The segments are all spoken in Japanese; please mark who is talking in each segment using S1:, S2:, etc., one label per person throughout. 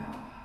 S1: 呀。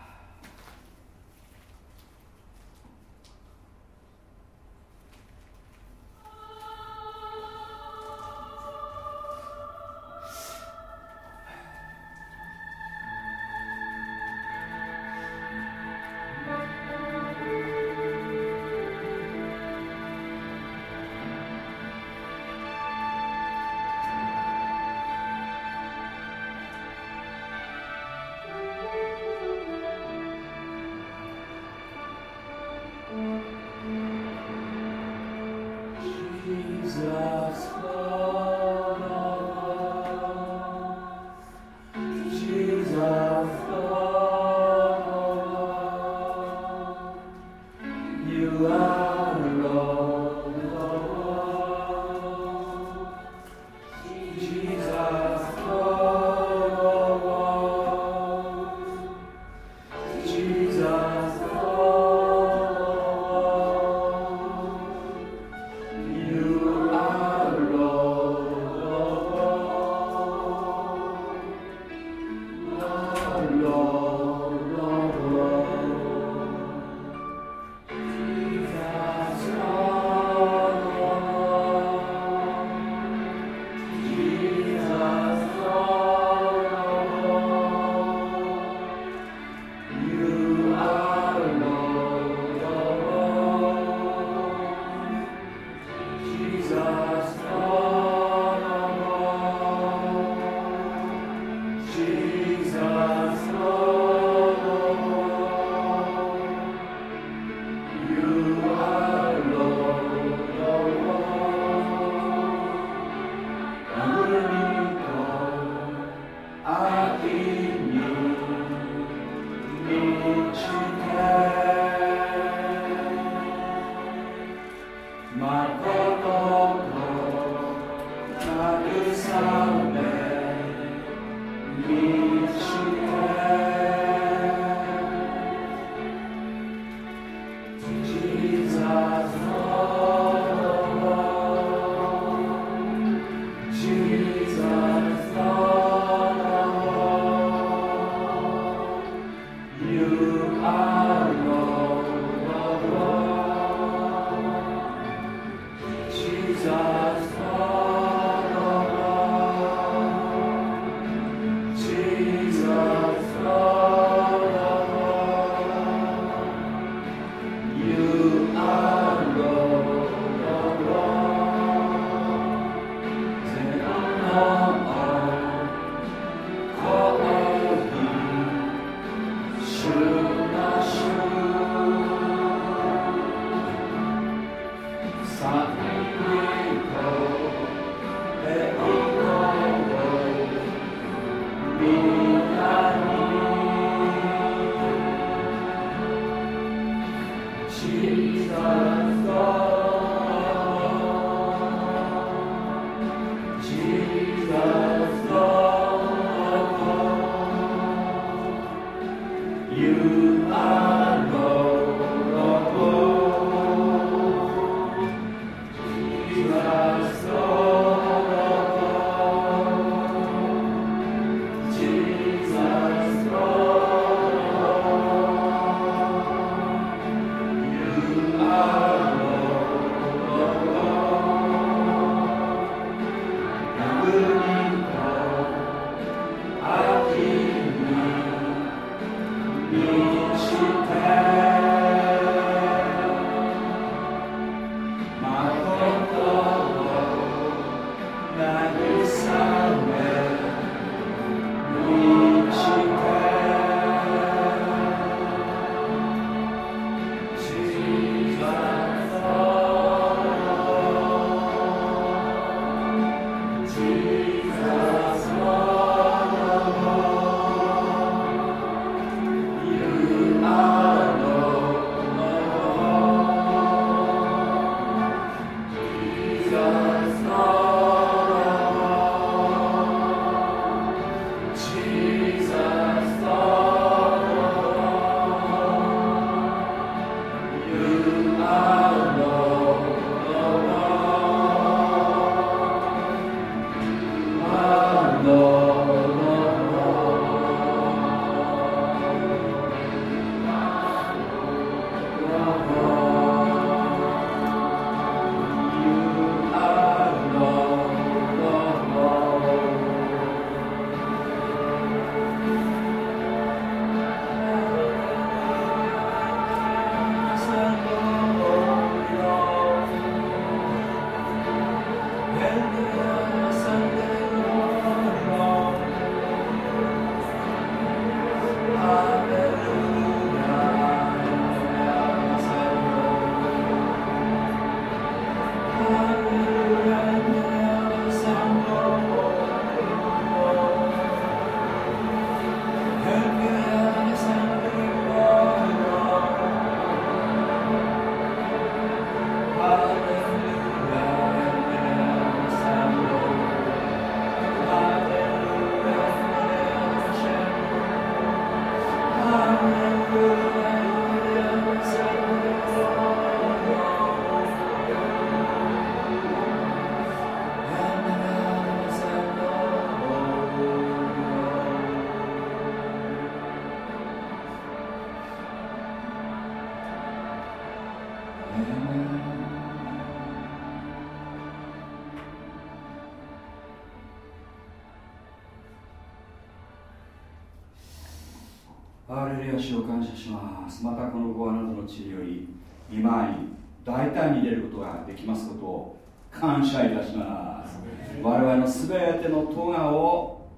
S1: アレルヤ主を感謝します。またこの後あなたの地より今に大胆に出ることができますことを感謝いたします。我々の全ての咎を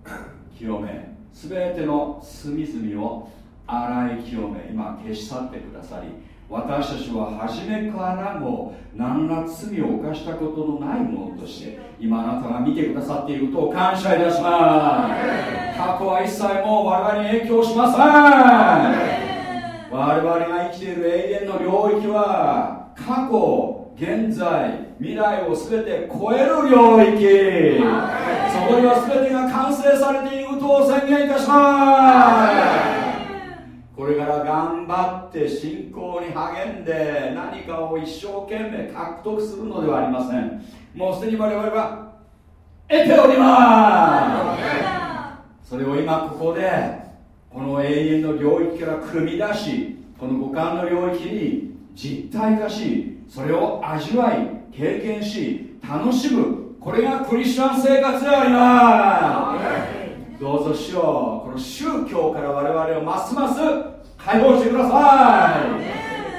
S1: 清め全ての隅々を洗い清め今消し去ってくださり私たちは初めからも何ら罪を犯したことのないものとして今あなたが見てくださっていることを感謝いたします。過去は一切もう我々に影響しません。我々が生きている永遠の領域は過去現在未来を全て超える領域。そこには全てが完成されていることを宣言いたします。これから頑張って信仰に励んで何かを一生懸命獲得するのではありません。もうすでに我々は得ております。それを今ここでこの永遠の領域から組み出しこの五感の領域に実体化しそれを味わい経験し楽しむこれがクリスチャン生活であります。どうぞしようこの宗教から我々をますます解放してくださ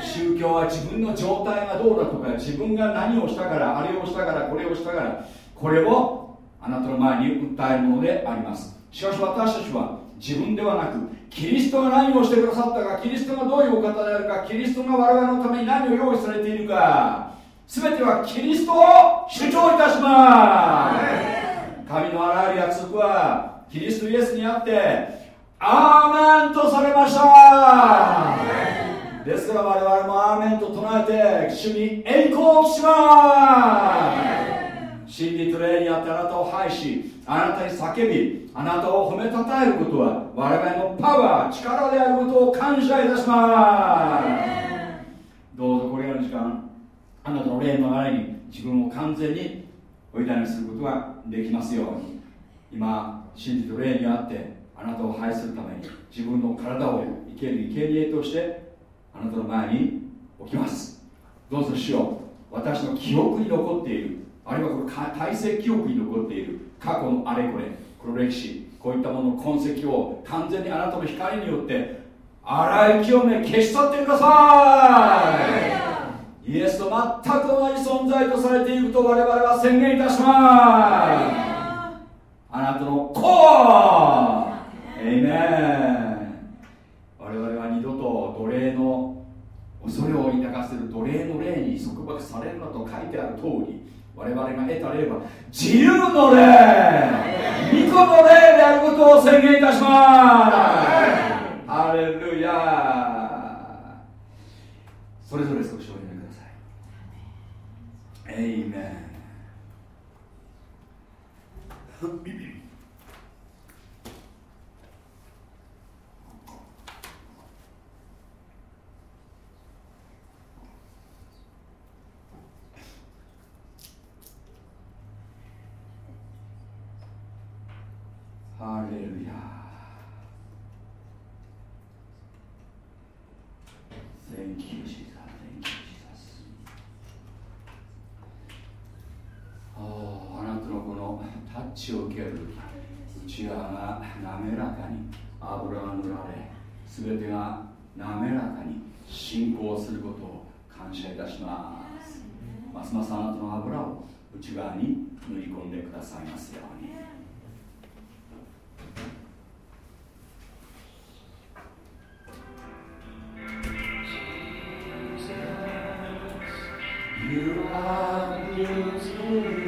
S1: い。宗教は自分の状態がどうだとか自分が何をしたからあれをしたからこれをしたからこれをあなたの前に訴えるものであります。しかし私たちは自分ではなくキリストが何をしてくださったかキリストがどういうお方であるかキリストが我々のために何を用意されているか全てはキリストを主張いたします。神のあらゆる約束はキリストイエスにあってアーメンとされました。ですから我々もアーメンと唱えて主に栄光します。真理と礼にあってあなたを拝しあなたに叫びあなたを褒めたたえることは我々のパワー力であることを感謝いたします。どうぞこれからの時間あなたの霊の流れに自分を完全にお委ねすることができますように。今真理と霊にあってあなたを拝するために自分の体を生ける生贄としてあなたの前に置きます。どうぞしよう私の記憶に残っているあるいはこの体制記憶に残っている過去のあれこれこの歴史こういったものの痕跡を完全にあなたの光によって洗い清め消し去ってください。イエスと全く同じ存在とされていると我々は宣言いたします。あなたのコアエイメン我々は二度と奴隷の恐れを抱かせる奴隷の霊に束縛されるなと書いてある通り我々が得た霊は自由の霊巫女の霊であることを宣言いたします。ハレルヤそれぞれ少しお祈りください。エイメンハレルヤ Thank you, Jesus. Thank you, Jesus. あなたのこのタッチを受ける内側が滑らかに油が塗られ全てが滑らかに進行することを感謝いたしますますますあなたの油を内側に塗り込んでくださいますように You are beautiful.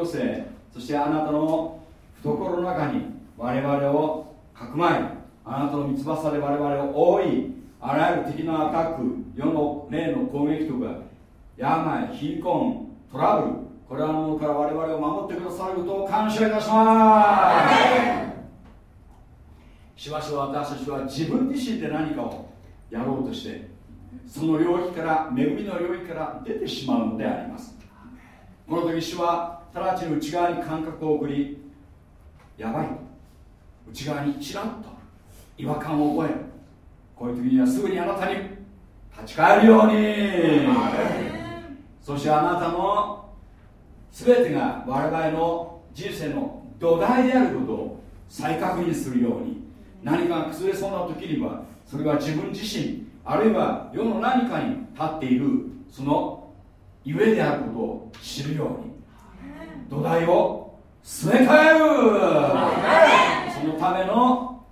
S1: 我々を引き寄せそしてあなたの懐の中に我々をかくまいあなたの三翼で我々を覆いあらゆる敵のアタック世の霊の攻撃とか病貧困トラブルこれらのものから我々を守ってくださることを感謝いたします。しばしば私たちは自分自身で何かをやろうとしてその領域から恵みの領域から出てしまうのであります。この時主は直ちに内側に感覚を送りやばい。内側にちらっと違和感を覚える。こういう時にはすぐにあなたに立ち返るように。そしてあなたの全てが我々の人生の土台であることを再確認するように。何かが崩れそうな時にはそれは自分自身あるいは世の何かに立っているそのゆえであることを知るように土台を据え替える。そのための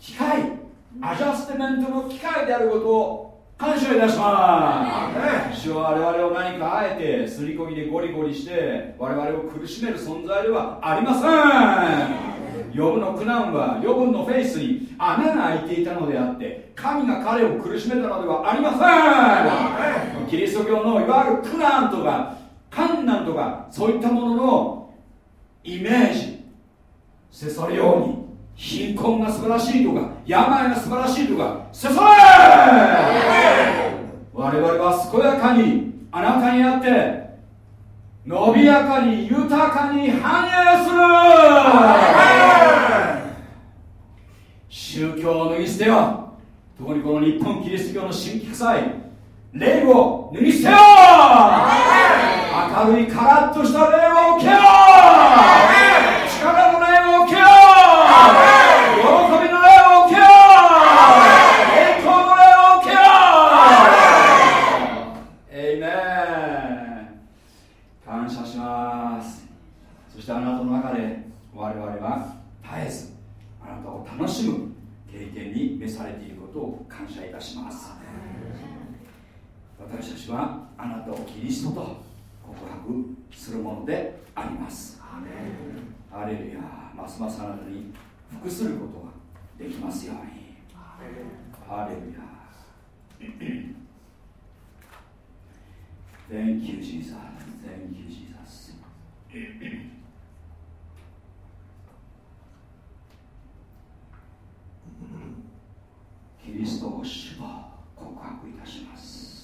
S1: 機械アジャステメントの機械であることを感謝いたします。主は我々を何かあえてすりこぎでゴリゴリして我々を苦しめる存在ではありません。ヨブの苦難はヨブのフェイスに穴が開いていたのであって神が彼を苦しめたのではありません。キリスト教のいわゆる苦難とか困難とかそういったもののイメージせそれように貧困が素晴らしいとか病が素晴らしいとかせそれ我々は健やかにあなたにあって伸びやかに豊かに繁栄する宗教を脱ぎ捨てよ。特にこの日本キリスト教の神秘臭い霊を脱ぎ捨てよ。明るいカラッとした霊を受けよ力の霊を受けよ喜びの霊を受けよ栄光の霊を受けよエイメン感謝しますそしてあなたの中で我々は絶えずあなたを楽しむ経験に召されていることを感謝いたします私たちはあなたをキリストと告白するものでありますアレルヤますますあなたに服することができますようにハレルヤ Thank you, Jesus. Thank you, Jesus. キリストを主は告白いたします。「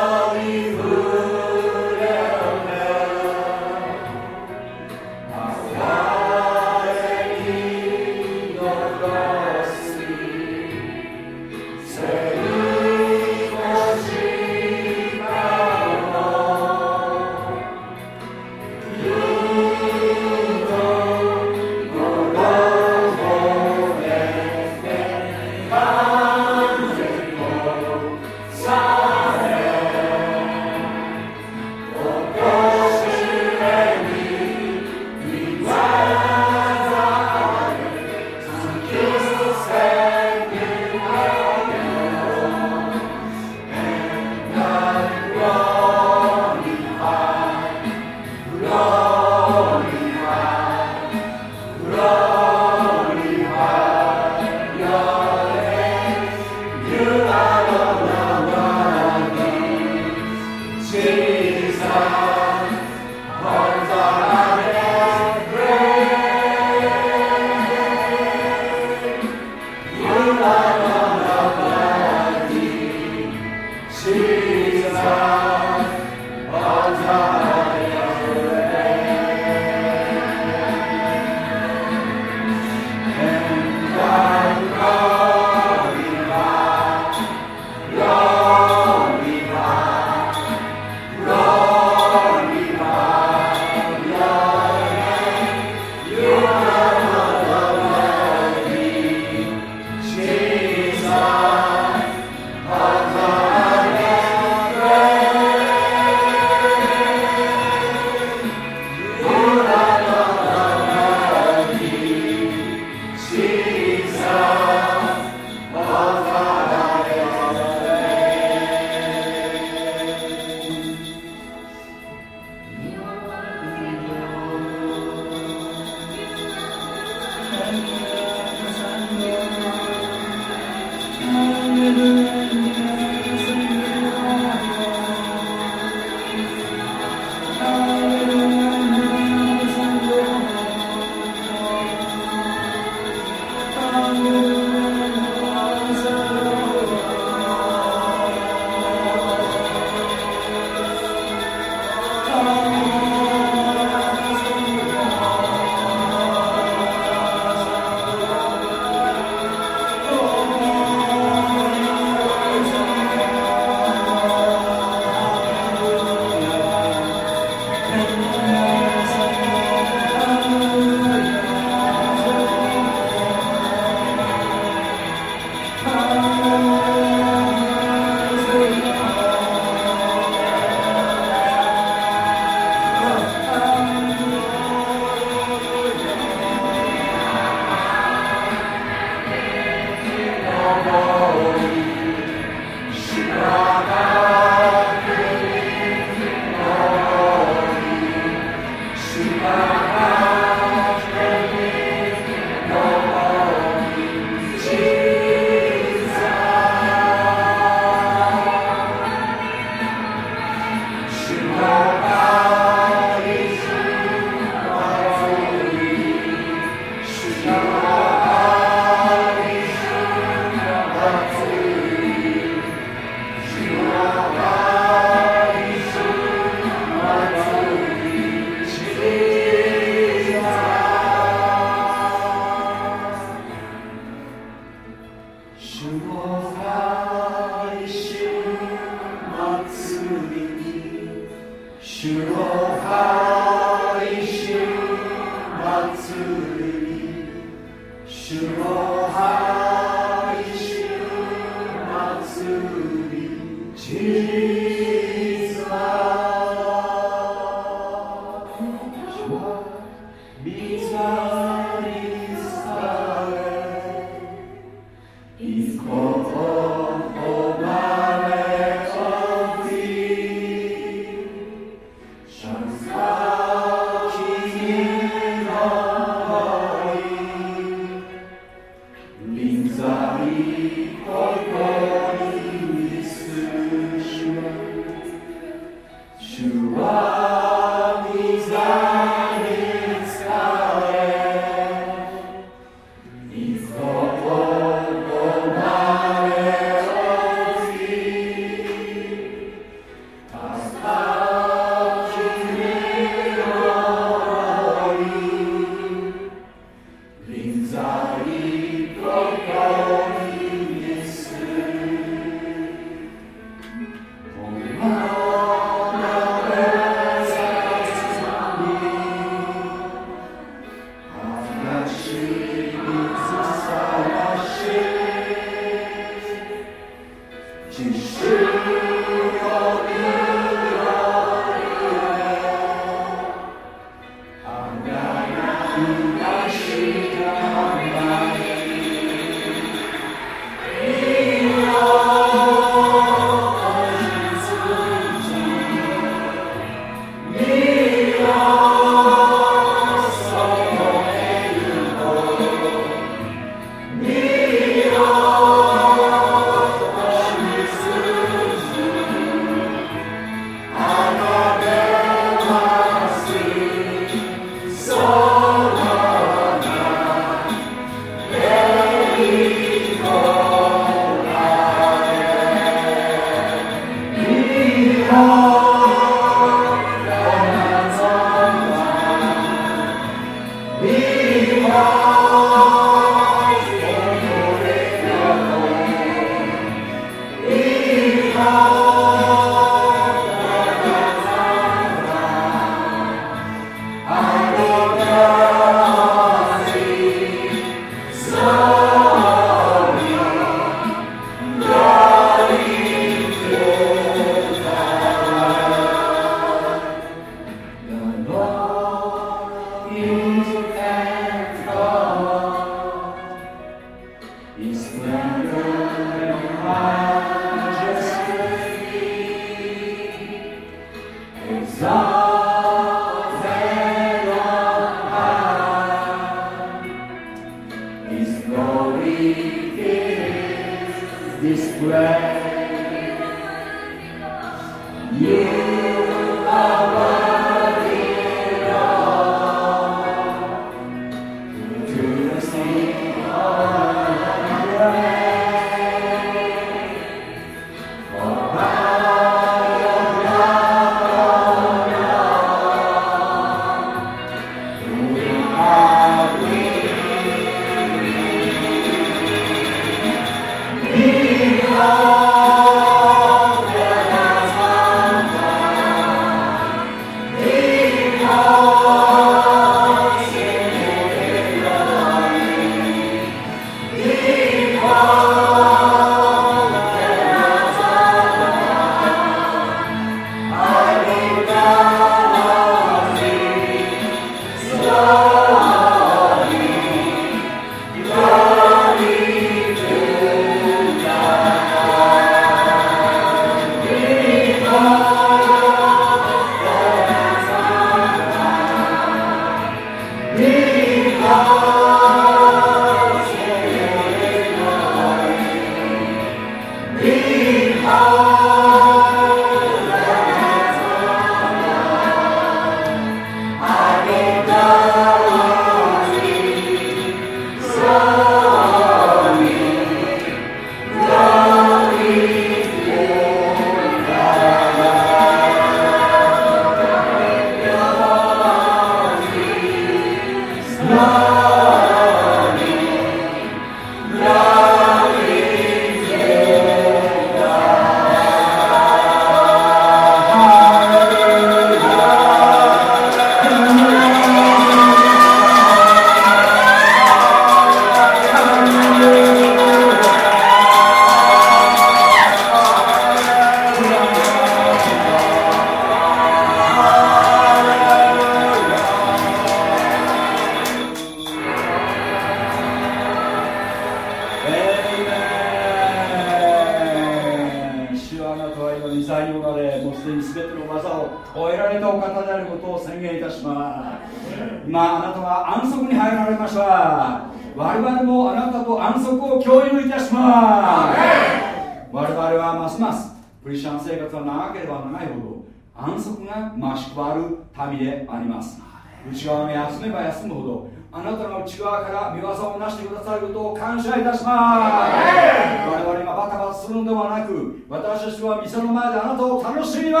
S1: クリスチャン生活は長ければ長いほど安息が増し加わる民であります。内側が休めば休むほどあなたの内側から見業をなしてくださることを感謝いたします。我々がバタバタするのではなく私たちは店の前であなたを楽しみま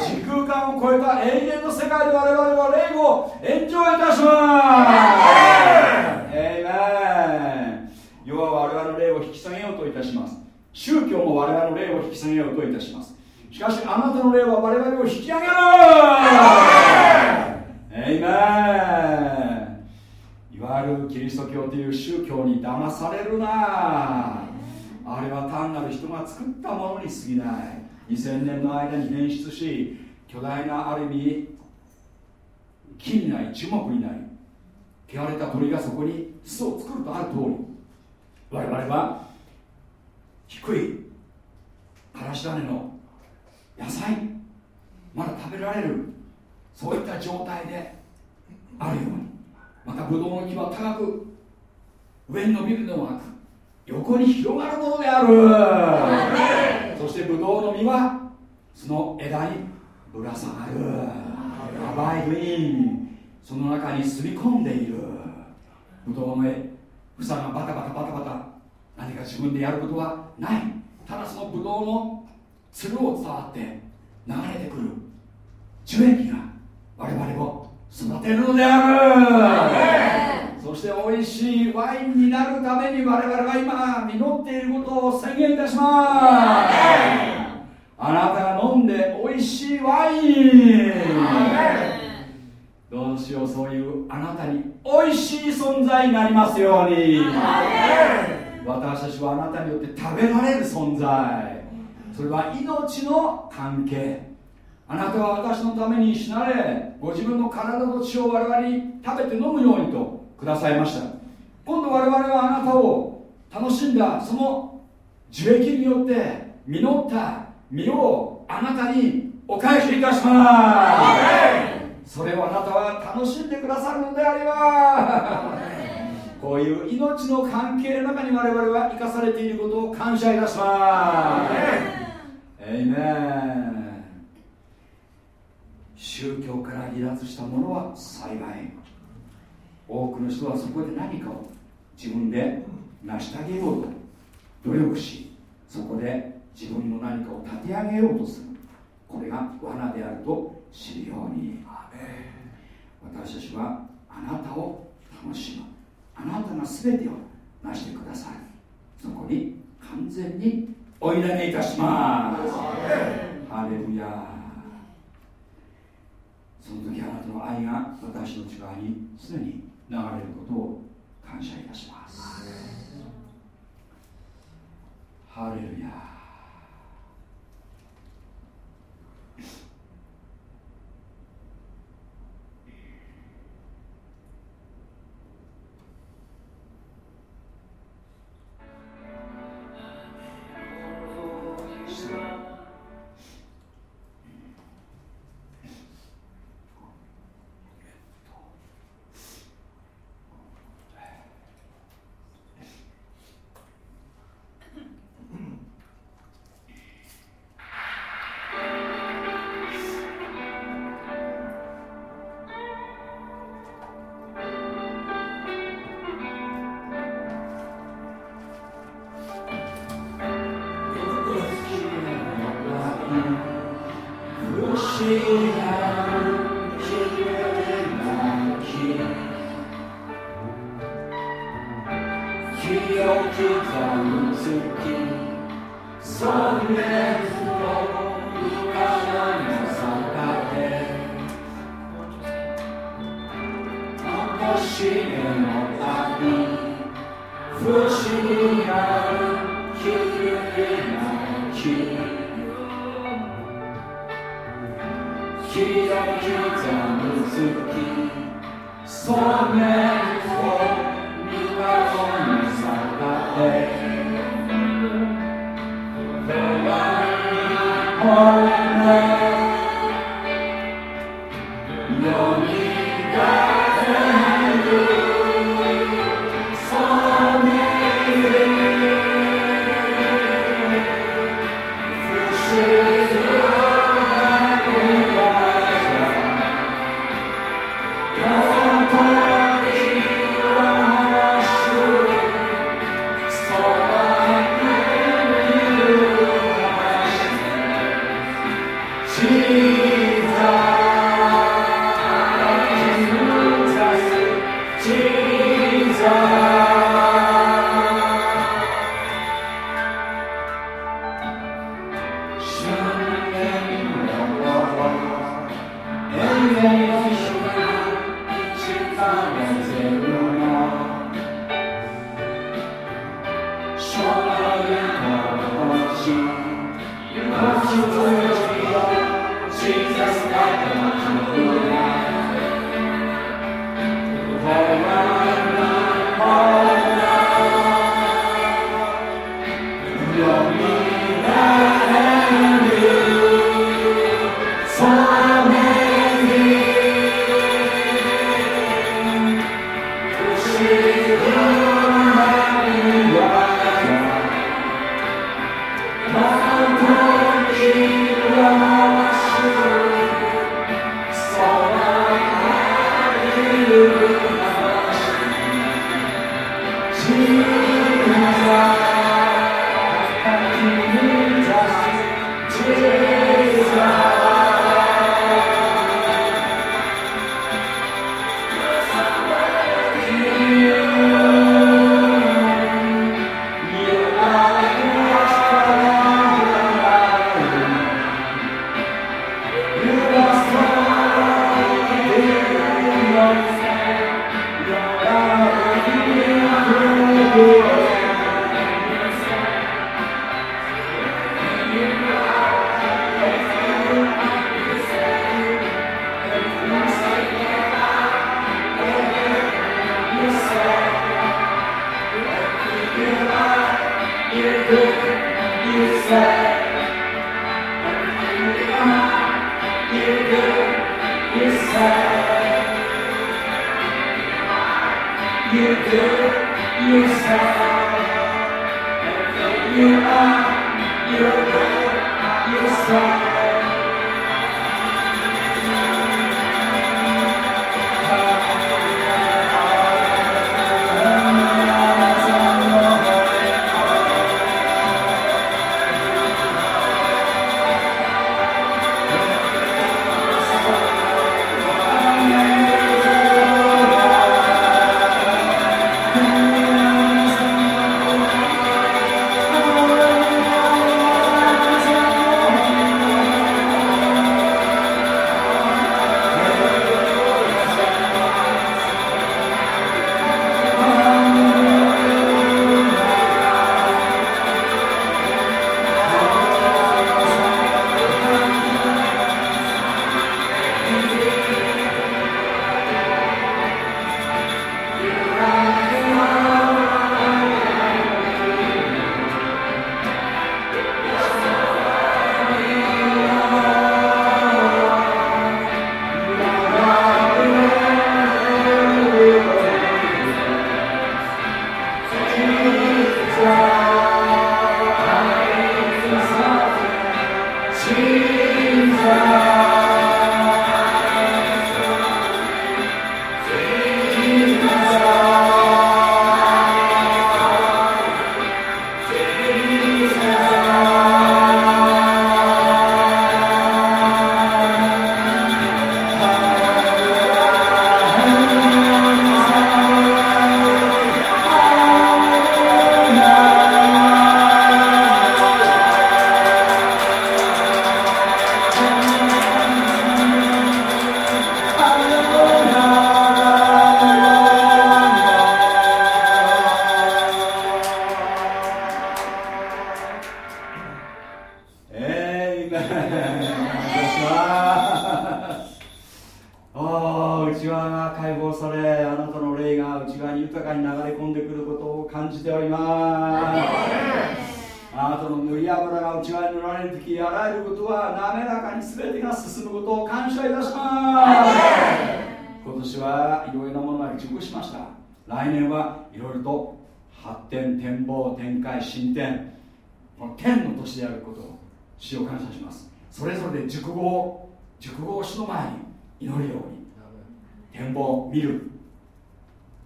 S1: す。時空間を超えた永遠の世界で我々は霊をエンジョイいたします。エイメン。世は我々の霊を引き下げようといたします宗教も我々の霊を引き下げようといたします。しかしあなたの霊は我々を引き上げるエイメンいわゆるキリスト教という宗教に騙されるな。あれは単なる人が作ったものに過ぎない。2000年の間に変質し巨大なある意味木になり樹木になり汚れた鳥がそこに巣を作るとある通り。我々は低いからし種の野菜まだ食べられるそういった状態であるように。またブドウの木は高く上に伸びるのではなく横に広がるものである。そしてブドウの実はその枝にぶら下がる。アバイドインその中に住み込んでいる。ブドウの房がバタバタバタバタ何か自分でやることはないただそのブドウのつるを伝わって流れてくる樹液が我々を育てるのであるそして美味しいワインになるために我々は今実っていることを宣言いたしますあなたが飲んで美味しいワインどうしようそういうあなたに美味しい存在になりますように。私たちはあなたによって食べられる存在。それは命の関係。あなたは私のために死なれご自分の体と血を我々に食べて飲むようにとくださいました。今度我々はあなたを楽しんだその樹液によって実った実をあなたにお返しいたします。それをあなたは楽しんでくださるのであればこういう命の関係の中に我々は生かされていることを感謝いたします。エイメン宗教から離脱した者は幸い。多くの人はそこで何かを自分で成し遂げようと努力しそこで自分の何かを立て上げようとする。これが罠であると知るように。私たちはあなたを楽しむあなたが全てを成してください。そこに完全にお委ねいたします。ハレルヤ。その時あなたの愛が私の内側に常に流れることを感謝いたします。ハレルヤ熟語主の前に祈るように。展望を見る。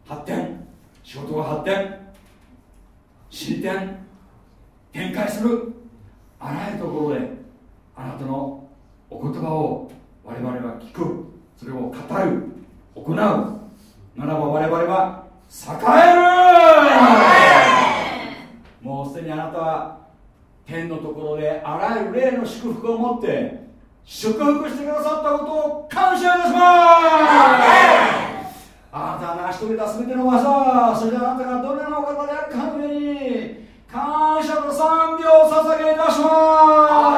S1: 発展。仕事が発展。進展。展開する。あらゆるところであなたのお言葉を我々は聞く。それを語る。行う。ならば我々は栄える。もうすでにあなたは天のところであらゆる霊の祝福を持って祝福してくださったことを感謝いたします。あなたが成し遂げた全ての技それであなたがどれのお方であるかの上に感謝の賛美を捧げいたします。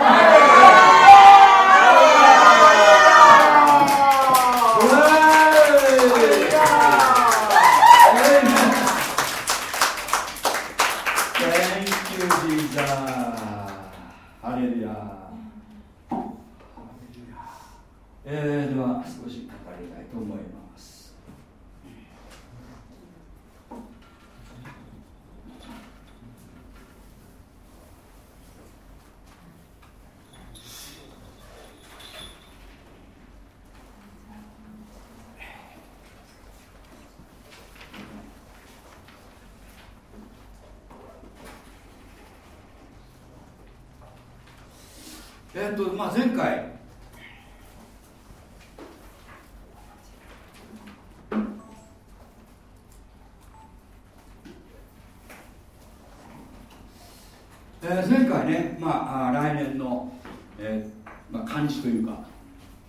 S1: えー、前回ね、まあ、来年の、えー、まあ、漢字というか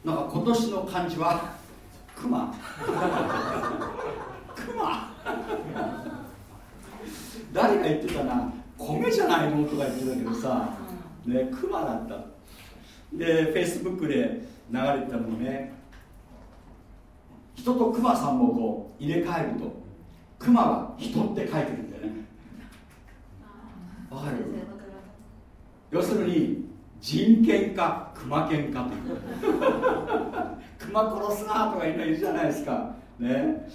S1: なんか今年の漢字はクマクマ誰が言ってたな米じゃないのとか言ってたけどさ、ね、クマだった。でフェイスブックで流れてたのね人とクマさんをこう入れ替えるとクマは人って書いてるんだよね。わかる？熊喧嘩という。熊殺すなとか言うのいるじゃないですか。ね。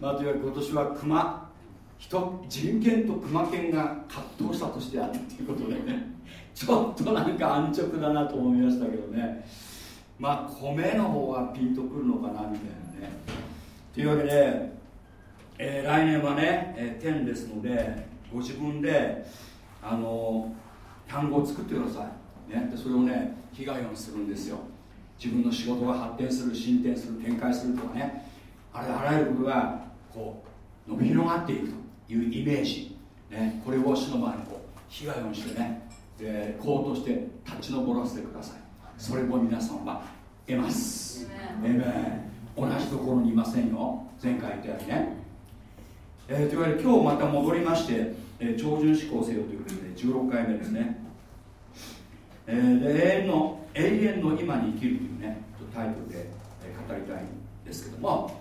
S1: まあというわけで今年は熊。人人権と熊犬が葛藤したとしてあったということでね。ちょっとなんか安直だなと思いましたけどね。まあ米の方はピンとくるのかなみたいなね。というわけで、えー、来年はね、えー、天ですのでご自分であの単語を作ってください、ね、でそれをね被害をするんですよ。自分の仕事が発展する進展する展開するとかね。あれあらゆることがこう伸び広がっていくというイメージ、ね、これを死の前にこう被害をしてね。でこうとして立ち上らせてください。それも皆さんは得ます。えめ同じところにいませんよ。前回言ったようにね、えー、というわけで今日また戻りまして、えー、超準思考せよということで16回目ですね。えー、永遠の永遠の今に生きるというねタイトルで、語りたいんですけども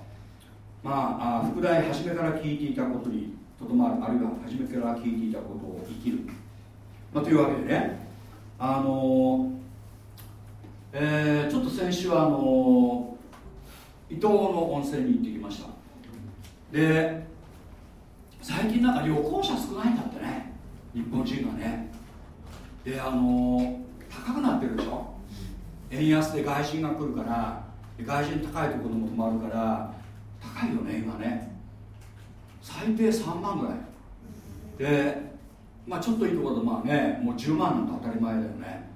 S1: まああ副題初めから聞いていたことにとどまるあるいは初めから聞いていたことを生きる、まあ、というわけでねあのー、えー、ちょっと先週はあの、伊東の温泉に行ってきました。で最近なんか旅行者少ないんだってね。日本人がね。であの高くなってるでしょ？円安で外人が来るから外人高いところも泊まるから高いよね今ね。最低3万ぐらい。でまあちょっといいところでまあねもう10万なんて当たり前だよね。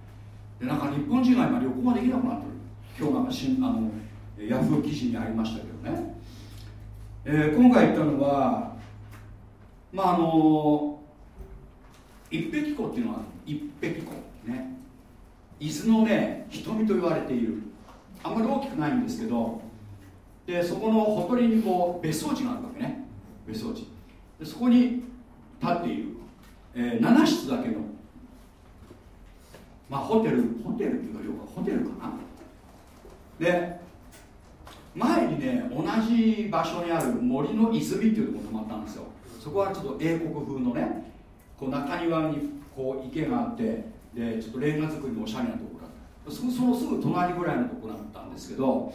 S1: でなんか日本人が今旅行ができなくなってる。今日なんかしんあのヤフー記事にありましたけどね、えー、今回言ったのはまああの一匹湖っていうのは一匹湖ね。伊豆のね瞳と言われている。あんまり大きくないんですけどでそこのほとりにこう別荘地があるわけね。別荘地。でそこに立っている、えー、7室だけの。まあホテルホテルっていうかホテルかな。で前にね同じ場所にある森の泉っていうところに泊まったんですよ。そこはちょっと英国風のねこう中庭にこう池があってでちょっとレンガ作りのおしゃれなところだった。そのすぐ隣ぐらいのとこだったんですけど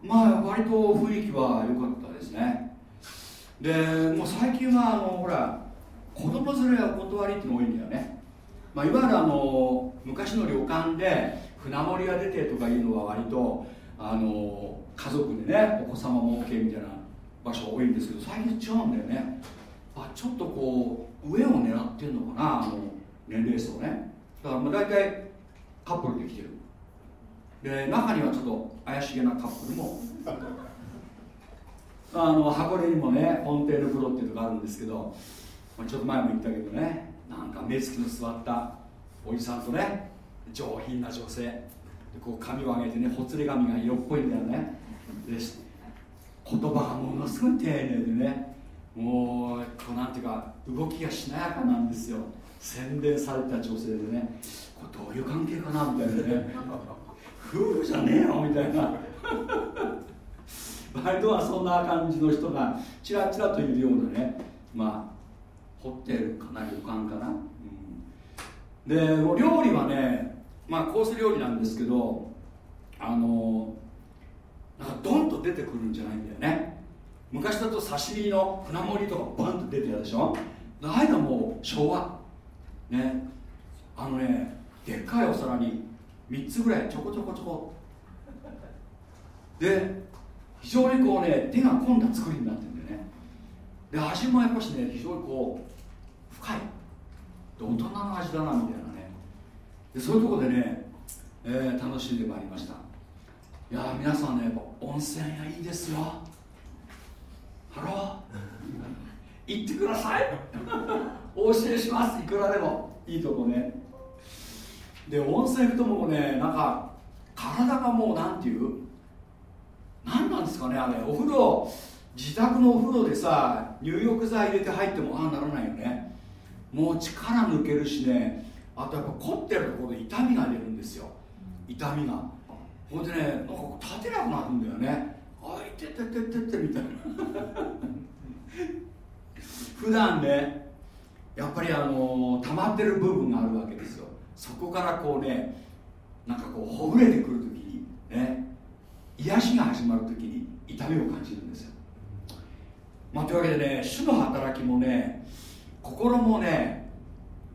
S1: まあ割と雰囲気は良かったですね。でもう最近はあのほら子供連れはお断りっていうの多いんだよね、まあ、いわゆるあの昔の旅館で船盛りが出てとかいうのは割とあの家族でねお子様も OK みたいな場所が多いんですけど最近違うんだよね。あちょっとこう上を狙ってるのかなあの年齢層ね。だからもう大体カップルで来てる。で中にはちょっと怪しげなカップルも。あの箱根にもねフォンテーヌ風呂っていうのがあるんですけどまあちょっと前も言ったけどねなんか目つきの座ったおじさんとね上品な女性。でこう髪を上げてねほつれ髪が色っぽいんだよね。で言葉がものすごい丁寧でねもうこうなんていうか動きがしなやかなんですよ。洗練された女性でねこれどういう関係かなみたいなね。夫婦じゃねえよみたいな。割とはそんな感じの人がちらちらといるようなねまあ掘ってるかな旅館かな、うん、でも料理はねまあコース料理なんですけどあのなんかドンと出てくるんじゃないんだよね。昔だと刺身の船盛りとかバンと出てたでしょ。ああいのもう昭和。ね。あのねでっかいお皿に3つぐらいちょこちょこちょこ。で非常にこうね手が込んだ作りになってるんでね。で味もやっぱしね非常にこう深い。で大人の味だなみたいなね。でそういうとこでね、えー、楽しんでまいりました。いや皆さんねやっぱ温泉屋いいですよ。 Hello。行ってください。お教えします。いくらでも。いいとこね。で温泉行くともうねなんか体がもうなんていう？何なんですかねあれ。お風呂自宅のお風呂でさ入浴剤入れて入ってもああならないよね。もう力抜けるしねあとやっぱ凝ってるところで痛みが出るんですよ。痛みが。ほんでねなんか立てなくなるんだよね。あいてててててみたいな普段ねやっぱりあの溜まってる部分があるわけですよ。そこからこうねなんかこうほぐれてくるときにね癒しが始まるときに痛みを感じるんですよ、まあ、というわけでね主の働きもね心もね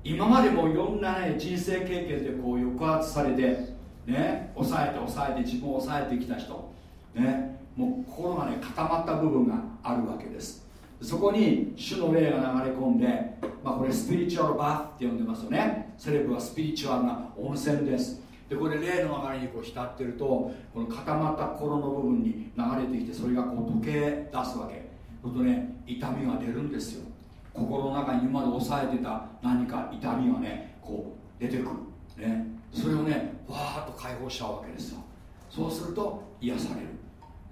S1: 今までもいろんなね人生経験でこう抑圧されてね抑えて抑えて自分を抑えてきた人ねもう心がね固まった部分があるわけです。そこに主の霊が流れ込んで、まあ、これスピリチュアルバーって呼んでますよね。セレブはスピリチュアルな温泉です。でこれ霊の流れにこう浸ってるとこの固まった心の部分に流れてきてそれがこう溶け出すわけ。そうするとね痛みが出るんですよ。心の中に今まで抑えてた何か痛みがねこう出てくる。ね。それをねわーっと解放しちゃうわけですよ。そうすると癒される。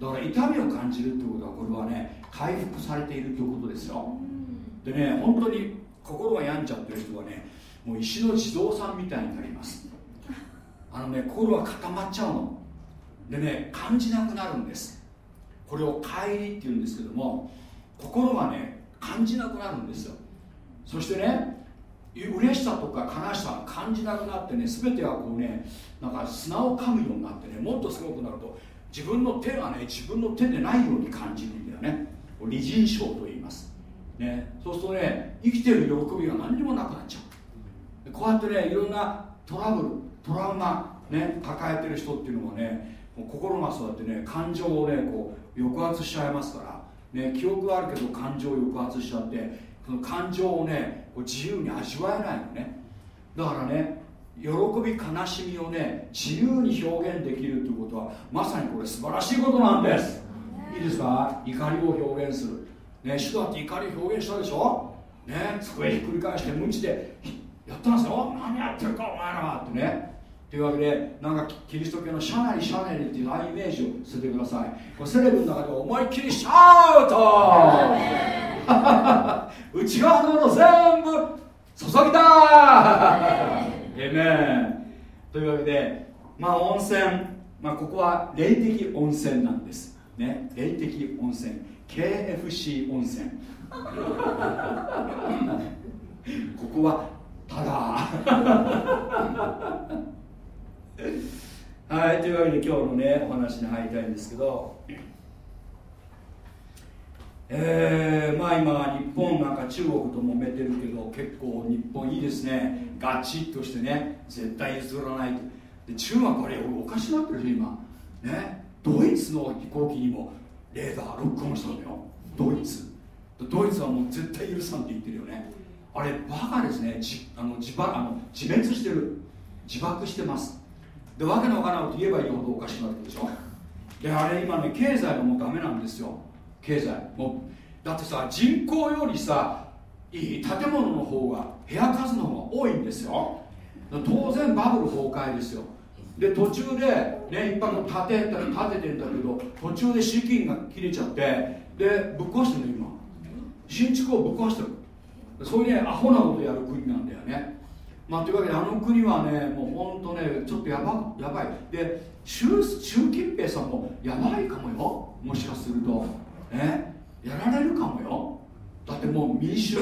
S1: だから痛みを感じるってことはこれはね回復されているということですよ。でね本当に心が病んじゃってる人はねもう石の地蔵さんみたいになります。あのね心は固まっちゃうの。でね感じなくなるんです。これを帰りっていうんですけども心がね感じなくなるんですよ。そしてね嬉しさとか悲しさ感じなくなってね全てはこうねなんか砂を噛むようになってねもっとすごくなると自分の手がね自分の手でないように感じるんだよね理人症と言います、ね、そうするとね生きてる喜びが何にもなくなっちゃう。こうやってねいろんなトラブルトラウマ、ね、抱えてる人っていうのはね心がそうやってね感情をねこう抑圧しちゃいますから、ね、記憶があるけど感情を抑圧しちゃってその感情をねこう自由に味わえないのね。だからね喜び悲しみをね自由に表現できるということはまさにこれ素晴らしいことなんですいいですか怒りを表現する。ね主だって怒りを表現したでしょ？ね机ひっくり返して無知でやったんですよ。何やってるかお前らはってね。というわけでなんかキリスト教のシャネリシャネリっていうああいうイメージを捨ててください。これセレブの中で思いっきりシャウト！内側のもの全部注ぎたえめというわけでまあ温泉、まあ、ここは霊的温泉なんです。ね霊的温泉 KFC 温泉。ここはただ はいというわけで今日のねお話に入りたいんですけど。えー、まあ今日本なんか中国と揉めてるけど結構日本いいですね。ガチッとしてね絶対譲らないと。で中国はあれおかしなってる今。ね。ドイツの飛行機にもレーダーロックオンしたんだよ。ドイツ。ドイツはもう絶対許さんって言ってるよね。あれバカですね。じあの自あの自滅してる。自爆してます。でわけのわからないこと言えば言うほどおかしくなるでしょ。であれ今ね経済がもうダメなんですよ。経済。もうだってさ人口よりさいい建物の方が部屋数の方が多いんですよ。当然バブル崩壊ですよ。で途中で、ね、一泊建て建ててんだけど途中で資金が切れちゃってでぶっ壊してるの今。新築をぶっ壊してるそういうねアホなことやる国なんだよね。まあというわけであの国はねもうほんとねちょっとやばやばい。で習習近平さんもやばいかもよ。もしかすると。ね。やられるかもよ。だってもう民主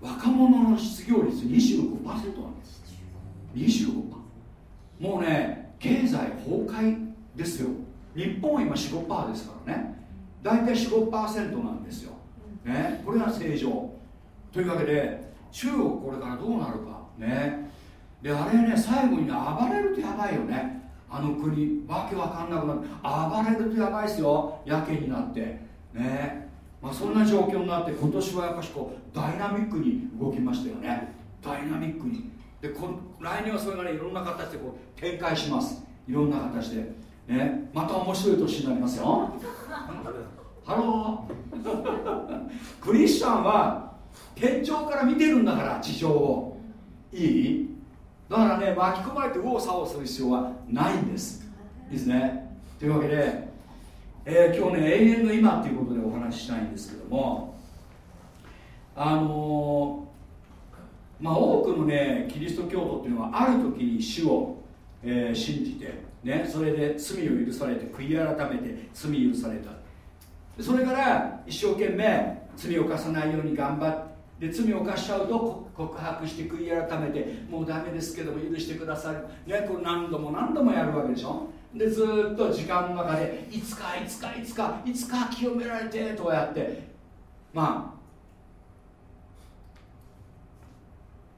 S1: 若者の失業率25%なんです。25%もうね経済崩壊ですよ。日本は今45%ですからね。大体45%なんですよ、ね、これが正常。というわけで中国これからどうなるか。ね。であれね最後にね暴れるとやばいよね。あの国わけわかんなくなって暴れるとやばいですよ。やけになって。ね。まあそんな状況になって今年はやっぱしこうダイナミックに動きましたよね。ダイナミックに。でこ来年はそれがねいろんな形でこう展開します。いろんな形で。ね。また面白い年になりますよ。Hello。クリスチャンは天上から見てるんだから地上を。いい？だからね巻き込まれて右往左往する必要はないんです。いいですね。というわけで、えー、今日ね永遠の今っていうことでお話ししたいんですけどもあのーまあ、多くのねキリスト教徒っていうのはある時に主を、えー、信じて、ね、それで罪を許されて悔い改めて罪許された。それから一生懸命罪を犯さないように頑張ってで罪を犯しちゃうと告白して悔い改めてもうダメですけども許してください、ね、これ何度も何度もやるわけでしょ？でずっと時間の中でいつかいつかいつかいつか清められてとかやって。まあ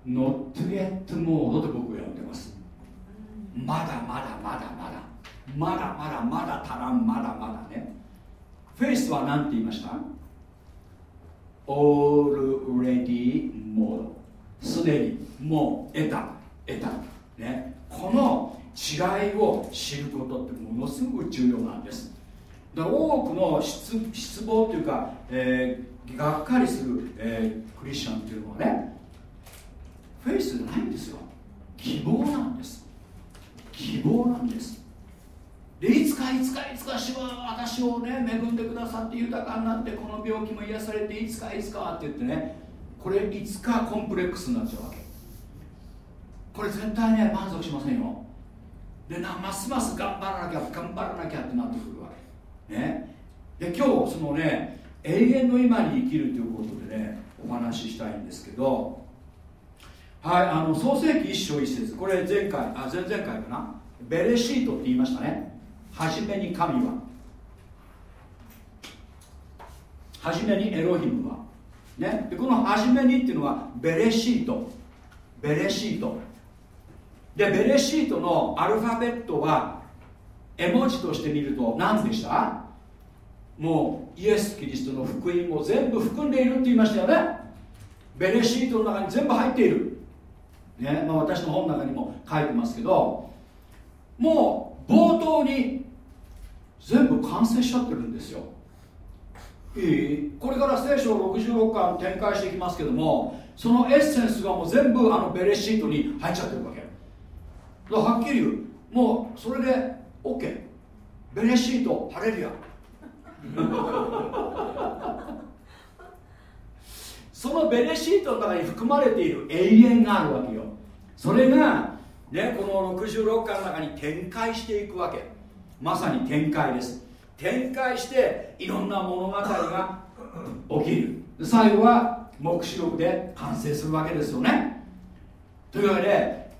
S1: ノットゲットモードと僕は呼んでます。まだまだまだまだ。まだまだまだ足らん。まだまだね。フェイスは何て言いました？Already モードすでにもう得た。得た。ね。この違いを知ることってものすごく重要なんです。だ多くの失失望というか、えー、がっかりする、えー、クリスチャンっていうのはねフェイスじゃないんですよ。希望なんです。希望なんです。でいつかいつかいつか主は私をね恵んでくださって豊かになってこの病気も癒されていつかいつかって言ってねこれいつかコンプレックスになっちゃうわけ。これ絶対ね満足しませんよ。でなますます頑張らなきゃ頑張らなきゃってなってくるわけ。ね。で今日そのね永遠の今に生きるということでねお話ししたいんですけどはいあの創世紀一章一節。これ前回あ前々回かな？ベレシートって言いましたね。初めに神は。初めにエロヒムは。ね。でこの初めにっていうのはベレシート。ベレシート。でベレシートのアルファベットは絵文字として見ると何でした？もうイエス・キリストの福音を全部含んでいるって言いましたよね。ベレシートの中に全部入っている。ねまあ、私の本の中にも書いてますけどもう冒頭に全部完成しちゃってるんですよ。いいこれから聖書66巻展開していきますけどもそのエッセンスがもう全部あのベレシートに入っちゃってるわけ。だからはっきり言う。もうそれで OK ベレシートハレルヤそのベレシートの中に含まれている永遠があるわけよ。それが、ね、この66巻の中に展開していくわけ。まさに展開です。展開していろんな物語が起きる。最後は黙示録で完成するわけですよね。というわけで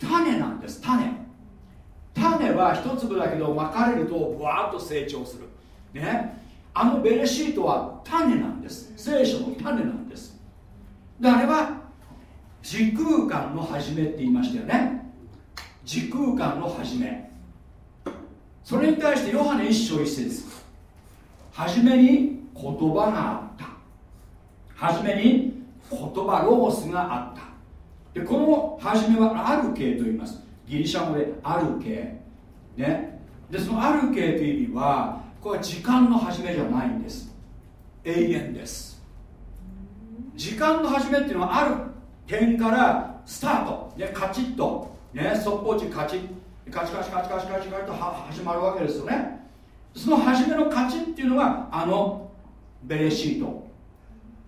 S1: 種なんです種。種は一粒だけどまかれるとぶわっと成長する。ね。あのベレシートは種なんです。聖書の種なんです。であれは時空間の始めって言いましたよね。時空間の始め。それに対してヨハネ一章一節。初めに言葉があった。初めに言葉ロゴスがあった。でこの初めはある形と言います。ギリシャ語である形ね。でそのある形という意味はこれは時間の始めじゃないんです。永遠です。時間の始めっていうのはある点からスタート、ね、カチッと、ね、速報値カチッ。カチカチカチカチカチカチと始まるわけですよねその初めの勝ちっていうのがあのベレシート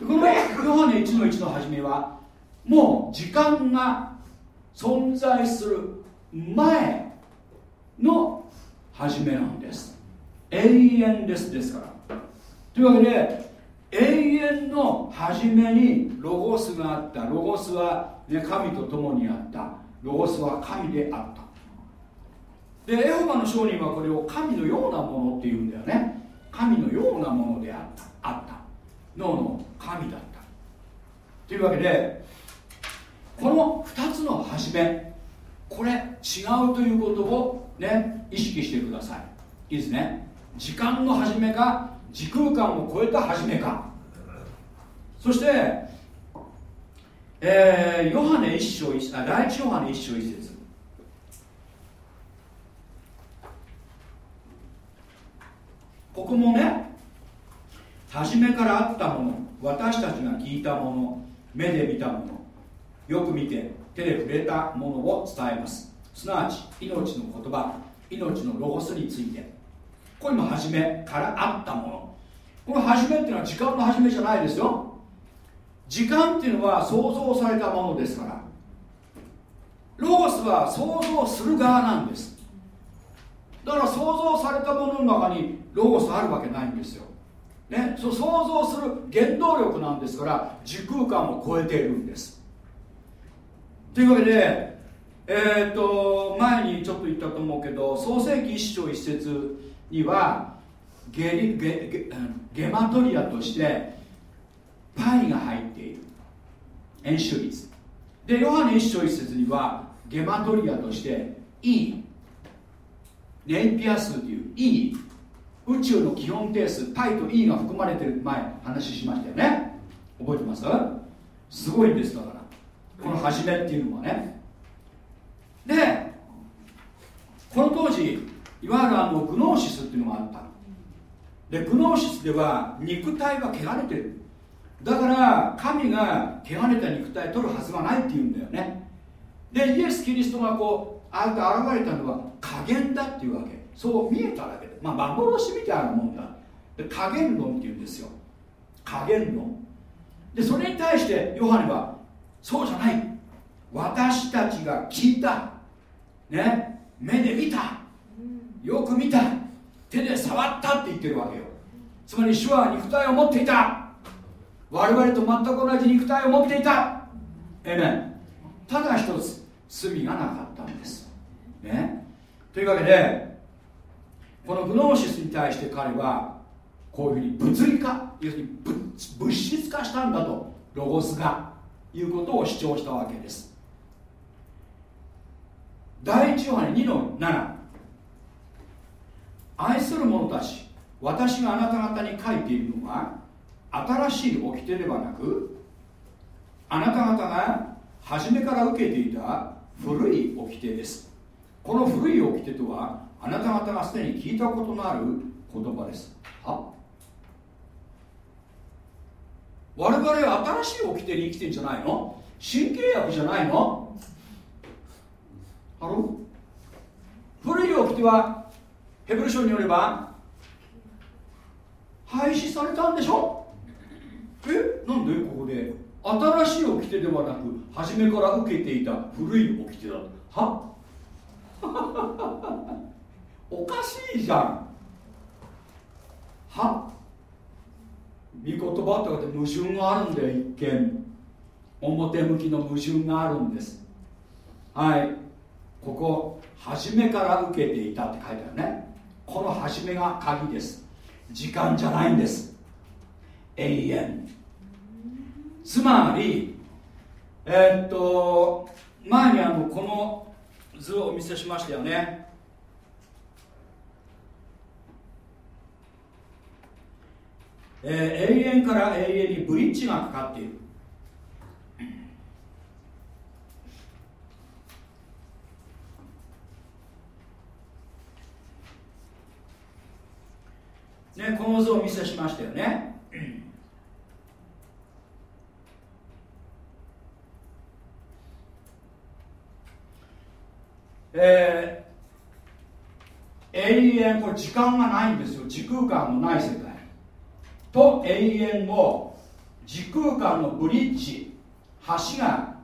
S1: このヨハネ1の1の初めはもう時間が存在する前の初めなんです永遠ですですから。というわけで永遠の初めにロゴスがあった。ロゴスは、ね、神と共にあった。ロゴスは神であった。でエホバの商人はこれを神のようなものっていうんだよね。神のようなものであった。あった。脳の神だった。というわけでこの2つの始めこれ違うということをね意識してください。いいですね。時間の始めか時空間を超えた始めか。そして、えー、ヨハネ一章一あ第一ヨハネ一章一節。ここもね初めからあったもの私たちが聞いたもの目で見たものよく見て手で触れたものを伝えます。すなわち命の言葉命のロゴスについて。これも初めからあったもの。この初めっていうのは時間の初めじゃないですよ。時間っていうのは想像されたものですから。ロゴスは想像する側なんです。だから想像されたものの中にロゴスあるわけないんですよ、ね、そう想像する原動力なんですから時空間を超えているんです。というわけでえー、っと前にちょっと言ったと思うけど創世紀一章一節。にはゲリゲゲゲマトリアとしてパイが入っている。円周率でヨハネ一章一節にはゲマトリアとしていいネイピア数といういい宇宙の基本定数パイと E が含まれてる前話しましたよね。覚えてます？すごいんですだから。この初めっていうのはね。でこの当時いわゆるあのグノーシスっていうのがあったでグノーシスでは肉体は汚れてる。だから神が汚れた肉体取るはずがないっていうんだよね。でイエス・キリストがこうああやって現れたのは加減だっていうわけ。そう見えただけで。まあ幻みたいなもんだ。で加減論っていうんですよ。加減論。でそれに対してヨハネはそうじゃない。私たちが聞いた。ね。目で見た。よく見た。手で触ったって言ってるわけよ。つまり主は肉体を持っていた。我々と全く同じ肉体を持っていた。えめただ一つ罪がなかったんです。ね。というわけでこのグノーシスに対して彼はこういうふうに物理化要するに物質化したんだとロゴスがいうことを主張したわけです。第一ヨハネ2の7愛する者たち私があなた方に書いているのは新しい掟ではなくあなた方が初めから受けていた古い掟です。この古い掟とはあなた方がすでに聞いたことのある言葉です。は我々は新しい掟に生きてんじゃないの？新契約じゃないの？ハロ古い掟はヘブル書によれば廃止されたんでしょ？え？なんで？ここで。新しい掟ではなく初めから受けていた古い掟だ。は？おかしいじゃん。は？御言葉とかで矛盾があるんだよ一見。表向きの矛盾があるんです。はい。ここ初めから受けていたって書いてあるね。この初めが鍵です。時間じゃないんです。永遠。つまりえー、っと前にあのこの図をお見せしましたよね。えー、永遠から永遠にブリッジがかかっている。ね、この図をお見せしましたよね。え永遠これ時間がないんですよ。時空間のない世界。と永遠の時空間のブリッジ橋が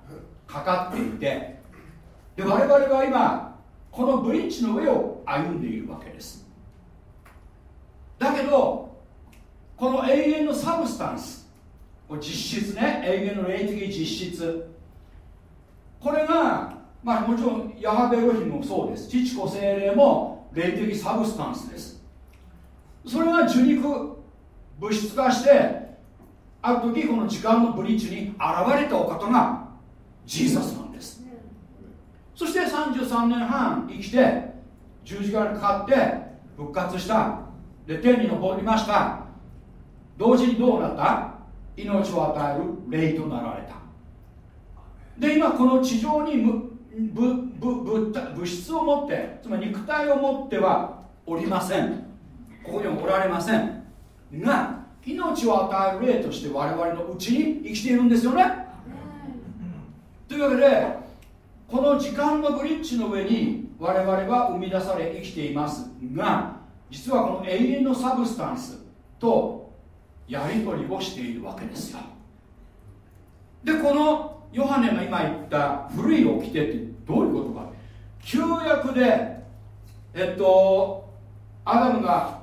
S1: かかっていてで我々は今このブリッジの上を歩んでいるわけです。だけどこの永遠の substance 実質ね永遠の霊的実質。これがまあもちろんヤハベロヒもそうです。父子聖霊も霊的 substance です。それが受肉物質化してある時この時間のブリッジに現れたお方がジーザスなんです。そして33年半生きて十字架にかかって復活したで天に昇りました。同時にどうなった？命を与える霊となられた。で今この地上に物物質を持ってつまり肉体を持ってはおりません。ここにはおられません。が命を与える霊として我々のうちに生きているんですよね。というわけでこの時間のブリッジの上に我々は生み出され生きています。が実はこの永遠の substance とやり取りをしているわけですよ。でこのヨハネが今言った古い掟ってどういうことか。旧約でえっとアダムが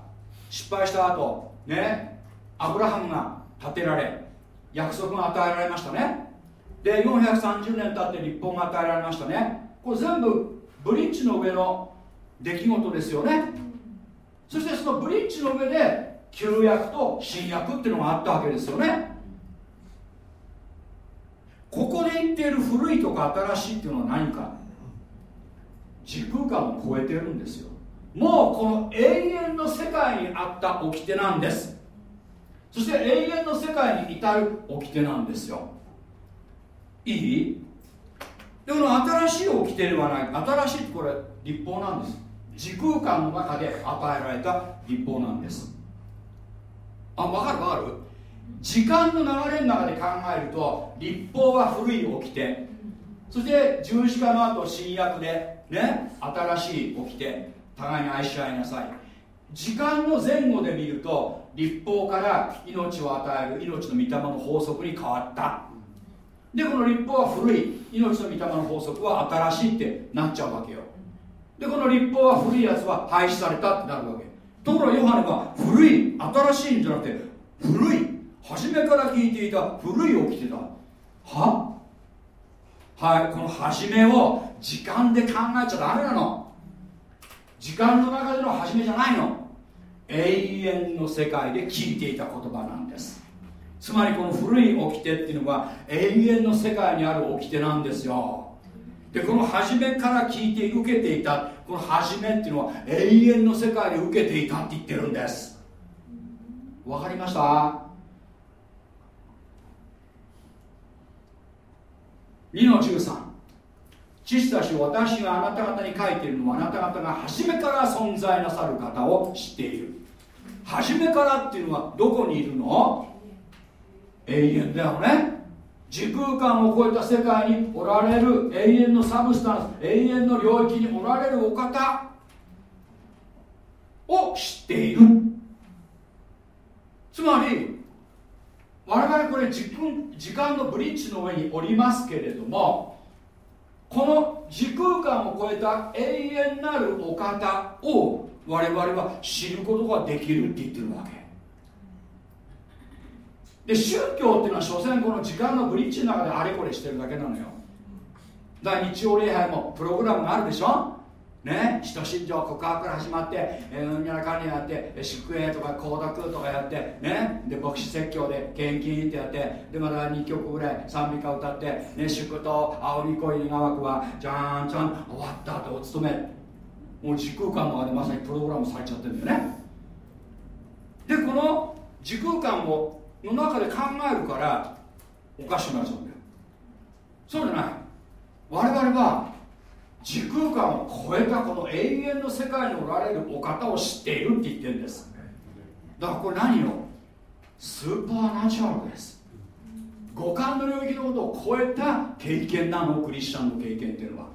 S1: 失敗した後ねアブラハムが立てられ約束が与えられましたね。で430年経って立法が与えられましたね。これ全部ブリッジの上の出来事ですよね。そしてそのブリッジの上で旧約と新約っていうのがあったわけですよね。ここで言っている古いとか新しいっていうのは何か。時空間を超えてるんですよ。もうこの永遠の世界にあった掟なんです。そして永遠の世界に至る掟なんですよ。いい？でこの新しい掟ではない。新しいってこれ立法なんです。時空間の中で与えられた立法なんです。あ分かる分かる？時間の流れの中で考えると立法は古い掟そして十字架の後新約でね新しい掟互いに愛し合いなさい。時間の前後で見ると立法から命を与える命の御霊の法則に変わった。でこの立法は古い。命の御霊の法則は新しいってなっちゃうわけよ。でこの立法は古いやつは廃止されたってなるわけ。ところがヨハネは古い新しいんじゃなくて古い初めから聞いていた古いを着てた。は？はいこの初めを時間で考えちゃダメなの。時間の中での始めじゃないの。永遠の世界で聞いていた言葉なんです。つまりこの古い掟っていうのは永遠の世界にある掟なんですよ。でこの初めから聞いて受けていたこの初めっていうのは永遠の世界で受けていたって言ってるんです。わかりました？2の13父たち私があなた方に書いているのはあなた方が初めから存在なさる方を知っている。初めからっていうのはどこにいるの？永遠だよね。時空間を超えた世界におられる永遠のサブスタンス永遠の領域におられるお方を知っている。つまり我々これ時時間のブリッジの上におりますけれどもこの時空間を超えた永遠なるお方を我々は知ることができるって言ってるわけ。で宗教っていうのは所詮この時間のブリッジの中であれこれしてるだけなのよ。だから日曜礼拝もプログラムがあるでしょ？ね、使徒信条告白から始まって、えー、うんにゃらかんにやって祝宴とか講読とかやってね？で牧師説教で献金ってやってでまた2曲ぐらい賛美歌歌ってね？祝と青に恋に願くはじゃんじゃん終わったとお勤め。もう時空間の中でまさにプログラムされちゃってるんだよね。でこの時空間をの中で考えるからおかしくなっちゃうんだよ。そうじゃない。我々は時空間を超えたこの永遠の世界におられるお方を知っているって言ってるんです。だからこれ何よ？スーパーナチュラルです。五感の領域のことを超えた経験なの？クリスチャンの経験っていうのは。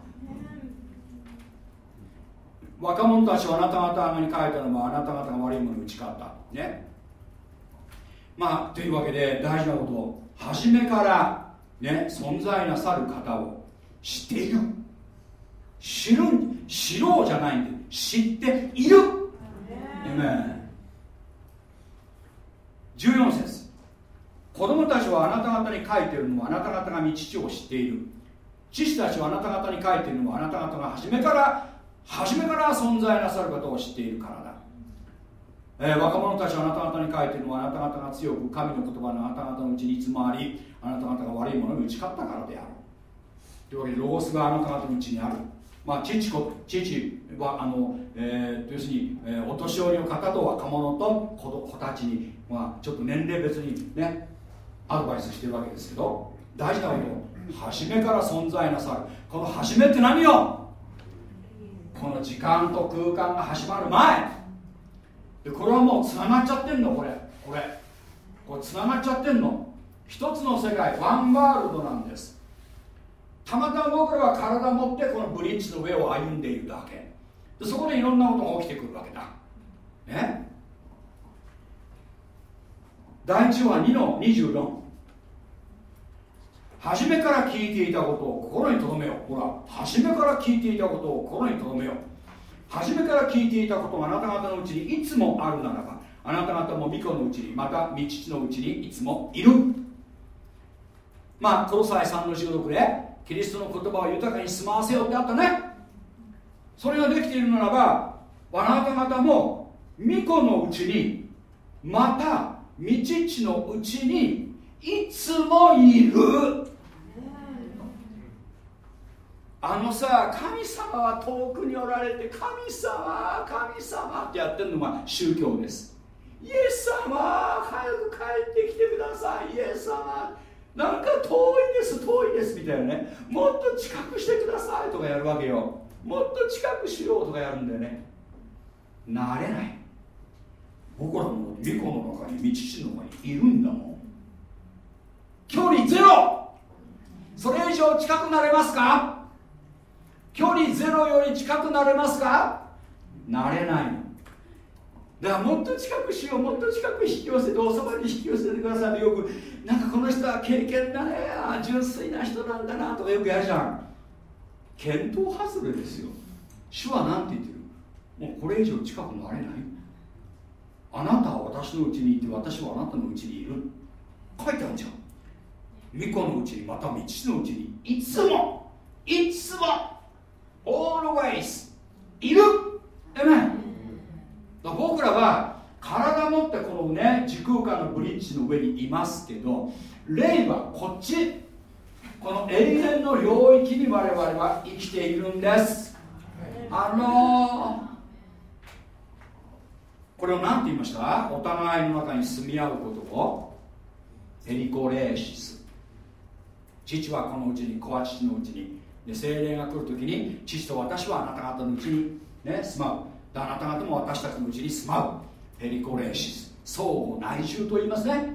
S1: 若者たちはあなた方に書いたのはあなた方が悪いものを打ち勝った。ね。まあというわけで大事なことを初めからね存在なさる方を知っている。知る知ろうじゃないんで知っている。14節。子供たちはあなた方に書いているのはあなた方が道父を知っている。父たちはあなた方に書いているのはあなた方が初めから初めから存在なさる方を知っているからだ、えー、若者たちはあなた方に書いているのはあなた方が強く神の言葉のあなた方のうちにいつもありあなた方が悪いものに打ち勝ったからである。というわけでロゴスがあなた方のうちにある。まあ、父子父はあの、えー、要するに、えー、お年寄りの方と若者と子子たちに、まあ、ちょっと年齢別にねアドバイスしてるわけですけど大事なこと初めから存在なさる。この初めって何よ？この時間と空間が始まる前。でこれはもうつながっちゃってんのこれ。これ。これつながっちゃってんの。一つの世界ワンワールドなんです。たまたま僕らは体を持ってこのブリッジの上を歩んでいるだけ。でそこでいろんなことが起きてくるわけだ。ね。第1話2の24初めから聞いていたことを心に留めよう。ほら初めから聞いていたことを心に留めよう。初めから聞いていたことがあなた方のうちにいつもあるならばあなた方も御子のうちにまた御父のうちにいつもいる。まあコロサイ3の16でキリストの言葉を豊かに住まわせようってあったね。それができているならばあなた方も御子のうちにまた御父のうちにいつもいる。あのさ神様は遠くにおられて神様神様ってやってるのが宗教です。イエス様早く帰ってきてください。イエス様なんか遠いです遠いですみたいなね。もっと近くしてくださいとかやるわけよ。もっと近くしようとかやるんだよね。なれない。僕らも巫女の中に道父の中にいるんだもん。距離ゼロ。それ以上近くなれますか？距離ゼロより近くなれますか？なれない。だからもっと近くしようもっと近く引き寄せておそばに引き寄せてください。よくなんかこの人は経験だね純粋な人なんだなとかよくやるじゃん。見当外れですよ。主は何て言ってる？もうこれ以上近くなれない。あなたは私のうちにいて私はあなたのうちにいる。書いてあるじゃん。巫女のうちにまた道のうちに。いつもいつも always いる。えめ僕らは体持ってこのね時空間のブリッジの上にいますけど霊はこっち。この永遠の領域に我々は生きているんです。あのー、これを何て言いました？お互いの中に住み合うことを。ペリコレーシス。父はこのうちに子は父のうちに。で精霊が来るときに父と私はあなた方のうちに、ね、住まう。あなた方も私たちのうちに住まう。ペリコレーシス。相互内住と言いますね。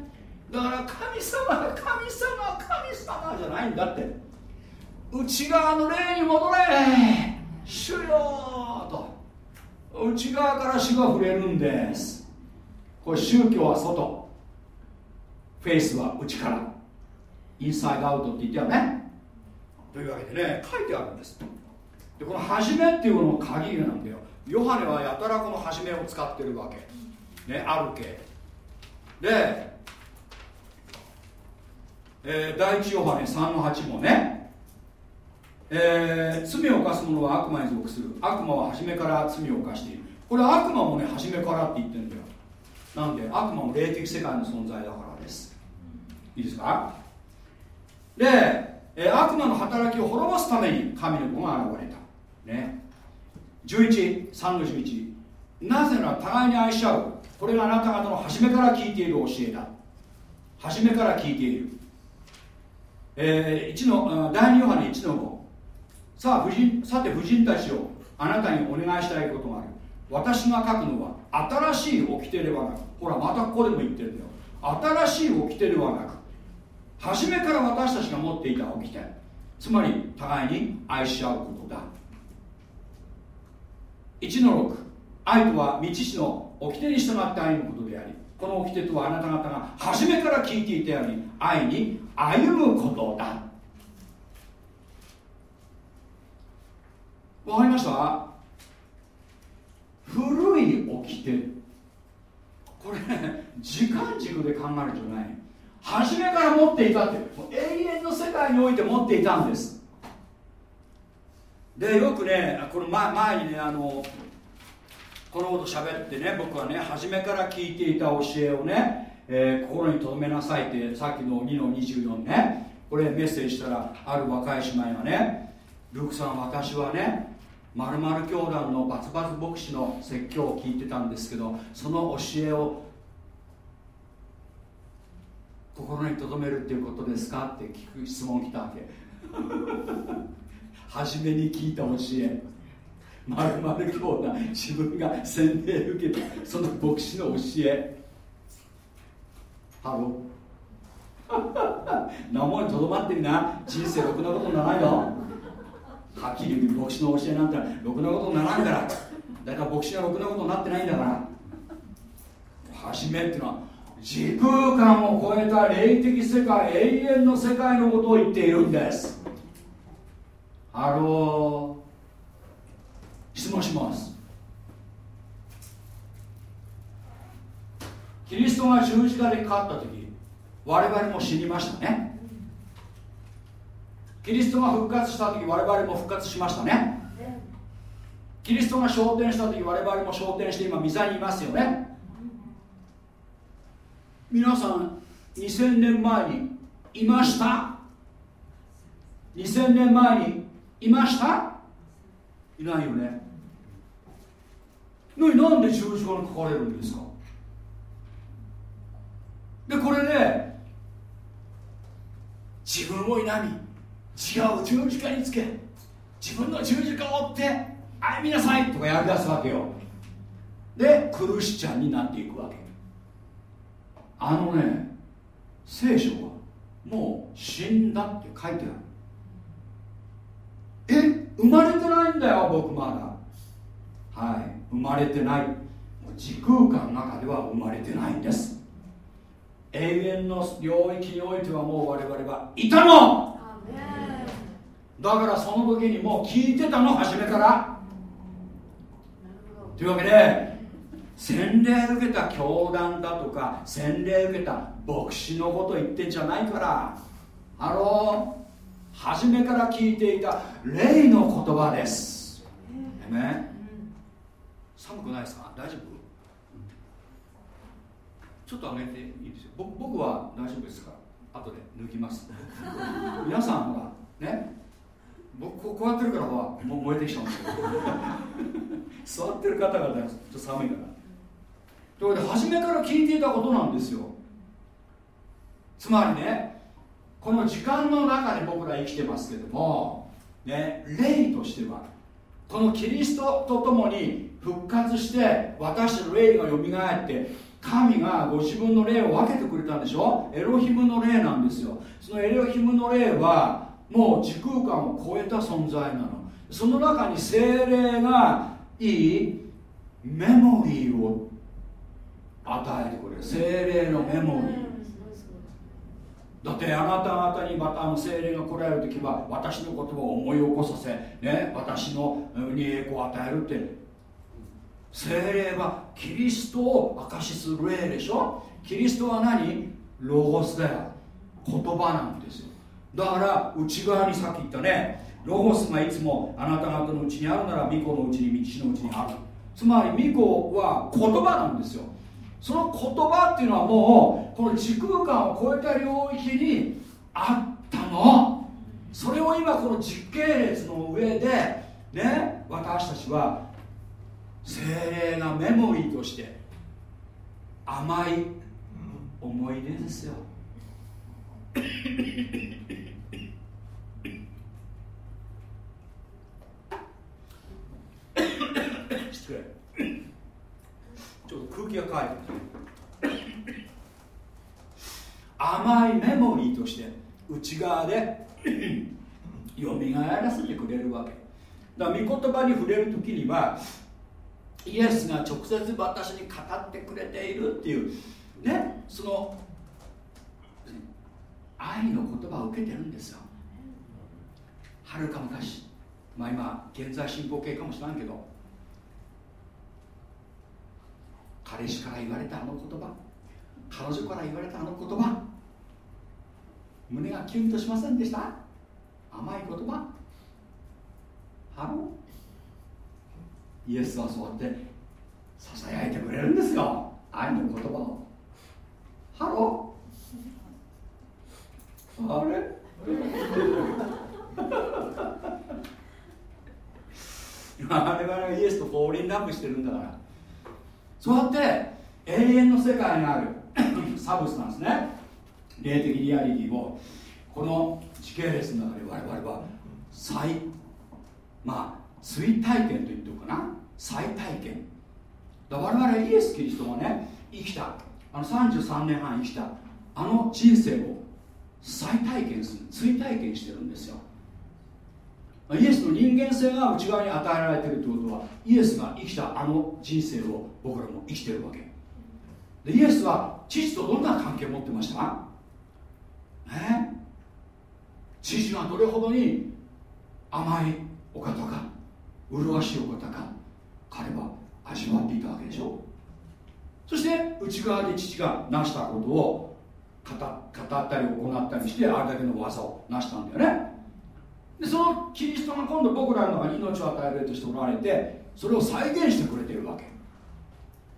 S1: だから神様神様神様じゃないんだって。内側の霊に戻れ。主よと。内側から主が触れるんです。これ宗教は外。フェイスは内から。インサイドアウトって言ったよね。というわけでね書いてあるんです。でこの「初め」っていうのの鍵なんだよ。ヨハネはやたらこの「初め」を使ってるわけ。ねあるけ。で、えー、第一ヨハネ3の8もね、えー、罪を犯す者は悪魔に属する。悪魔は初めから罪を犯している。これ悪魔もね初めからって言ってるんだよ。なんで悪魔も霊的世界の存在だからです。いいですか？で、え、悪魔の働きを滅ぼすために神の子が現れた。ね。113の11なぜなら互いに愛し合う。これがあなた方の初めから聞いている教えだ。初めから聞いている、えー、1の第2ヨハネ1の5さあ夫人さて夫人たちをあなたにお願いしたいことがある。私が書くのは新しい掟ではなくほらまたここでも言ってるんだよ。新しい掟ではなく初めから私たちが持っていた掟。つまり互いに愛し合うことだ。1の6愛とは道師の掟に従って歩むことでありこの掟とはあなた方が初めから聞いていたように愛に歩むことだ。わかりました？古い掟。これね時間軸で考えるんじゃない。初めから持っていたってもう永遠の世界において持っていたんです。でよくねこの前前にねあのこのこと喋ってね僕はね初めから聞いていた教えをね、えー、心に留めなさいってさっきの2の24ねこれメッセージしたらある若い姉妹がねルークさん私はねまるまる教団のバツバツ牧師の説教を聞いてたんですけどその教えを心に留めるっていうことですか？って聞く質問来たわけ。初めに聞いた教え。まるまる教団自分が洗礼受けたその牧師の教え。 Hello。名前にとどまってみな。人生ろくなことにならないよ。はっきり言う牧師の教えなんてろくなことにならんから。だから牧師がろくなことになってないんだから。初めっていうのは時空間を超えた霊的世界永遠の世界のことを言っているんです。 Hello。質問します。キリストが十字架でかかった時我々も死にましたね。キリストが復活した時我々も復活しましたね。キリストが昇天した時我々も昇天して今御座にいますよね皆さん2000年前にいました？2000年前にいました？いないよね。のになんで十字架に書かれるんですか？でこれで自分を否み違う十字架につけ自分の十字架を追って歩みなさいとかやりだすわけよ。でクルシチャンになっていくわけ。あのね聖書はもう死んだって書いてある。え生まれてないんだよ僕まだ。はい生まれてない。時空間の中では生まれてないんです。永遠の領域においてはもう我々はいたの。だからその時にもう聞いてたの初めから。というわけで洗礼受けた教団だとか洗礼受けた牧師のこと言ってんじゃないから。あの初めから聞いていた霊の言葉です。ね。寒くないですか？大丈夫？ちょっと上げていいですよ。僕は大丈夫ですから。後で抜きます。皆さんはね。僕こうやってるからもう燃えてきちゃうんですけど 座ってる方々ちょっと寒いから。というわけで初めから聞いていたことなんですよ。つまりねこの時間の中で僕ら生きてますけどもね霊としてはこのキリストと共に復活して私の霊がよみがえって神がご自分の霊を分けてくれたんでしょ？エロヒムの霊なんですよ。そのエロヒムの霊はもう時空間を超えた存在なの。その中に精霊がいいメモリーを与えてくれる。精霊のメモリー。だってあなた方にまたあの精霊が来られる時は私のことを思い起こさせ、ね、私のに栄光を与えるって。精霊はキリストを証しする霊でしょ？キリストは何？ロゴスだよ。言葉なんですよ。だから内側にさっき言ったね。ロゴスがいつもあなた方のうちにあるなら巫女のうちに道のうちにある。つまり巫女は言葉なんですよその言葉っていうのはもうこの時空間を超えた領域にあったの。それを今この実系列の上でね私たちは精霊がメモリーとして甘い思い出ですよ失礼ちょっと空気が変えて甘いメモリーとして内側でよみがえらせてくれるわけ。だから御言葉に触れる時にはイエスが直接私に語ってくれているっていうねその愛の言葉を受けてるんですよ。はるか昔。まあ今現在進行形かもしれんけど彼氏から言われたあの言葉彼女から言われたあの言葉胸がキュンとしませんでした？甘い言葉？ Hello？イエスはそうやってささやいてくれるんですよ。愛の言葉を。ハロー？あれ？我々はイエスとフォーリンラブしてるんだから。そうやって永遠の世界にある サブスタンスね。霊的リアリティをこの時系列の中で我々は再まあ追体験と言っておくかな。再体験。だ我々イエス・キリストがね生きた。あの33年半生きた。あの人生を再体験する追体験してるんですよ。イエスの人間性が内側に与えられているってことはイエスが生きたあの人生を僕らも生きてるわけ。でイエスは父とどんな関係を持ってました？ね父がどれほどに甘いお方か麗しいお方か彼は味わっていたわけでしょ？そして内側で父が成したことを語ったり行ったりしてあれだけの技を成したんだよね。でそのキリストが今度僕らの中に命を与えるとしておられてそれを再現してくれているわけ。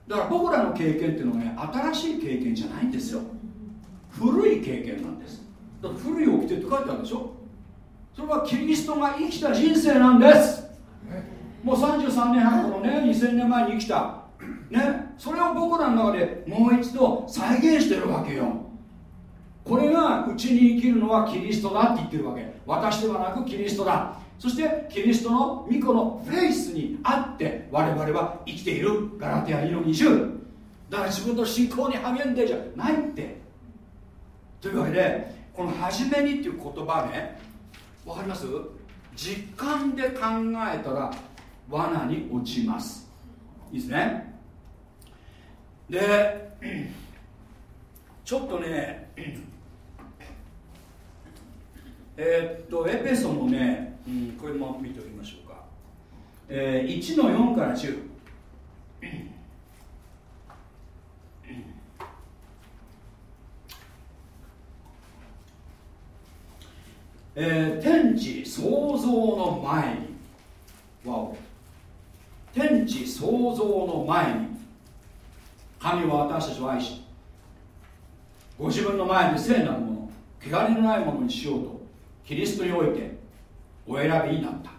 S1: だから僕らの経験っていうのはね新しい経験じゃないんですよ。古い経験なんです。だから古い掟って書いてあるでしょ。それはキリストが生きた人生なんです。もう33年半このね2000年前に生きた。ね。それを僕らの中でもう一度再現してるわけよこれがうちに生きるのはキリストだって言ってるわけ。私ではなくキリストだ。そしてキリストの御子のフェイスにあって我々は生きている。ガラテア2の20だから自分の信仰に励んでじゃないって。というわけでこの「初めに」っていう言葉ね。わかります？実感で考えたら罠に落ちます。いいですね？でちょっとねえー、っとエペソのね、うん、これも見ておきましょうか、えー、1の4から10えー、天地創造の前に。天地創造の前に。神は私たちを愛しご自分の前で聖なるもの汚れのないものにしようとキリストにおいてお選びになった。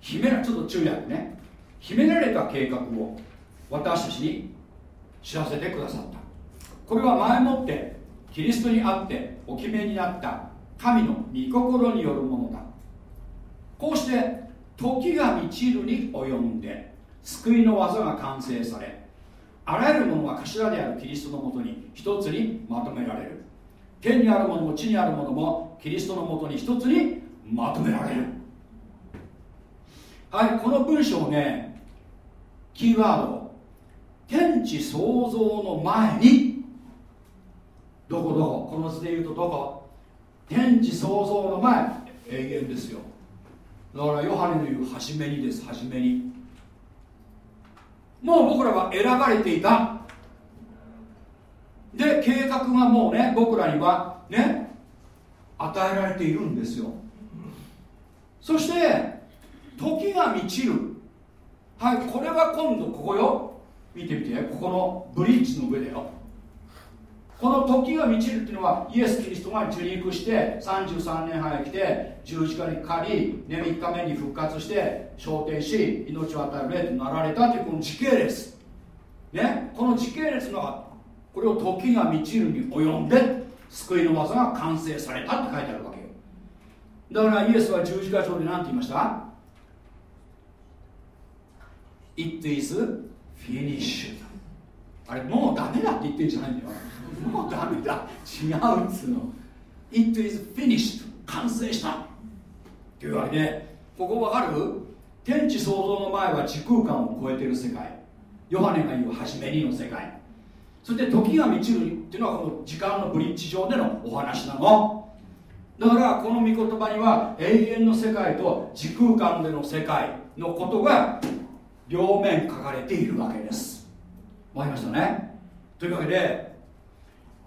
S1: 秘めらちょっと注意あるね。秘められた計画を私たちに知らせてくださった。これは前もってキリストにあってお決めになった神の御心によるものだ。こうして時が満ちるに及んで救いの技が完成されあらゆるものは頭であるキリストのもとに一つにまとめられる。天にあるものも地にあるものもキリストのもとに一つにまとめられる。はいこの文章ねキーワード天地創造の前にどこどここの図で言うとどこ天地創造の前永遠ですよ。だからヨハネの言う初めにです初めに。もう僕らは選ばれていたで計画がもうね僕らにはね与えられているんですよ。そして時が満ちる。はいこれは今度ここよ。見てみて。ここのブリッジの上だよ。この時が満ちるっていうのはイエス・キリストが受肉して33年半生きて十字架にかかり、ね、3日目に復活して昇天し命を与える霊となられたというこの時系列。ねこの時系列のこれを時が満ちるに及んで救いの技が完成されたって書いてあるわけよ。だからイエスは十字架上で何て言いました ?It is finished. あれもうダメだって言ってんじゃないんだよ。もうダメだ。違うっつうの。It is finished. 完成した。というわけでここわかる？天地創造の前は時空間を超えてる世界。ヨハネが言う初めにの世界。そして時が満ちるっていうのはこの時間のブリッジ上でのお話なの。だからこの御言葉には永遠の世界と時空間での世界のことが両面書かれているわけです。わかりましたね？というわけで、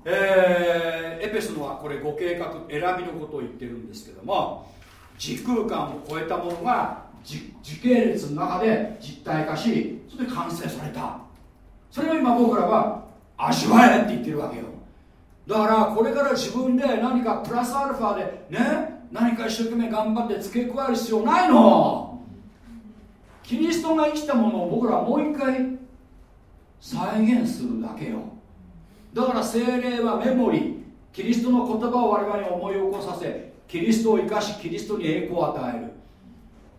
S1: えー、エペソのはこれご計画選びのことを言ってるんですけども時空間を超えたものが時系列の中で実体化しそれで完成された。それを今僕らは味わえって言ってるわけよ。だからこれから自分で何かプラスアルファでね何か一生懸命頑張って付け加える必要ないの。キリストが生きたものを僕らもう一回再現するだけよ。だから精霊はメモリーキリストの言葉を我々に思い起こさせキリストを生かしキリストに栄光を与える。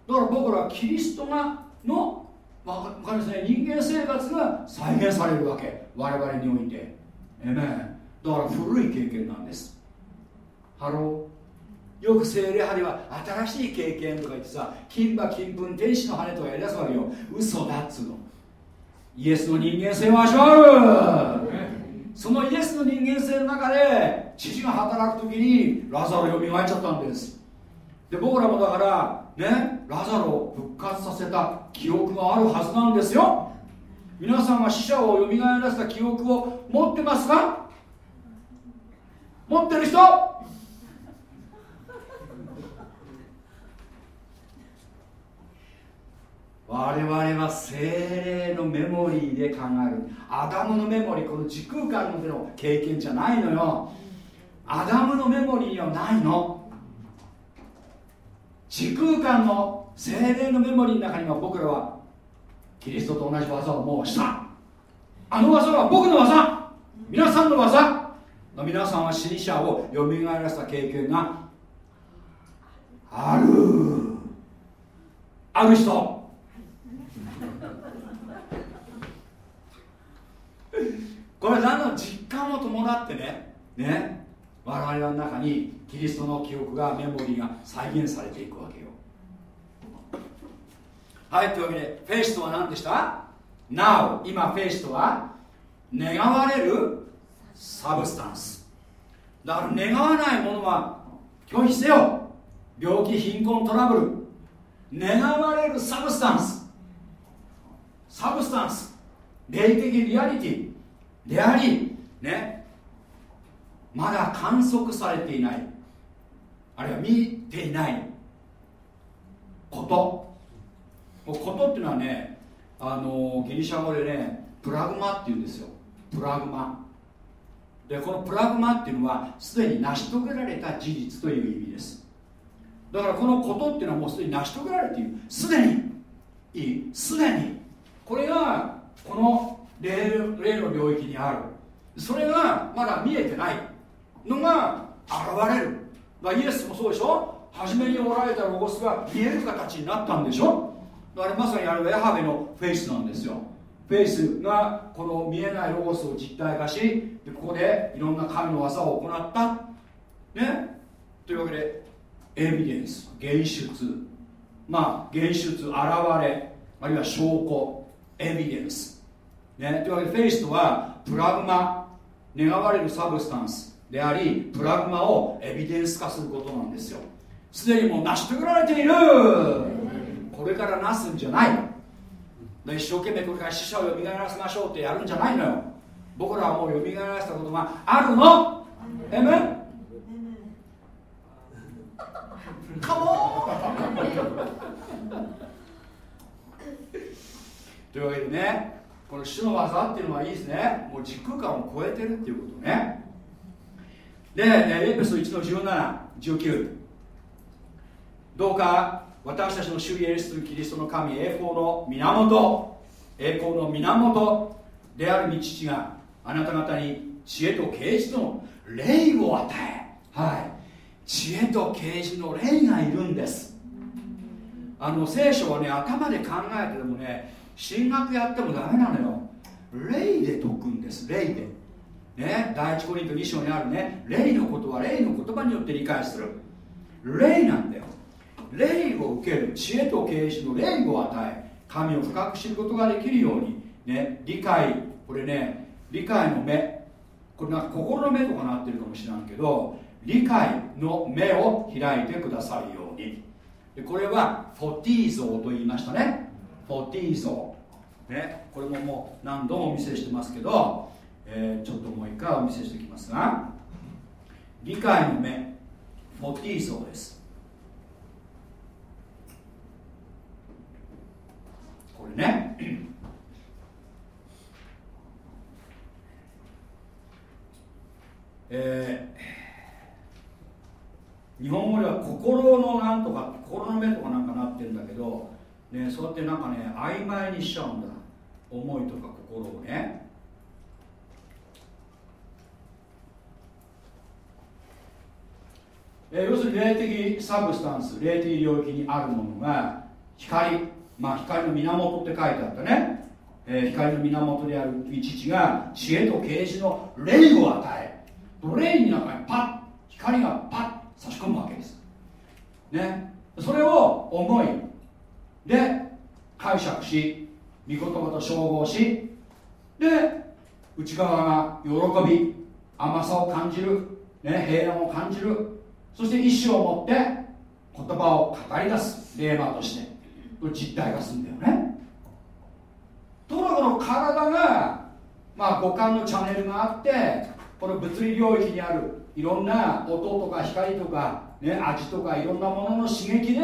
S1: だから僕らはキリストがのわかりますね人間生活が再現されるわけ。我々において。えめだから古い経験なんです。 Hello。よく聖霊派では新しい経験とか言ってさ金歯金粉天使の羽とかやりだすわけよ。嘘だっつうの。イエスの人間性を味わうそのイエスの人間性の中で父が働く時にラザロよみがえっちゃったんです。で僕らもだからねラザロを復活させた記憶があるはずなんですよ。皆さんは死者をよみがえらせた記憶を持ってますか？持ってる人？我々は精霊のメモリーで考える。アダムのメモリーこの時空間での経験じゃないのよ。アダムのメモリーにはないの。時空間の精霊のメモリーの中には僕らはキリストと同じ技をもうした。あの技は僕の技。皆さんの技。の皆さんは死者をよみがえらせた経験がある。ある人。これ何の実感を伴ってねね。我々の中にキリストの記憶がメモリーが再現されていくわけよ。はいというわけでフェイスとは何でした ?Now 今 faith とは願われる substance。だから願わないものは拒否せよ。病気貧困トラブル。願われる substance。サブスタンス。霊的リアリティでありね。まだ観測されていない。あるいは見ていない。こと。ことっていうのはねあのギリシャ語でねプラグマっていうんですよ。プラグマ。でこのプラグマっていうのはすでに成し遂げられた事実という意味です。だからこのことっていうのはもうすでに成し遂げられている。すでに。いい。すでに。これがこの霊霊の領域にある。それがまだ見えてない。のが現れる。だイエスもそうでしょ？初めにおられたロゴスが見える形になったんでしょ？だからまさにあれはヤハベのフェイスなんですよ。フェイスがこの見えないロゴスを実体化しでここでいろんな神の技を行った。ね？というわけでエビデンス現出まあ現出現れあるいは証拠エビデンスね、というわけでフェイスとはプラグマ。願われる substance。でありプラグマをエビデンス化することなんですよ。すでにもう成し遂げられている。これからなすんじゃない。一生懸命これから死者をよみがえらせましょうってやるんじゃないのよ。僕らはもうよみがえらせたことがあるの。えめカモンというわけでねこの主の技っていうのはいいですね。もう時空間を超えてるっていうことねでエペソ1の1719どうか私たちの主イエスキリストの神栄光の源栄光の源である御父があなた方に知恵と啓示の霊を与えはい知恵と啓示の霊がいるんです。あの聖書はね頭で考えててもね進学やってもダメなのよ。霊で解くんです霊で。ね第一コリント2章にあるね霊のことは霊の言葉によって理解する。霊なんだよ。霊を受ける知恵と啓示の霊を与え神を深く知ることができるようにね理解これね理解の目。これなんか心の目とかなってるかもしれないけど理解の目を開いてくださるように。でこれはフォティー像と言いましたね。フォティー像ねこれももう何度もお見せしてますけど、えー、ちょっともう一回お見せしていきますが理解の目フォティー像です。これね。えー、日本語では心のなんとか心の目とかなんかなってるんだけど、ね、そうやってなんかね曖昧にしちゃうんだ。思いとか心をね。えー、要するに霊的サブスタンス霊的領域にあるものが光まあ光の源って書いてあったね、えー、光の源である一地が知恵と啓示の霊を与え霊に中にパッ光がパッ差し込むわけです。ね。それを思いで解釈し御言葉と照合しで内側が喜び甘さを感じる、ね、平安を感じる。そして意志を持って言葉を語り出す霊魔として実体化するんだよね。ところこの体がまあ五感のチャンネルがあってこの物理領域にあるいろんな音とか光とか、ね、味とかいろんなものの刺激で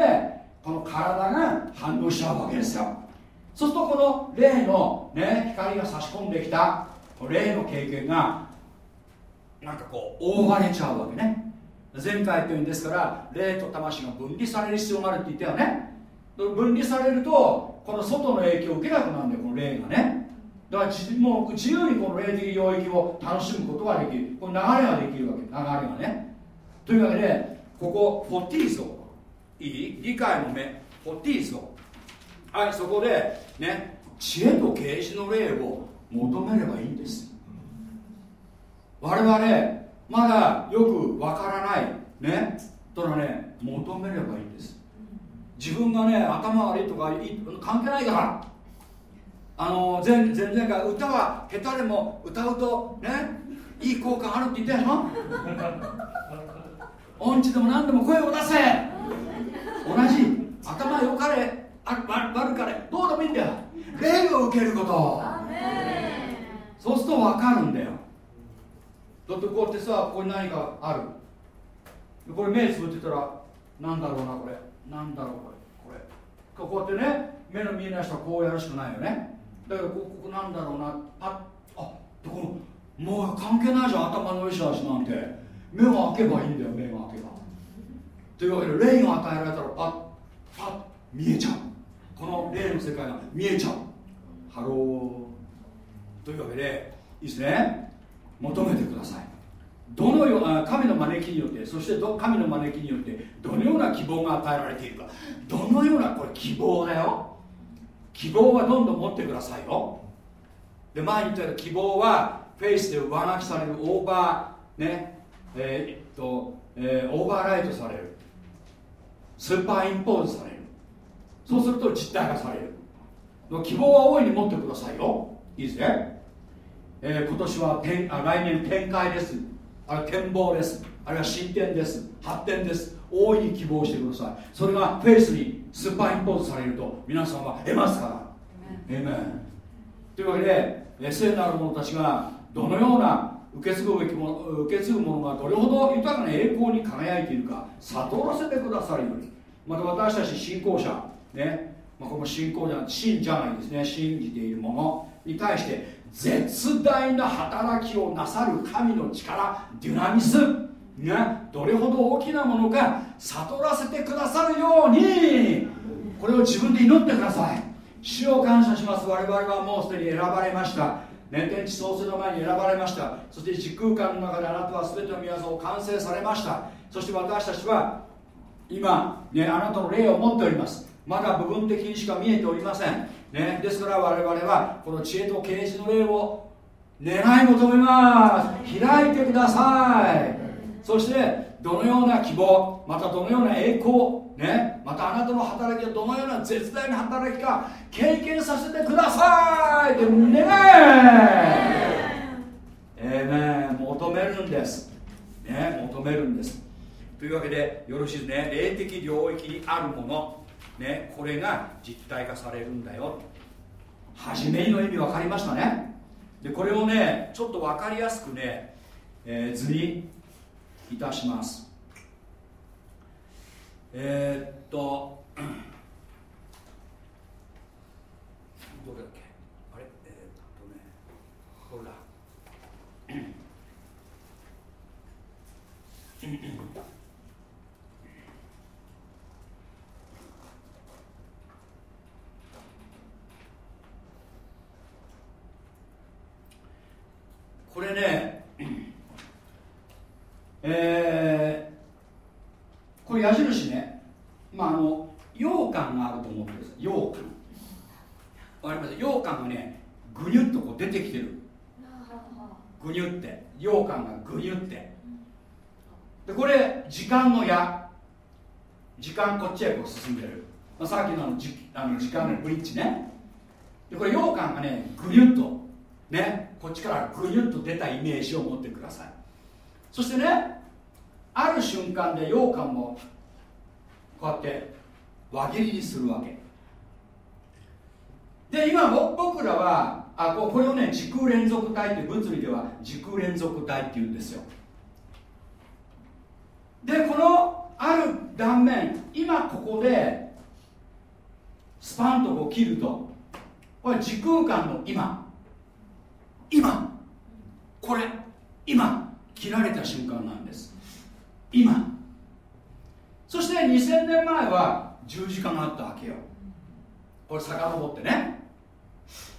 S1: この体が反応しちゃうわけですよ。そうするとこの霊の、ね、光が差し込んできた霊の経験がなんかこう覆われちゃうわけね。前回というんですから霊と魂が分離される必要があるって言ったよね。分離されるとこの外の影響を受けなくなるんだよこの霊がね。だからもう自由にこの霊的領域を楽しむことができる。この流れができるわけ流れがね。というわけでここフォティーゾ。いい？理解の目。フォティーゾ。はいそこでね知恵と啓示の霊を求めればいいんです。我々まだよくわからないね。ただね求めればいいんです。自分がね頭悪いとか関係ないから。あの前前々回歌は下手でも歌うとねいい効果あるって言ったでしょ音痴でも何でも声を出せ。同じ頭よかれあ悪かれどうでもいいんだよ。霊を受けること。そうすると分かるんだよだってこうやってさここに何かある？これ目つぶってたらなんだろうなこれ。なんだろうこれ。これこうやってね目の見えない人はこうやるしかないよね。だからここなんだろうな。ああどこもう関係ないじゃん。頭の良し悪しなんて。目を開けばいいんだよ目が開けば。というわけで霊が与えられたらパッパッ見えちゃう。この霊の世界が見えちゃう。 Hello。というわけでいいですね。求めてください。どのような神の招きによってそして神の招きによってどのような希望が与えられているか。どのようなこれ希望だよ。希望はどんどん持ってくださいよ。で前に言ったように希望はフェイスで上書きされるオーバーねえー、っと、えー、オーバーライトされる。スーパーインポーズされる。そうすると実体化される。希望は大いに持ってくださいよ。いいですね、えー、今年は展あ来年展開です。あれ展望です。あるいは進展です。発展です。大いに希望してください。それがフェイスにスーパーインポーズされると皆さんは得ますから。というわけで聖なる者たちがどのような受け継ぐべきもの受け継ぐものがどれほど豊かな栄光に輝いているか悟らせてくださるように。また私たち信仰者ね、まあ、この信仰者信じゃないですね。信じているものに対して絶大な働きをなさる神の力デュナミスがどれほど大きなものか悟らせてくださるように。これを自分で祈ってください。主を感謝します。我々はもうすでに選ばれました。年天地創生の前に選ばれました。そして時空間の中であなたは全ての宮沢を完成されました。そして私たちは今、ね、あなたの霊を持っております。まだ部分的にしか見えておりません、ね、ですから我々はこの知恵と啓示の霊を願い求めます。開いてください。そしてどのような希望またどのような栄光ね。またあなたの働きがどのような絶大な働きか経験させてください。ってね。ええね。求めるんです。ね。求めるんです。というわけでよろしいですね。霊的領域にあるもの。ねこれが実体化されるんだよ。初めの意味分かりましたね。でこれをねちょっと分かりやすくね、えー、図にいたします。えー、っとどれだっけ？あれ？えー、っとねこれだこれね えー、これ矢印ね。まああの羊羹があると思ってください。羊羹。わかります？羊羹がねぐにゅっとこう出てきてる。ぐにゅって。羊羹がぐにゅって。でこれ時間の矢。時間こっちへこう進んでる、まあ、さっきのじあの時間のブリッジね。でこれ羊羹がねぐにゅっと。ね。こっちからぐにゅっと出たイメージを持ってください。そしてねある瞬間で羊羹もこうやって輪切りにするわけ。で今僕らはあこれをね時空連続体って物理では時空連続体っていうんですよ。でこのある断面今ここでスパンとこう切るとこれ時空間の今。今これ今切られた瞬間なんです。今。そして2000年前は十字架があったわけよ。これ遡ってね。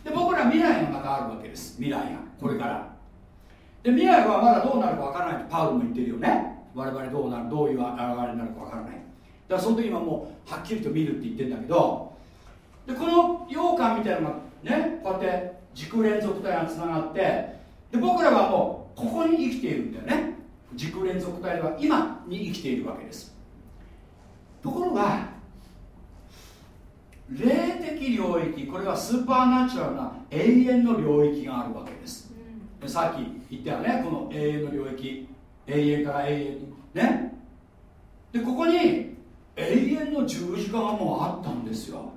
S1: で僕ら未来がまたあるわけです。未来が。これから。で未来はまだどうなるかわからない。とパウロも言ってるよね。我々どうなるどういう現れになるかわからない。だからその時今もうはっきりと見るって言ってるんだけど。でこの羊羹みたいなのがねこうやって時空連続体がつながってで僕らはもうここに生きているんだよね。時空連続体は今に生きているわけです。ところが霊的領域これはスーパーナチュラルな永遠の領域があるわけです、でさっき言ったよねこの永遠の領域。永遠から永遠に。ね。でここに永遠の十字架がもうあったんですよ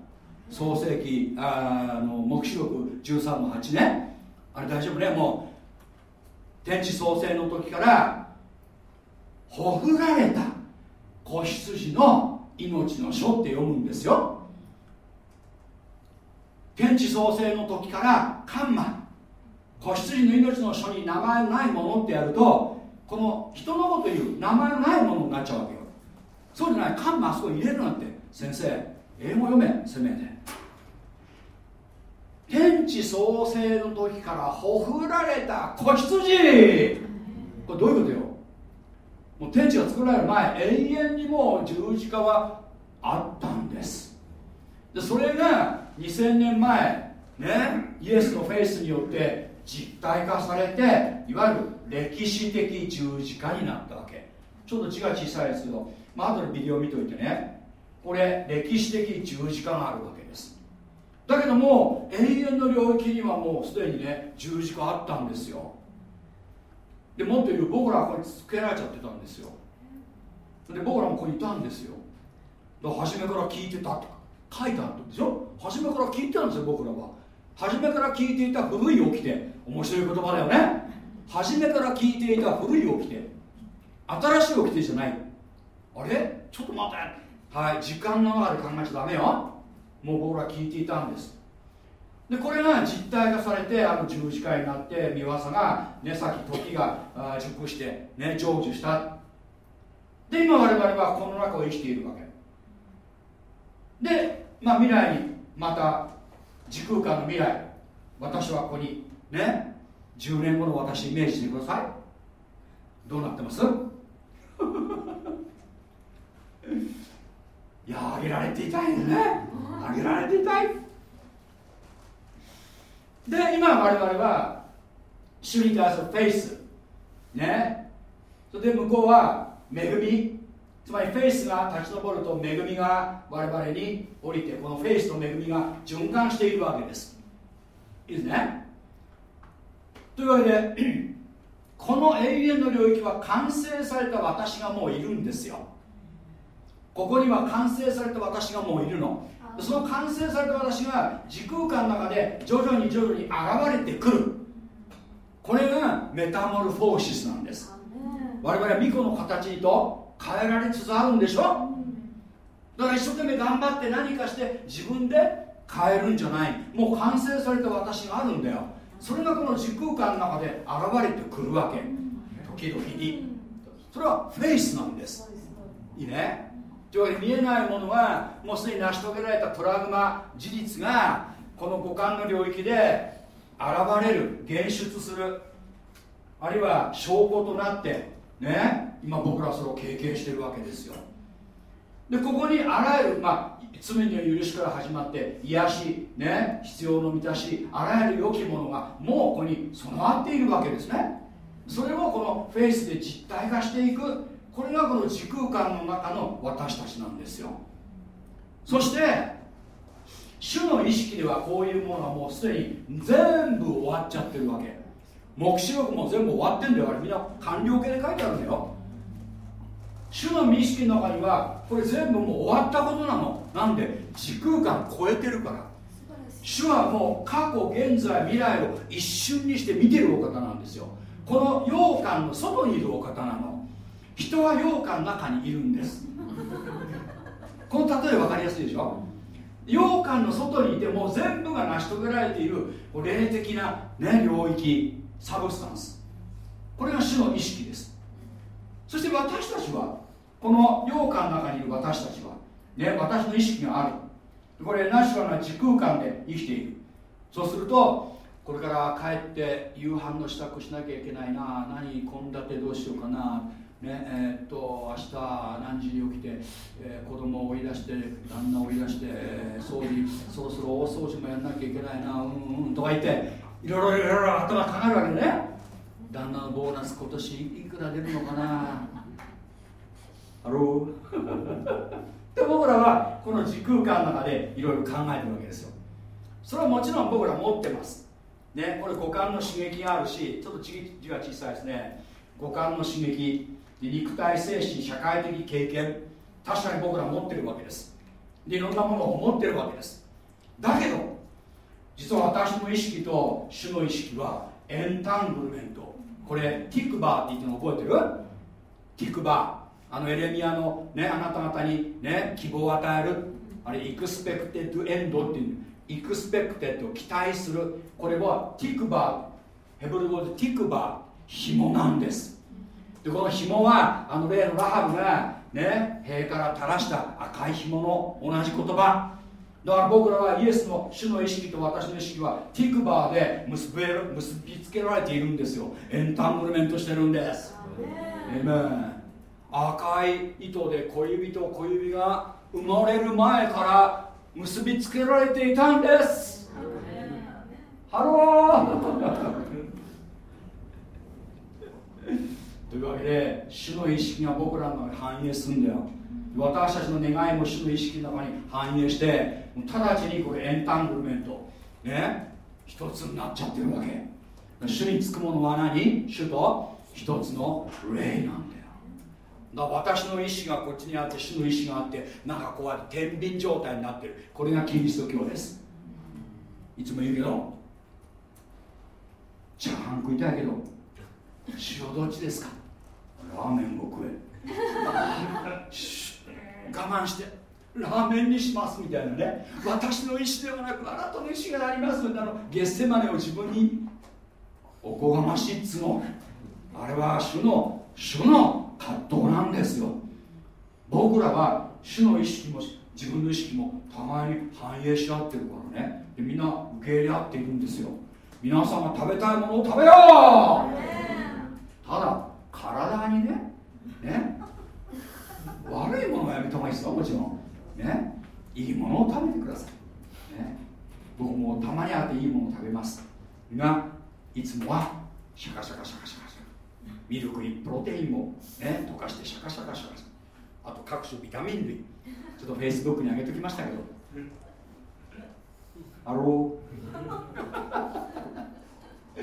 S1: 創世紀あの黙示録13の8ね。あれ大丈夫ね。もう天地創生の時からほふられた子羊の命の書って読むんですよ。天地創生の時からカンマ子羊の命の書に名前ないものってやるとこの人のこと言う名前ないものになっちゃうわけよ。そうじゃない。カンマあそこ入れるなんて。先生英語読め。せめて。天地創生の時からほふられた。子羊。これどういうことよ？もう天地が作られる前永遠にもう十字架はあったんです。でそれが2000年前ねイエスのフェイスによって実体化されていわゆる歴史的十字架になったわけ。ちょっと字が小さいですけど、まあ後でビデオ見といてね。これ歴史的十字架があるわだけども永遠の領域にはもうすでにね十字架あったんですよ。でもっと言う僕らはここにつけられちゃってたんですよ。で僕らもここにいたんですよ。だから初めから聞いてたとか書いてあったんでしょ初めから聞いてたんですよ僕らは。初めから聞いていた古い掟。面白い言葉だよね。初めから聞いていた古い掟。新しい掟じゃない。あれ？ちょっと待って。はい時間の中で考えちゃダメよ。もう僕ら聞いていたんです。でこれが実体化されてあの十字架になって見業が、ね、さっき時が熟して、ね、成就した。で今我々はこの中を生きているわけ。で、まあ、未来にまた時空間の未来私はここにね10年後の私イメージしてください。どうなってます？いやあげられていたいね。あげられていたい。で今我々は主に対するフェイス。ね。それで向こうは恵み。つまりフェイスが立ち上ると恵みが我々に降りてこのフェイスと恵みが循環しているわけです。いいですね。というわけで この永遠の領域は完成された私がもういるんですよ。ここには完成された私がもういるの。その完成された私が時空間の中で徐々に徐々に現れてくる。これがメタモルフォーシスなんです。我々は巫女の形と変えられつつあるんでしょ？だから一生懸命頑張って何かして自分で変えるんじゃない。もう完成された私があるんだよ。それがこの時空間の中で現れてくるわけ。時々に。それはフェイスなんです。いいねというわけで見えないものはもうすでに成し遂げられたトラウマ事実がこの五感の領域で現れる現出する。あるいは証拠となってね今僕らそれを経験してるわけですよ。でここにあらゆる、まあ、罪の許しから始まって癒し、ね、必要の満たしあらゆる良きものがもうここに備わっているわけですね。それをこのフェイスで実体化していくこれがこの時空間の中の私たちなんですよ。そして主の意識ではこういうものはもうすでに全部終わっちゃってるわけ。黙示録も全部終わってんだよ。あれみんな完了形で書いてあるんだよ。主の意識の中にはこれ全部もう終わったことなの。なんで時空間超えてるから。主はもう過去現在未来を一瞬にして見てるお方なんですよ。この羊羹の外にいるお方なの。人は羊羹の中にいるんです。この例え分かりやすいでしょ？羊羹の外にいても全部が成し遂げられている霊的な、ね、領域サブスタンス。これが主の意識です。そして私たちはこの羊羹の中にいる私たちは、ね、私の意識がある。これナシュラルな時空間で生きている。そうするとこれから帰って夕飯の支度しなきゃいけないな何献立どうしようかなねえー、っと明日何時に起きて、えー、子供を追い出して旦那を追い出して掃除そろそろ大掃除もやんなきゃいけないなうんうんとか言っていろいろいろいろ頭かかるわけでね。旦那のボーナス今年いくら出るのかな。 Hello。で僕らはこの時空間の中でいろいろ考えてるわけですよ。それはもちろん僕ら持ってます。ねこれ五感の刺激があるしちょっと字が小さいですね。五感の刺激肉体精神社会的経験確かに僕ら持ってるわけです。でいろんなものを持ってるわけです。だけど実は私の意識と主の意識は entanglement。これティクバーって言っての覚えてる？ティクバー。あのエレミアの、ね、あなた方に、ね、希望を与えるあれ expected end っていう expected 期待する。これはティクバー。ヘブル語でティクバー。紐なんです。でこの紐はあの例のラハブがね塀から垂らした赤い紐の同じ言葉。だから僕らはイエスの主の意識と私の意識はティクバーで結べる結びつけられているんですよ。エンタングルメントしてるんです。エメン赤い糸で小指と小指が生まれる前から結びつけられていたんです。ハローというわけで主の意識が僕らの中に反映するんだよ。私たちの願いも主の意識の中に反映して直ちにこれ entanglement ね一つになっちゃってるわけ。主につくものは何？主と一つの霊なんだだ私の意志がこっちにあって主の意志があってなんかこうやって天秤状態になってる。これがキリスト教です。いつも言うけどチャーハン食いたいけど塩どっちですか？ラーメンを食え。我慢してラーメンにしますみたいなね。私の意思ではなくあなたの意思がありますあのゲッセマネを自分におこがましいっつの。あれは主の主の葛藤なんですよ。僕らは主の意識も自分の意識も互いに反映し合ってるからね。でみんな受け入れ合っているんですよ。皆さんが食べたいものを食べようただ体にね。ね。悪いものはやめた方がいいですよもちろん。ね。いいものを食べてください、ね、僕もたまにあっていいものを食べます。がいつもはシャカシャカシャカシャカシャカ。ミルクにプロテインもね溶かしてシャカシャカシャカあと各種ビタミン類。ちょっとフェイスブックに上げてきましたけど。あろう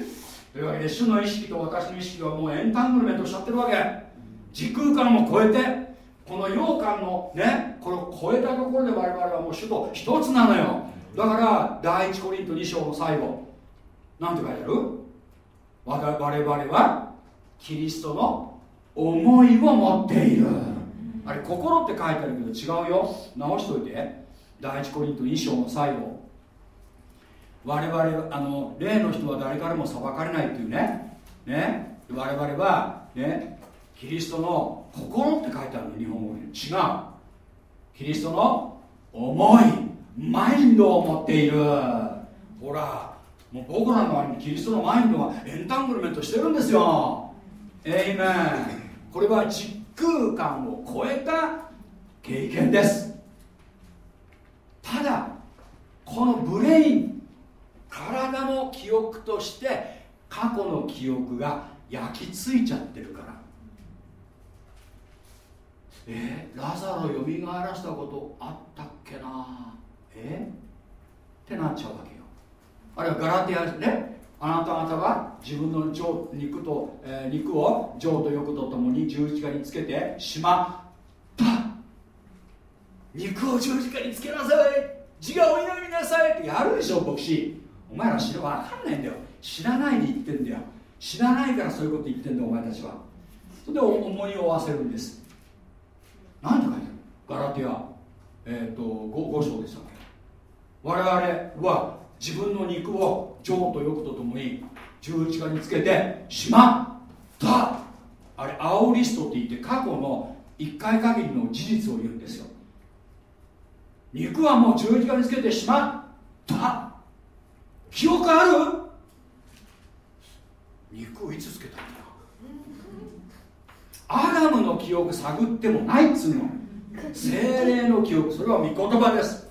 S1: というわけで主の意識と私の意識はもうエンタングルメントしちゃってるわけ。時空間も超えてこの羊羹のねこれを超えたところで我々はもう主と一つなのよ。だから第一コリント2章の最後なんて書いてある？我々はキリストの思いを持っている。あれ心って書いてあるけど違うよ。直しといて。第一コリント2章の最後。我々あの例の人は誰からも裁かれないっていうね。ね。我々はねキリストの心って書いてあるの日本語に。違う。キリストの思いマインドを持っている。ほらもう僕らの周りにキリストのマインドがエンタングルメントしてるんですよ。エイメン。これは時空間を超えた経験です。ただこのブレイン体の記憶として過去の記憶が焼き付いちゃってるから。えー、ラザロよみがえらせたことあったっけな。え？ー、ってなっちゃうわけよ。あるいはガラティアねあなた方は自分の肉と、えー、肉を情と欲とともに十字架につけてしまった。肉を十字架につけなさい。自我を祈りなさい。ってやるでしょ牧師。お前ら知ら分かんないんだよ。知らないで言ってんだよ。知らないからそういうこと言ってんだよお前たちは。それで思いを合わせるんです。何て書いてある？ガラティア、えーと、5, 5章でしたっけ？我々は自分の肉を情と欲とともに十字架につけてしまった。あれアオリストって言って過去の一回限りの事実を言うんですよ。肉はもう十字架につけてしまった。記憶ある？肉をいつつけたんだ？アダムの記憶探ってもないっつうの。聖霊の記憶。それは御言葉です。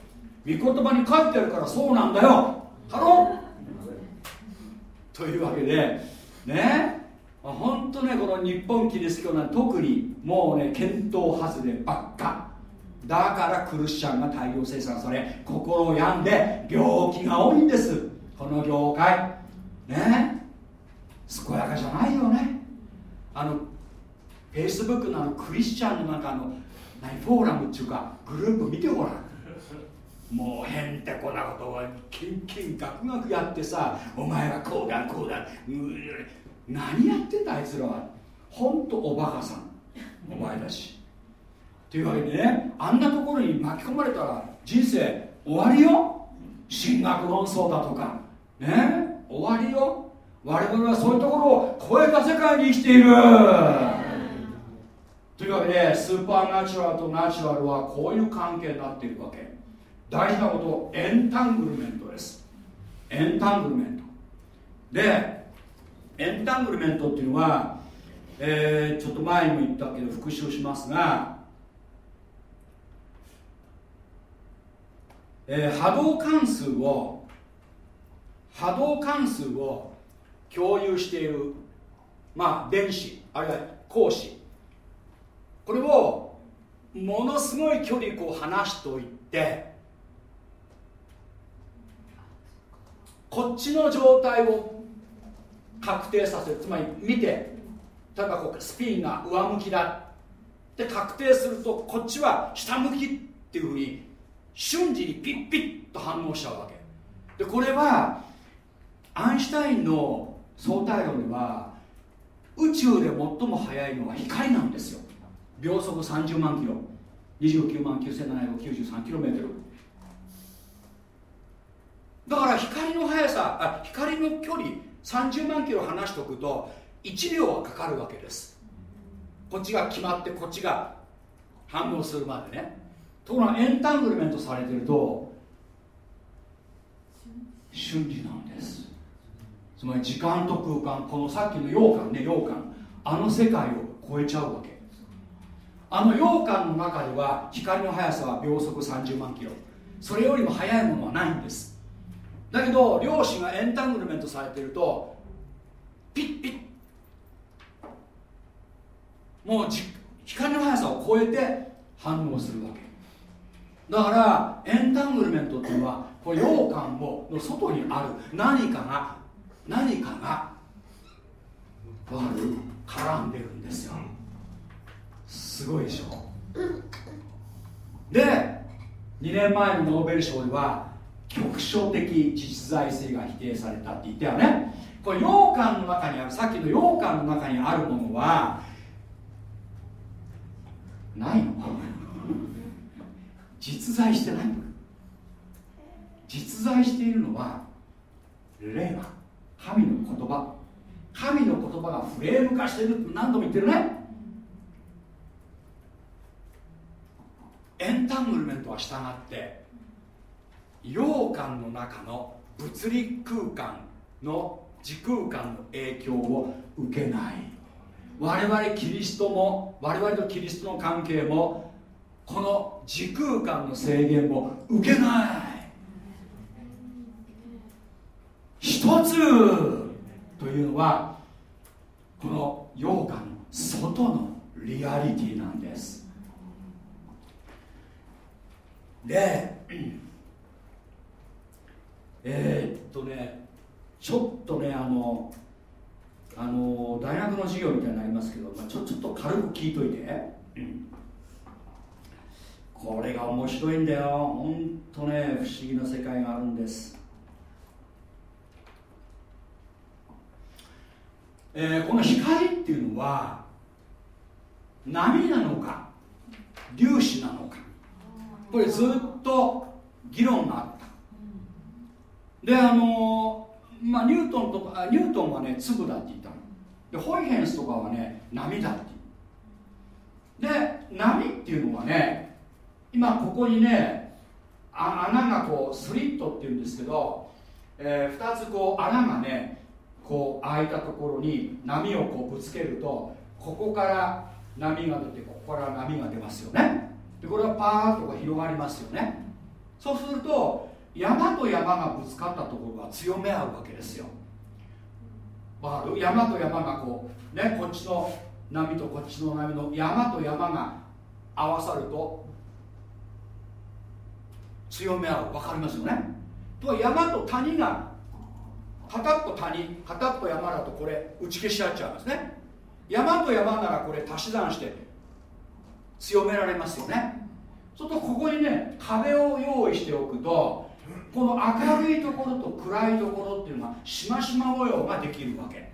S1: 御言葉に書いてあるからそうなんだよ。 Hello。というわけでね。本当ねこの日本キリスト教なん特にもうね見当外ればっか。だからクリスチャンが大量生産され心を病んで病気が多いんですこの業界ね健やかじゃないよね。あのフェイスブックのあのクリスチャンの中の何フォーラムっていうかグループ見てごらん。もうへんてこなことをキンキンガクガクやってさお前はこうだこうだ。何やってんだあいつらは。ほんとおバカさん。お前だし。というわけでねあんなところに巻き込まれたら人生終わりよ。進学論争だとか。ね終わりよ。我々はそういうところを超えた世界に生きている。というわけでスーパーナチュラルとナチュラルはこういう関係になっているわけ。大事なことエンタングルメントです。エンタングルメント。でエンタングルメントっていうのは、えー、ちょっと前にも言ったけど復習しますが、えー、波動関数を波動関数を共有しているまあ電子あるいは光子。これをものすごい距離こう離しておいてこっちの状態を確定させる。つまり見て例えばこうスピンが上向きだって確定するとこっちは下向きっていうふうに瞬時にピッピッと反応しちゃうわけ。でこれはアインシュタインの相対論では宇宙で最も速いのは光なんですよ。秒速30万キロ。29万9793キロメートル。だから光の速さあ光の距離30万キロ離しておくと1秒はかかるわけです。こっちが決まってこっちが反応するまでね。ところがエンタングルメントされてると瞬時なんですつまり時間と空間このさっきの羊羹ね羊羹。あの世界を超えちゃうわけ。あの羊羹の中では光の速さは秒速30万キロ。それよりも速いものはないんです。だけど量子がエンタングルメントされているとピッピッ。もう光の速さを超えて反応するわけ。だからエンタングルメントっていうのはこれ羊羹をの外にある何かが何かがわかる絡んでるんですよ。すごいでしょ。で2年前のノーベル賞では局所的実在性が否定されたって言ったよね。これ羊羹の中にあるさっきの羊羹の中にあるものはないの。実在してない実在しているのは霊が神の言葉。神の言葉がフレーム化してるって何度も言ってるね。エンタングルメントは従って羊羹の中の物理空間の時空間の影響を受けない。我々キリストも我々とキリストの関係もこの時空間の制限を受けない。一つというのはこの羊羹の外のリアリティなんです。でえー、っとねちょっとねあのあの大学の授業みたいになりますけど、まあ、ちょちょっと軽く聞いといて、これが面白いんだよ。ほんとね不思議な世界があるんです。えー、この光っていうのは波なのか粒子なのか。これずっと議論があった。であのまあニュートンとかニュートンはね粒だって言ったの。でホイヘンスとかはね波だってで波っていうのはね今ここにね穴がこうスリットっていうんですけど、えー、2つこう穴がねこう開いたところに波をこうぶつけるとここから波が出てここから波が出ますよね。でこれはパーッと広がりますよね。そうすると山と山がぶつかったところが強め合うわけですよ。わかる？山と山がこうねこっちの波とこっちの波の山と山が合わさると強め合う。分かりますよね？と山と谷が片っぽ谷片っぽ山だとこれ打ち消し合っちゃうんですね。山と山ならこれ足し算して強められますよね。そうするとここにね壁を用意しておくとこの明るいところと暗いところっていうのはしましま模様ができるわけ。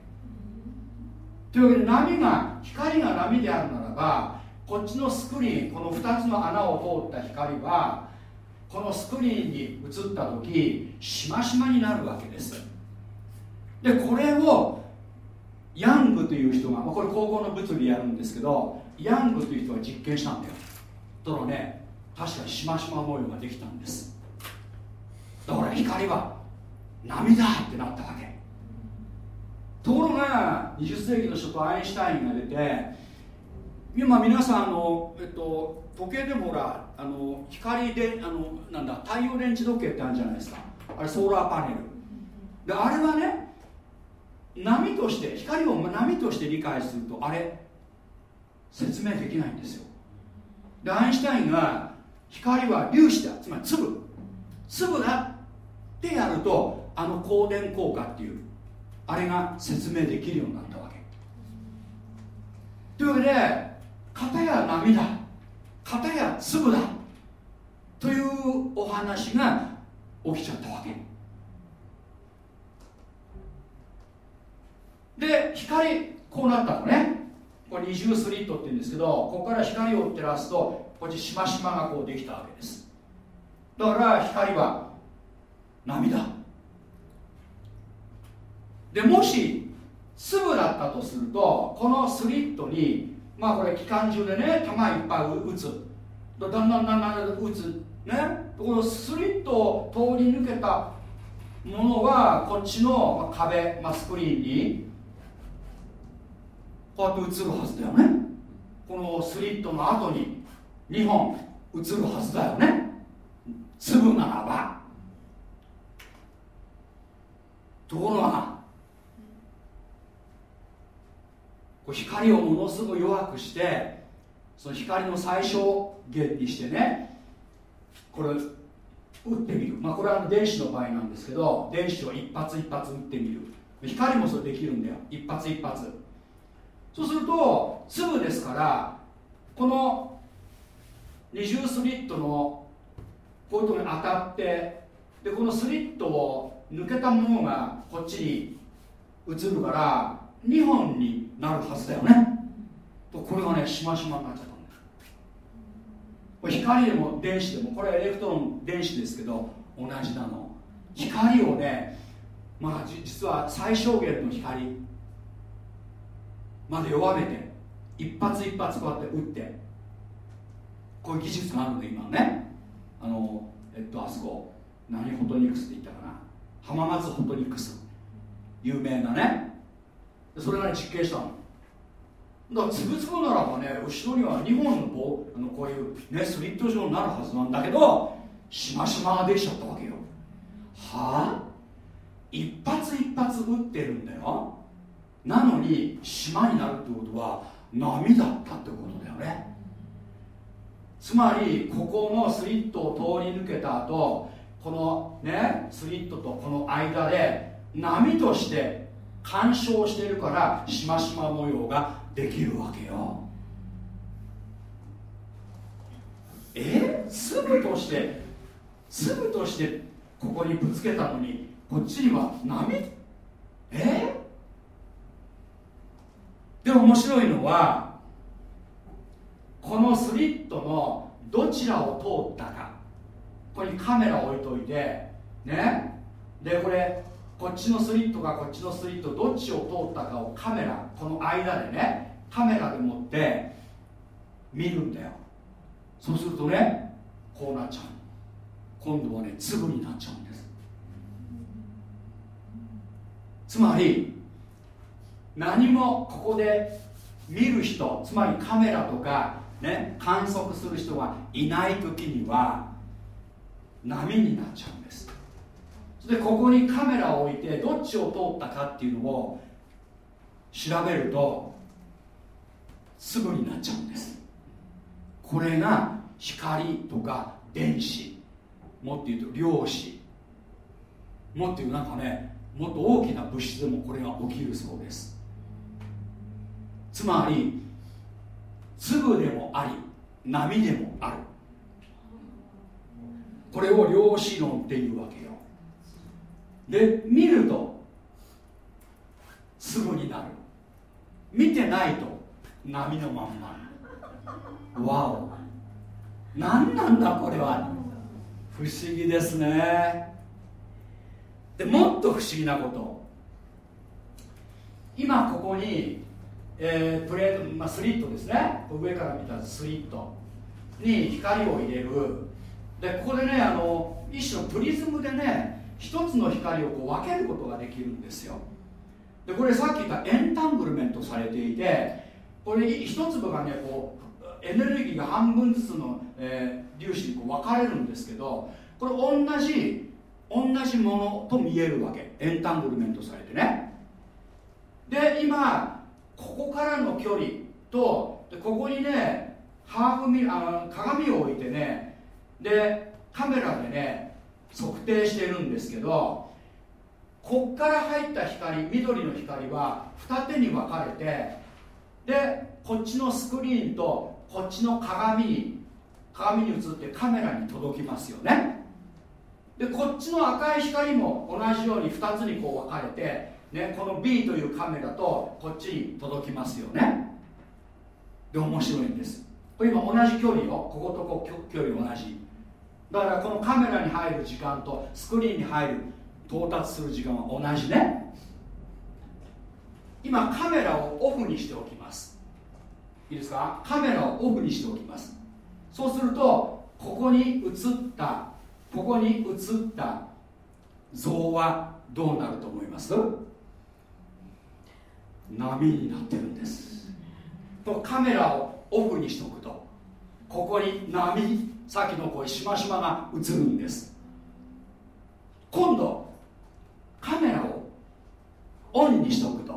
S1: というわけで波が光が波であるならばこっちのスクリーンこの2つの穴を通った光はこのスクリーンに映った時しましまになるわけです。でこれをヤングという人が、まあ、これ高校の物理やるんですけどヤングという人が実験したんだよ。とのね確かにしましま模様ができたんです。だから光は涙ってなったわけ。ところが20世紀の人とアインシュタインが出て今皆さんあの、えっと、時計でもほらあの光であのなんだ太陽電池時計ってあるじゃないですか。あれソーラーパネル。であれはね波として光を波として理解するとあれ？説明できないんですよ。でアインシュタインが光は粒子だ。つまり粒。粒だってやるとあの光電効果っていうあれが説明できるようになったわけ。というわけで片や波だ片や粒だというお話が起きちゃったわけ。で光こうなったのね。これ二重スリットって言うんですけどここから光を照らすとこっちしましまがこうできたわけです。だから光は涙でもし粒だったとするとこのスリットにまあこれ機関銃でね弾いっぱい撃つ。だんだんだんだんだん撃つ。ね？このスリットを通り抜けたものはこっちの壁、まあ、スクリーンにこうやって映るはずだよね。このスリットの後に2本映るはずだよね。粒ならばところがこう光をものすごく弱くしてその光の最小限にしてねこれ打ってみる。まあこれは電子の場合なんですけど電子を一発一発打ってみる。光もそれできるんだよ。一発一発。そうすると粒ですからこの二重スリットのこういうところに当たってでこのスリットを抜けたものがこっちに移るから2本になるはずだよね。とこれがねしましまになっちゃったんだこれ光でも電子でもこれ electron 電子ですけど同じなの。光をねまあ実は最小限の光。まで弱めて一発一発こうやって打ってこういう技術があるの今ね。あのえっとあそこ何フォトニクスって言ったかな。浜松フォトニクス。有名なね。それがね実験したの。だからつぶつぶならばね後ろには2本の棒あのこういうねスリット状になるはずなんだけどしましまができちゃったわけよ。はあ？一発一発打ってるんだよ。なのに島になるってことは波だったってことだよね。つまりここのスリットを通り抜けた後このねスリットとこの間で波として干渉してるからしましま模様ができるわけよ。え？粒として粒としてここにぶつけたのにこっちには波？え？で面白いのはこのスリットのどちらを通ったか。ここにカメラを置いといてね。でこれこっちのスリットかこっちのスリットどっちを通ったかをカメラこの間でねカメラで持って見るんだよ。そうするとねこうなっちゃう。今度はね粒になっちゃうんです。つまり何もここで見る人つまりカメラとか、ね、観測する人がいない時には波になっちゃうんです。でここにカメラを置いてどっちを通ったかっていうのを調べるとすぐになっちゃうんです。これが光とか電子。もっと言うと量子。もっと言うなんかねもっと大きな物質でもこれが起きるそうです。つまり粒でもあり波でもある。これを量子論っていうわけよ。で見ると粒になる。見てないと波のまんま。わお。何なんだこれは。不思議ですね。でもっと不思議なこと。今ここにえー、プレート、まあ、スリットですね。上から見たスリット。に光を入れる。でここでねあの一種のプリズムでね一つの光をこう分けることができるんですよ。でこれさっき言ったエンタングルメントされていてこれ一粒がねこうエネルギーが半分ずつの、えー、粒子にこう分かれるんですけどこれ同じ同じものと見えるわけ。エンタングルメントされてね。で今ここからの距離とでここにねハーフミあ鏡を置いてねでカメラでね測定してるんですけどこっから入った光緑の光は二手に分かれてでこっちのスクリーンとこっちの鏡に鏡に映ってカメラに届きますよね。でこっちの赤い光も同じように2つにこう分かれてね、この B というカメラとこっちに届きますよね。で面白いんです。今同じ距離よ。こことこ距離同じ。だからこのカメラに入る時間とスクリーンに入る到達する時間は同じね。今カメラをオフにしておきます。いいですか？カメラをオフにしておきます。そうするとここに映ったここに映った像はどうなると思います？波になってるんです。とカメラをオフにしておくとここに波さっきのこういうしましまが映るんです。今度カメラをオンにしておくと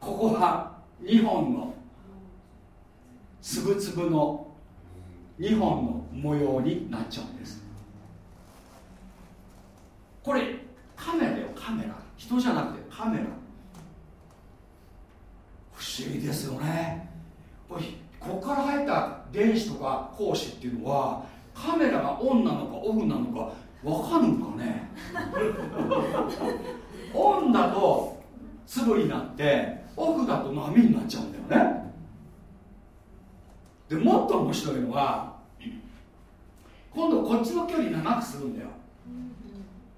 S1: ここは粒々の2本の模様になっちゃうんです。これカメラよカメラ。人じゃなくてカメラ。不思議ですよね。ここから入った電子とか光子っていうのはカメラがオンなのかオフなのか分かるのかね？オンだと粒になってオフだと波になっちゃうんだよね。でもっと面白いのは今度こっちの距離長くするんだよ。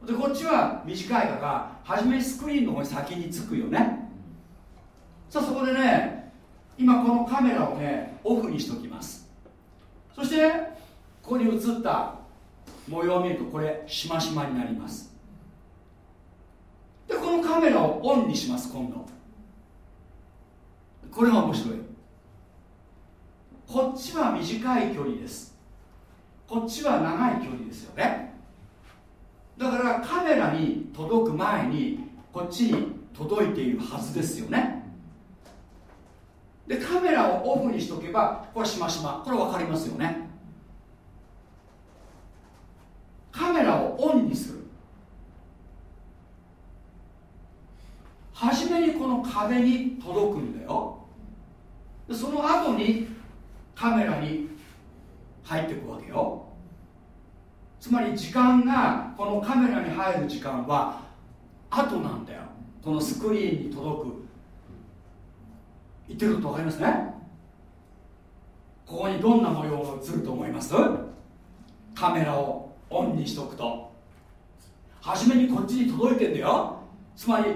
S1: でこっちは短いから初めスクリーンの方に先につくよね。さあそこでね今このカメラをねオフにしときます。そしてここに映った模様を見るとこれしましまになります。でこのカメラをオンにします今度。これが面白い。こっちは短い距離です。こっちは長い距離ですよね。だからカメラに届く前にこっちに届いているはずですよね。でカメラをオフにしとけばこれしましま。これ分かりますよね。カメラをオンにする。初めにこの壁に届くんだよ。その後にカメラに入っていくわけよ。つまり時間がこのカメラに入る時間は後なんだよ。このスクリーンに届く言ってること分かりますね？ここにどんな模様が映ると思います？カメラをオンにしとくと。初めにこっちに届いてんだよ。つまり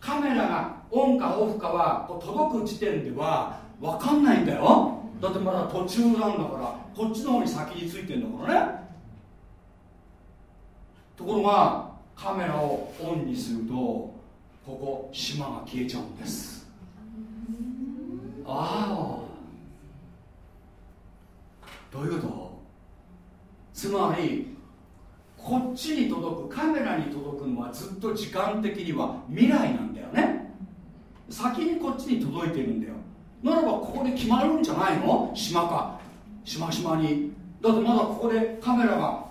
S1: カメラがオンかオフかは届く時点では分かんないんだよ。だってまだ途中なんだからこっちの方に先についてんだからね。ところがカメラをオンにするとここ島が消えちゃうんです。ああ。どういうこと？つまりこっちに届くカメラに届くのはずっと時間的には未来なんだよね。先にこっちに届いてるんだよ。ならばここで決まるんじゃないの？島か。島島に。だってまだここでカメラが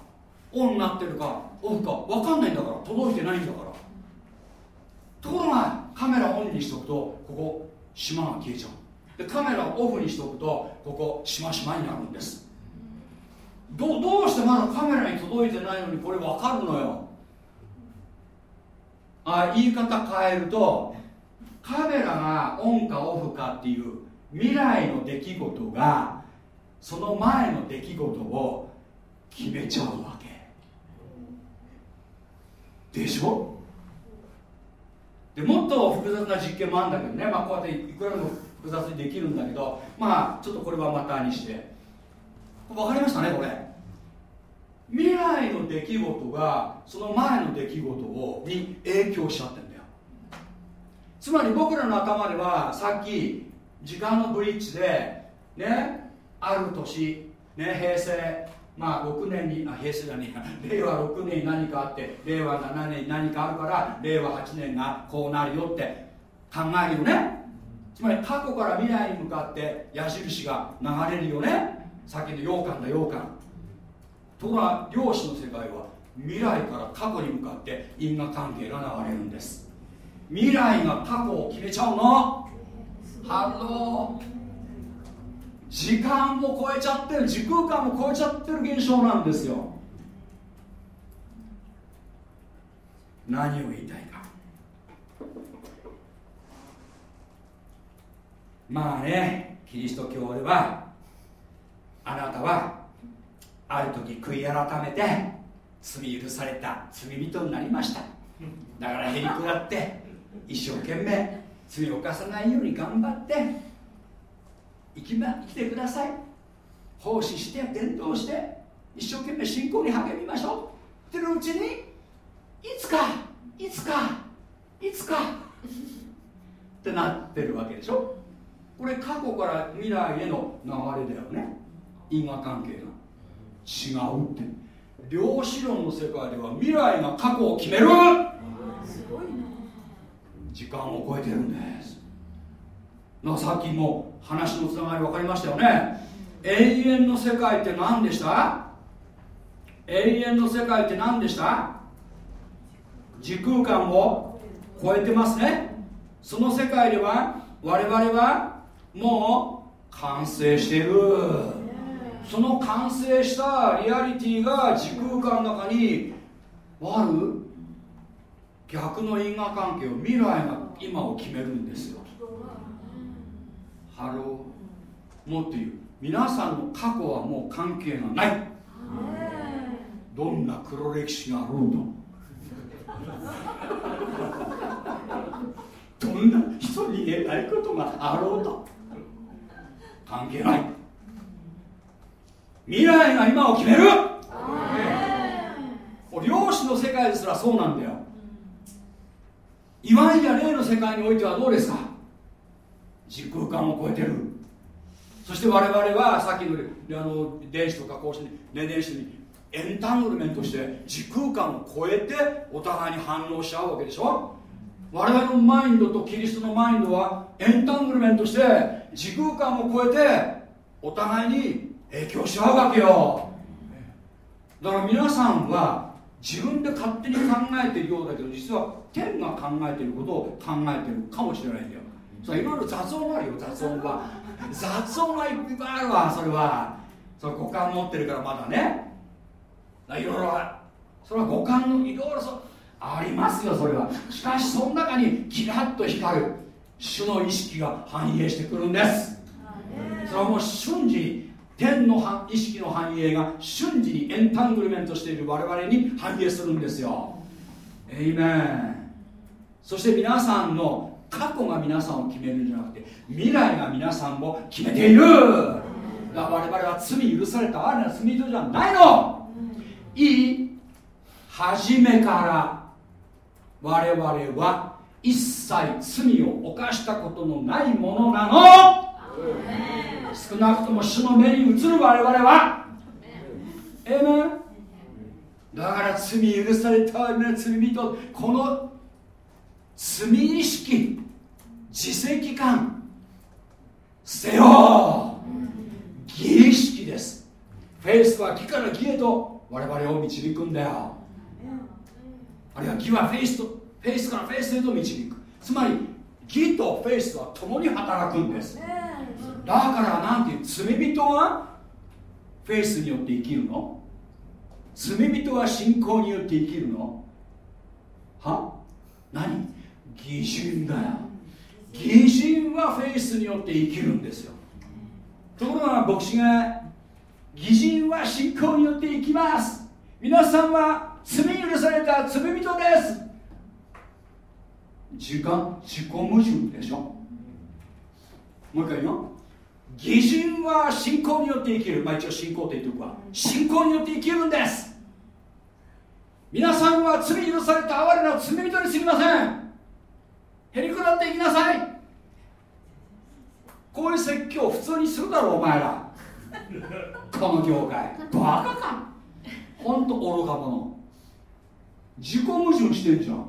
S1: オンになってるかオフか。分かんないんだから。届いてないんだから。ところがカメラオンにしておくとここ島が消えちゃう。でカメラをオフにしておくとここしましまになるんです。どどうしてまだカメラに届いてないのにこれ分かるのよ。あ言い方変えるとカメラがオンかオフかっていう未来の出来事がその前の出来事を決めちゃうわけ。でしょ？でもっと複雑な実験もあるんだけどね、まあ、こうやっていくらでも複雑にできるんだけどまあちょっとこれはまたにして。分かりましたねこれ。未来の出来事がその前の出来事をに影響しちゃってるんだよ。つまり僕らの頭ではさっき時間のブリッジでねある年、ね、平成まあ6年にあ平成だね令和6年に何かあって令和7年に何かあるから令和8年がこうなるよって考えるよね。つまり過去から未来に向かって矢印が流れるよね。さっきの羊羹だ羊羹。ところが量子の世界は未来から過去に向かって因果関係が流れるんです。未来が過去を決めちゃうの。ハロー時間も超えちゃってる時空間も超えちゃってる現象なんですよ。何を言いたいかまあねキリスト教ではあなたはある時悔い改めて罪許された罪人になりました。だからへりくだって一生懸命罪を犯さないように頑張って生き,、ま、生きてください。奉仕して伝道して一生懸命信仰に励みましょう。ってるうちにいつかいつかいつかってなってるわけでしょ。これ過去から未来への流れだよね。因果関係が。違うって。量子論の世界では未来が過去を決める。時間を超えてるんです。さっきも話のつながり分かりましたよね。永遠の世界って何でした？永遠の世界って何でした？時空間を超えてますね。その世界では我々はもう完成している。その完成したリアリティが時空間の中にある。逆の因果関係を未来が今を決めるんですよ。Hello。もっと言う。皆さんの過去はもう関係がない。どんな黒歴史があろうと。どんな人に言えないことがあろうと。関係ない。未来が今を決める。量子の世界ですらそうなんだよ。いわゆる霊の世界においてはどうですか？時空間を超えてる。そして我々はさっきのあの電子とかこうして、ね、電子にエンタングルメントして時空間を超えてお互いに反応し合うわけでしょ？我々のマインドとキリストのマインドはエンタングルメントして時空間を超えてお互いに影響し合うわけよ。だから皆さんは自分で勝手に考えているようだけど実は天が考えていることを考えているかもしれないんだよ。そいろいろ雑音があるよ雑音は雑音はいっぱいあるわそれは。それ五感持ってるからまだね。いろいろそれは五感のいろいろそう。ありますよそれは。しかしその中にキラッと光る。主の意識が反映してくるんです。それはもう瞬時に天の意識の反映が瞬時にエンタングルメントしている我々に反映するんですよ。エイメンそして皆さんの過去が皆さんを決めるんじゃなくて未来が皆さんを決めている。だから我々は罪許された哀れな罪人じゃないの。いい初めから我々は一切罪を犯したことのないものなの。少なくとも主の目に映る我々は。ええねだから罪許されたね罪人この罪意識自責感捨てよう。義意識です。フェイスは義から義へと我々を導くんだよ。あるいは義はフェイスとフェイスからフェイスへと導く。つまり義とフェイスは共に働くんです。だからなんていう罪人はフェイスによって生きるの？罪人は信仰によって生きるの？は？何？義人だよ。義人はフェイスによって生きるんですよ。ところが牧師が義人は信仰によって生きます。皆さんは罪許された罪人です。時間自己矛盾でしょ。もう一回言うよ義人は信仰によって生きる。まあ一応信仰って言っておくわ。信仰によって生きるんです。皆さんは罪許された哀れな罪人にすぎません。へりくだっていきなさい。こういう説教普通にするだろうお前ら。この業界。バカか。ほんと愚か者。自己矛盾してんじゃん。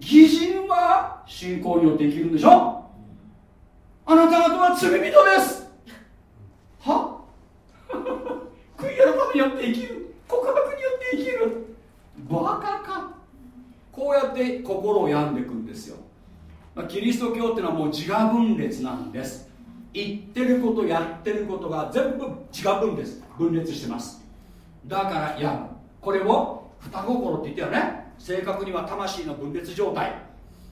S1: 義人は信仰によって生きるんでしょ？あなた方は罪人です。は？悔い改めによって生きる。告白によって生きる。バカか。こうやって心を病んでいくんですよ。キリスト教っていうのはもう自我分裂なんです。言ってることやってることが全部自我分裂分裂してます。だから病むこれを双心って言ったよね。正確には魂の分裂状態。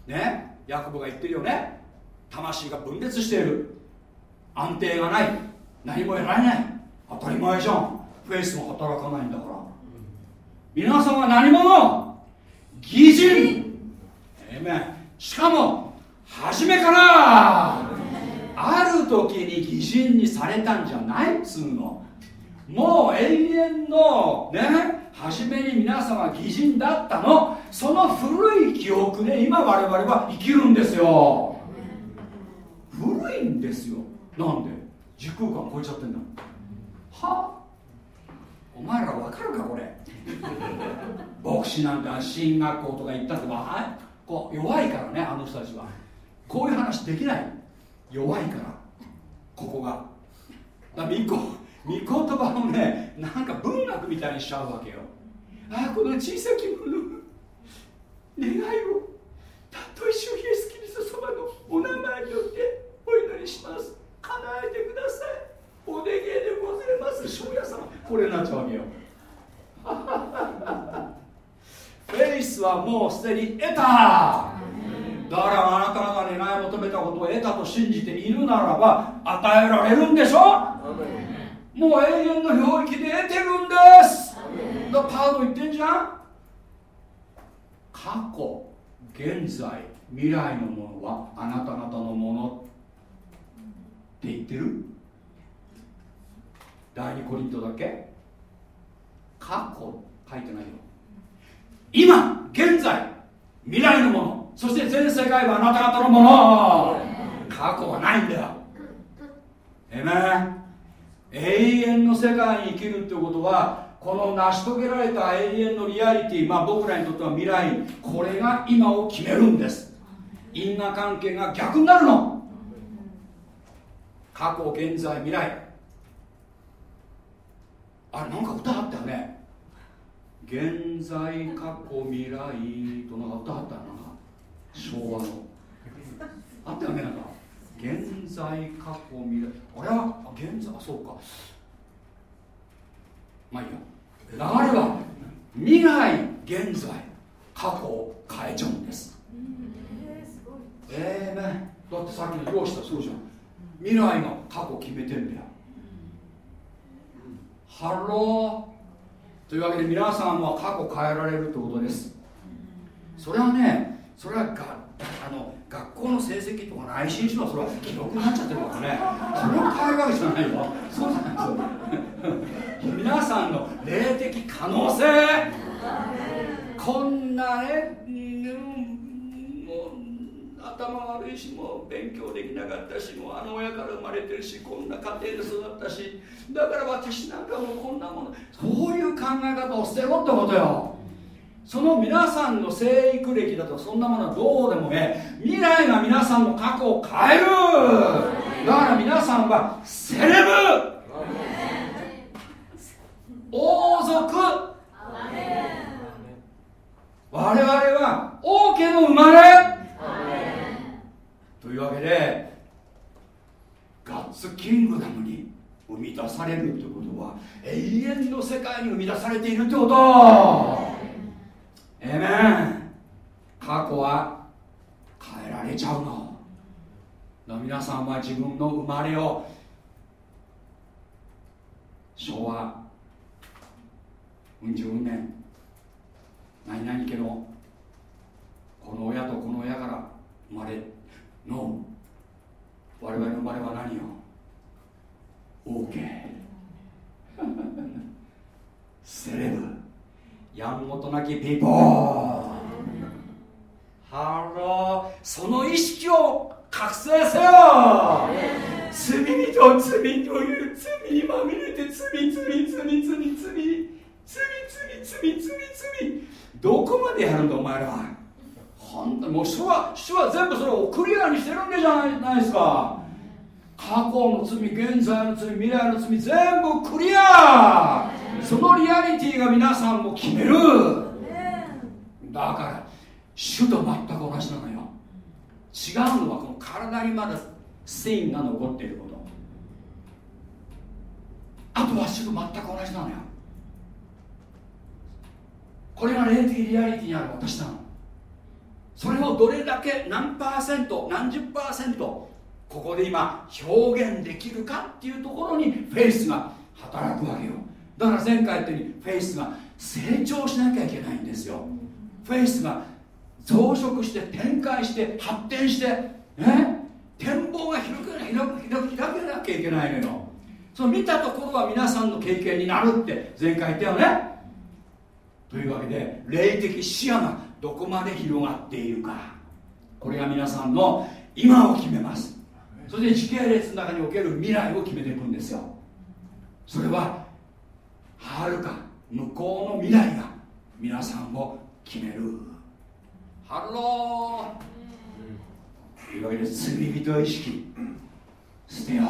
S1: ね。ヤコブが言ってるよね。魂が分裂している。安定がない。何も得られない。当たり前じゃん。フェイスも働かないんだから。皆さんは何者？義人。えめしかも初めから。ある時に義人にされたんじゃない？っつうの。もう永遠のね初めに皆様義人だったの。その古い記憶で今我々は生きるんですよ。古いんですよ。なんで？時空間超えちゃってんだ。は？お前ら分かるかこれ？牧師なんて進学校とか行ったってこう弱いからねあの人たちは。こういう話できない。弱いから。ここが。だから御言葉をねなんか文学みたいにしちゃうわけよ。ああこの小さき者の。願いを。たとえ主イエスキリスト様のお名前によってお祈りします。叶えてください。お願いでございます。庄屋さんこれになっちゃうわけよ。フェイスはもうすでに得た。だからあなた方に願い求めたことを得たと信じているならば与えられるんでしょ？もう永遠の領域で得てるんです。だパウロ言ってんじゃん。過去現在未来のものはあなた方のものって言ってる？第二コリントだけ？過去書いてないよ。今現在未来のもの。そして全世界はあなた方のもの。過去はないんだよ。えめ永遠の世界に生きるってことはこの成し遂げられた永遠のリアリティまあ僕らにとっては未来これが今を決めるんです。因果関係が逆になるの。過去現在未来。あれなんか歌あったよね。現在過去未来となんか歌あったな昭和の。あったよねなんか。現在過去未来あれは現在そうか。まあいいや流れは未来現在過去を変えちゃうんです。ええー、ねだってさっきの漁師とそうじゃん。未来が過去決めてんだよ。 Hello。というわけで皆さんは過去変えられるってことです。それはねそれはがあの学校の成績とか内申書それは記録になっちゃってるからね。それを変えるわけじゃないよ。そうじゃないですよ。皆さんの霊的可能性。こんなね、頭悪いしもう勉強できなかったしもうあの親から生まれてるしこんな家庭で育ったしだから私なんかもうこんなもの。そういう考え方を捨てろってことよ。その皆さんの生育歴だとそんなものはどうでもね未来が皆さんの過去を変える。だから皆さんはセレブ。王族。我々は王家の生まれ。というわけでガッツキングダムに生み出されるということは永遠の世界に生み出されているってこと。えめん過去は変えられちゃうの。皆さんは自分の生まれを昭和うん十年何々家のこの親とこの親から生まれの我々の生まれは何よ。OK セレブ。やんごとなき people hello。その意識を覚醒せよ。罪人罪という。罪にまみれて罪罪罪罪罪罪罪罪罪罪罪どこまでやるんだお前ら。本当もう主は主は全部それをクリアにしてるんでじゃないですか。過去の罪現在の罪未来の罪全部クリア。そのリアリティが皆さんも決める。だから主と全く同じなのよ。違うのはこの体にまだ繊維が残っていること。あとは主と全く同じなのよ。これが霊的リアリティにある私なの。それをどれだけ何パーセント何十パーセントここで今表現できるかっていうところにフェイスが働くわけよだから前回言ったようにフェイスが成長しなきゃいけないんですよ。フェイスが増殖して展開して発展してね展望が広く開く開く開けなきゃいけないのよその見たところは皆さんの経験になるって前回言ったよねというわけで霊的視野がどこまで広がっているかこれが皆さんの今を決めますそれで時系列の中における未来を決めていくんですよそれははるか向こうの未来が皆さんを決める。 Hello。というわけで罪人意識。捨てよう。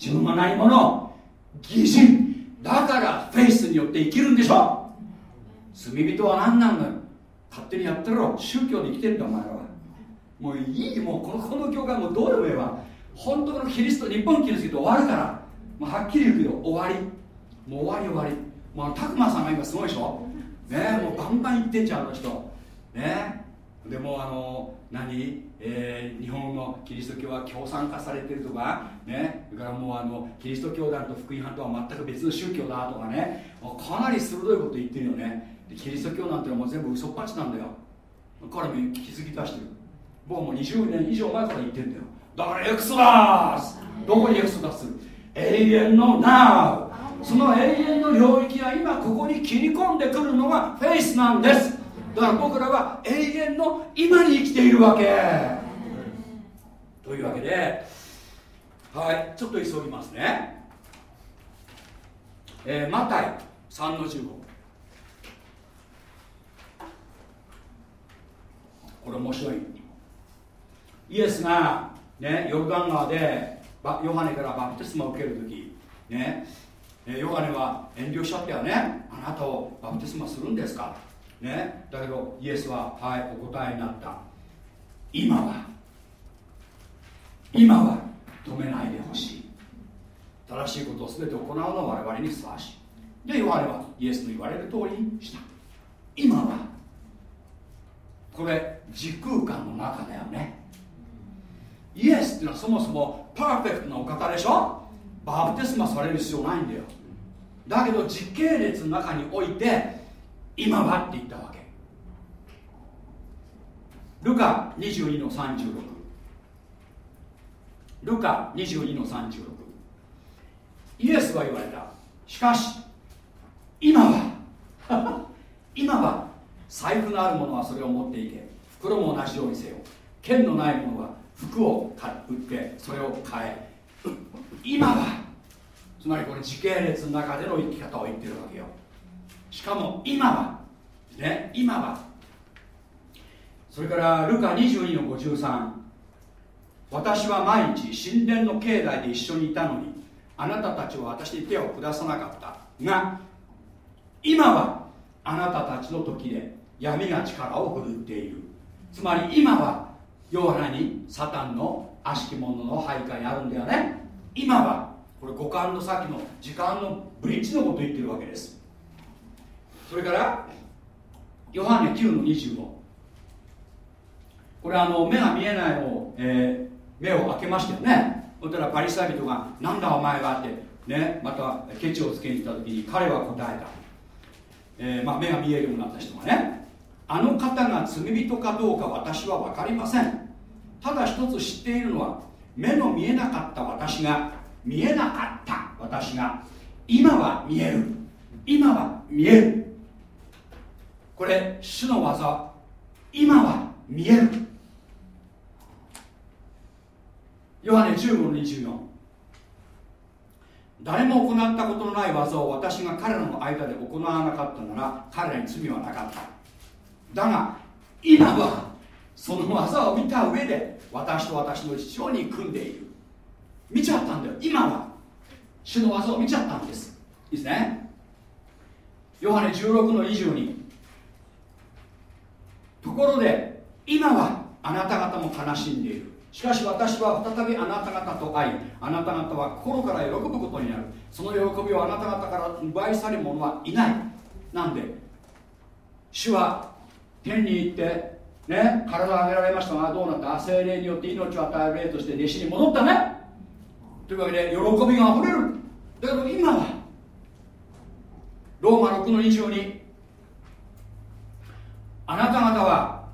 S1: 自分は何者？義人だから faith によって生きるんでしょ罪人は何なんだよ。勝手にやってろ。宗教で生きてるんだお前らは。もういいもうこのこの教会もどうでもいいわ。本当のキリスト日本キリスト終わるから。もうはっきり言うけど終わり。もう終わり終わり。もう拓磨さんが今すごいでしょ？ねもうバンバン言ってんじゃんあの人。ね。でもあの何、えー、日本のキリスト教は共産化されてるとか？ね。それからもうあのキリスト教団と福音派とは全く別の宗教だとかね。かなり鋭いこと言ってるよね。でキリスト教なんてのはもう全部嘘っぱちなんだよ。彼も気づき出してる。僕もう20年以上前から言ってんだよ。だからエクソダスどこにエクソダスする永遠の Now その永遠の領域が今ここに切り込んでくるのがフェイスなんです。だから僕らは永遠の今に生きているわけ。というわけではいちょっと急ぎますね。えー、マタイ3の15これ面白い。イエスが、ね、ヨルダン川でヨハネからバプテスマを受ける時ねヨハネは遠慮しちゃったよねあなたをバプテスマするんですか？ね？だけどイエスははいお答えになった。今は今は止めないでほしい。正しいことを全て行うのは我々にふさわしい。でヨハネはイエスの言われる通りにした。今はこれ時空間の中だよね。イエスっていうのはそもそもパーフェクトなお方でしょ？バプテスマされる必要ないんだよ。だけど時系列の中において今はって言ったわけ。ルカ22の36ルカ22の36イエスは言われた。しかし今は。今は。財布のある者はそれを持っていけ。袋も同じようにせよ。剣のない者は服を売ってそれを買え。今はつまりこれ時系列の中での生き方を言ってるわけよ。しかも今はね今は。それからルカ22の53私は毎日神殿の境内で一緒にいたのにあなたたちは私に手を下さなかった。が今はあなたたちの時で闇が力を振るっている。つまり今は要は何サタンの悪しき者の配下にあるんだよね。今はこれ五感の先の時間のブリッジのこと言ってるわけです。それからヨハネ9の25これあの目が見えないのを、えー、目を開けましたよね。そしたらパリサイ人が「なんだお前は」ってねまたケチをつけに来た時に彼は答えた、えーまあ、目が見えるようになった人がねあの方が罪人かどうか私は分かりません。ただ一つ知っているのは目の見えなかった私が見えなかった私が今は見える。今は見える。これ主の技。今は見える。ヨハネ15の24誰も行ったことのない技を私が彼らの間で行わなかったなら彼らに罪はなかった。だが今はその技を見た上で私と私の父親に組んでいる。見ちゃったんだよ。今は。主の技を見ちゃったんです。いいですね。ヨハネ16の22ところで今はあなた方も悲しんでいる。しかし私は再びあなた方と会いあなた方は心から喜ぶことになる。その喜びをあなた方から奪い去る者はいない。なんで主は天に行ってね体を上げられましたがどうなった？精霊によって命を与える霊として弟子に戻ったね。というわけで喜びがあふれる。だけど今はローマ6の22あなた方は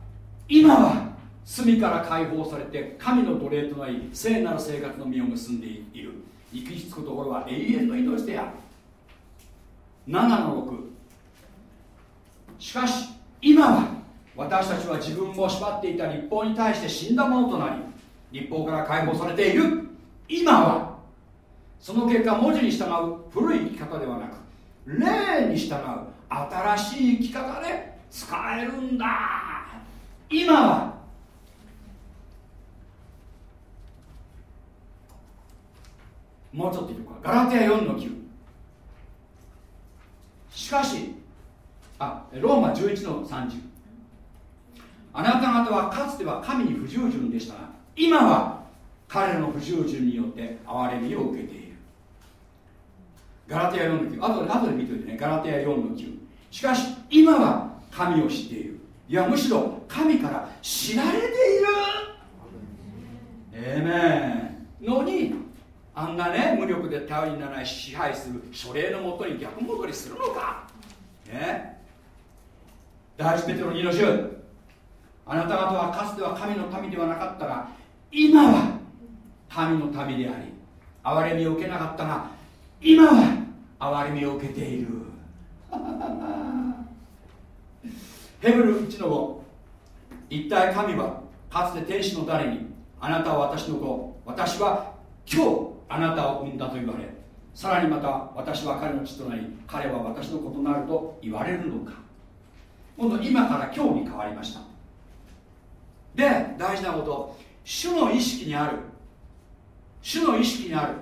S1: 今は罪から解放されて神の奴隷となり聖なる生活の実を結んでいる。生きつくところは永遠の命である。7の6しかし今は私たちは自分を縛っていた立法に対して死んだものとなり立法から解放されている。今はその結果文字に従う古い生き方ではなく霊に従う新しい生き方で使えるんだ。今はもうちょっと言うかガラテア4の9しかしあローマ11の30あなた方はかつては神に不従順でしたが今は彼らの不従順によって憐れみを受けている。ガラテア4の9後で後で見ておいてね。ガラテア4の9しかし今は神を知っている。いやむしろ神から知られている。ええめのにあんなね無力で頼りにならない支配する書類のもとに逆戻りするのか。ね。第一ペテロ2の10あなた方はかつては神の民ではなかったが今は神の民であり憐れみを受けなかったが今は憐れみを受けている。ヘブル1の5一体神はかつて天使の誰にあなたは私の子私は今日あなたを産んだと言われさらにまた私は彼の父となり彼は私の子となると言われるのか。今度今から今日に変わりました。で大事なこと。主の意識にある。主の意識にある。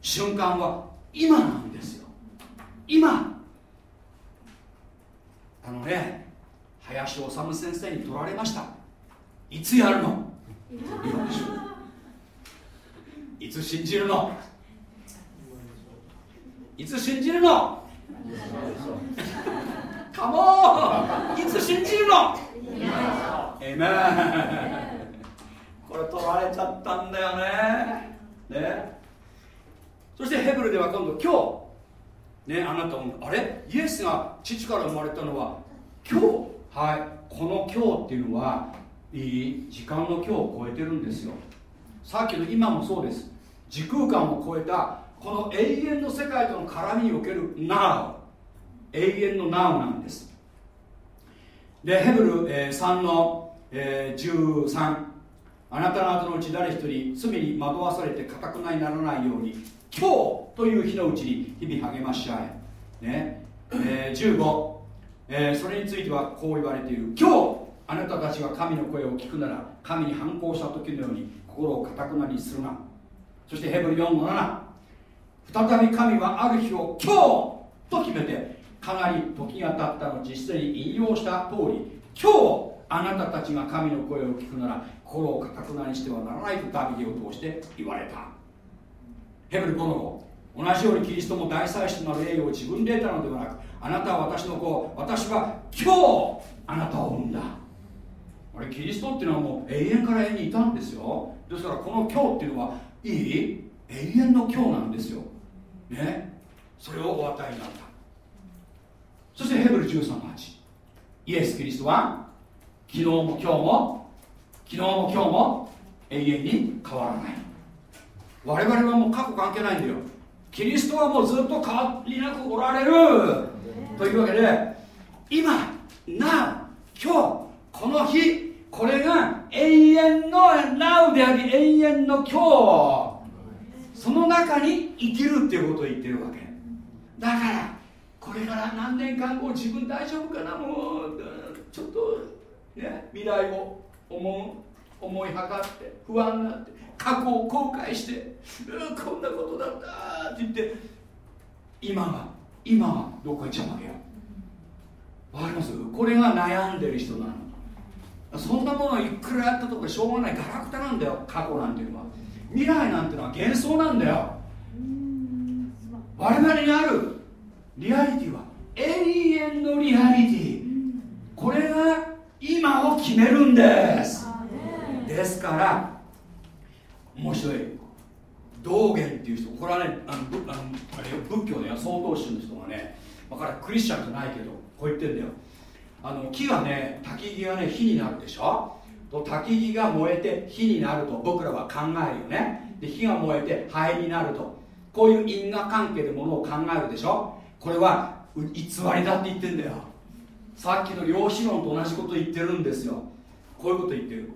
S1: 瞬間は今なんですよ。今。あのね林修先生に取られました。いつやるの？いつ信じるの？いつ信じるの？カモンいつ信じるの？えめ これ取られちゃったんだよね。ね。そしてヘブルでは今度今日。ねあなたもあれ？イエスが父から生まれたのは今日。はい。この今日っていうのはいい時間の今日を超えてるんですよ。さっきの今もそうです。時空間を超えたこの永遠の世界との絡みにおける Now 永遠の Now なんです。でヘブル、えー、3の、えー、13あなた方のうち誰一人罪に惑わされてかたくなにならないように今日という日のうちに日々励まし合え。ね。えー、15、えー、それについてはこう言われている。今日あなたたちが神の声を聞くなら神に反抗した時のように心をかたくなにするな。そしてヘブル4の7再び神はある日を今日と決めてかなり時が経った後すでに引用した通り今日あなたたちが神の声を聞くなら心をかたくなにしてはならないとダビデを通して言われた。ヘブル5の5同じようにキリストも大祭司となる栄誉を自分で得たのではなくあなたは私の子私は今日あなたを産んだ。あれキリストっていうのはもう永遠から永遠にいたんですよ。ですからこの今日っていうのはいい永遠の今日なんですよ。ね。それをお与えになった。そしてヘブル13の8イエス・キリストは昨日も今日も昨日も今日も永遠に変わらない。我々はもう過去関係ないんだよ。キリストはもうずっと変わりなくおられる。というわけで今な今日この日これが永遠の Now であり永遠の今日。その中に生きるっていうことを言ってるわけ。だからこれから何年間後自分大丈夫かなもうちょっとね未来を思う思いはかって不安になって過去を後悔してうこんなことだったって言って今が今はどこ行っちゃうわけよ。わかります？これが悩んでる人なの。そんなものいくらやったとこでしょうがないガラクタなんだよ過去なんていうのは。未来なんていうのは幻想なんだよ。我々にあるリアリティは永遠のリアリティ。これが今を決めるんです。ですから面白い。道元っていう人これはねあのあのあれ仏教で曹洞宗の人がね分からクリスチャンじゃないけどこう言ってんだよ。あの木がね焚き木がね火になるでしょ。と焚き木が燃えて火になると僕らは考えるよね。で火が燃えて灰になると。こういう因果関係でものを考えるでしょこれは偽りだって言ってんだよ。さっきの量子論と同じこと言ってるんですよ。こういうこと言ってる。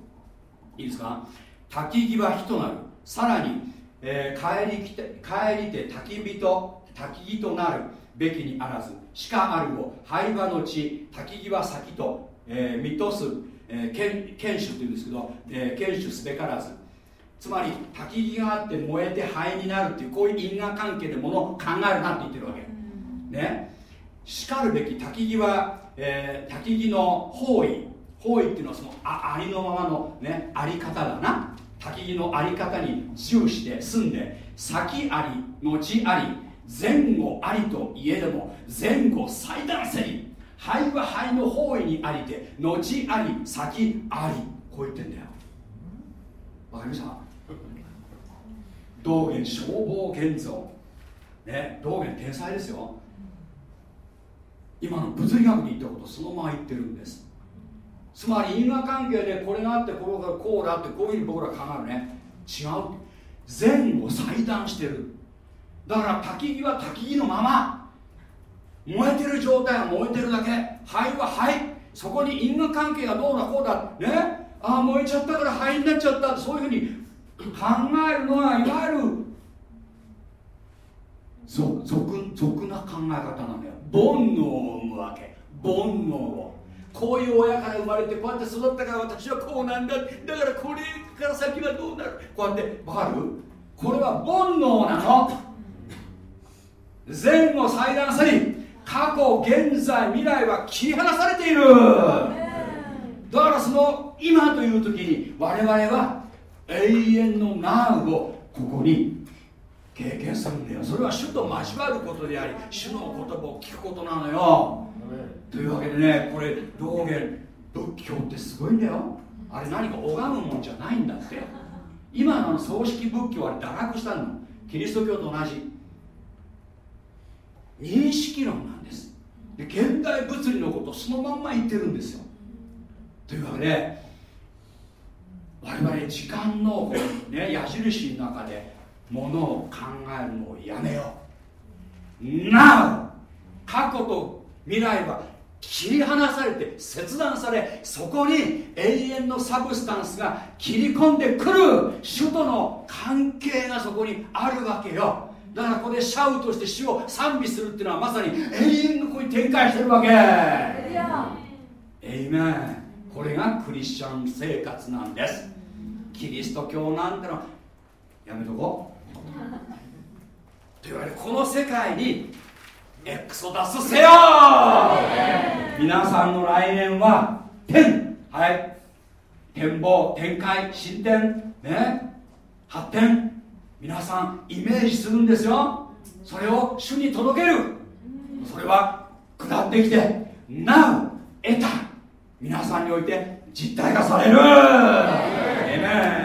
S1: いいですか？焚き木は火となる。さらに、えー、帰りきて帰りて焚き火と焚き木となる。べきにあらず。しかあるを灰場の地焚き木は先と、えー、見とす、えー、剣剣手っていうんですけど、えー、剣手すべからず。つまり焚き木があって燃えて灰になるっていうこういう因果関係でものを考えるなって言ってるわけ。ね。しかるべき焚き木は、えー、焚き木の方位。方位っていうのはそのあありのままのねあり方だな。焚き木のあり方に重視で住んで先あり後あり前後ありといえども前後最断せり。灰は灰の方位にありて後あり先あり。こう言ってんだよ。わかりました？道元消防現像ね道元天才ですよ。今の物理学に言ったことそのまま言ってるんです。つまり因果関係でこれがあってこれがこうだってこういうふうに僕ら考えるね。違う。前後裁断してる。だから焚き木は焚き木のまま。燃えてる状態は燃えてるだけ。灰は灰。そこに因果関係がどうだこうだ。ね。ああ燃えちゃったから灰になっちゃった。そういうふうに考えるのはいわゆる俗な考え方なのよ。煩悩を生むわけ。煩悩を。こういう親から生まれてこうやって育ったから私はこうなんだ。だからこれから先はどうなる。こうやってわかる？これは煩悩なの。前後裁断さり過去現在未来は切り離されている。だからその今という時に我々は永遠のナウをここに経験するんだよ。それは主と交わることであり主の言葉を聞くことなのよ。というわけでねこれ道元仏教ってすごいんだよ。あれ何か拝むもんじゃないんだって。今の葬式仏教は堕落したの。キリスト教と同じ。認識論なんです。で現代物理のことそのまんま言ってるんですよ。というわけで我々時間の、ね、矢印の中でものを考えるのをやめよう。Now 過去と未来は切り離されて切断されそこに永遠のサブスタンスが切り込んでくる主との関係がそこにあるわけよ。だからここでシャウトして主を賛美するっていうのはまさに永遠のここに展開してるわけ。エイメンこれがクリスチャン生活なんです。キリスト教なんてのはやめとこう。と言われこの世界にエクソダスせよ！皆さんの来年は天はい。展望展開進展ね。発展。皆さんイメージするんですよ。それを主に届ける。それは下ってきて Now 得た。皆さんにおいて実体化される。えめ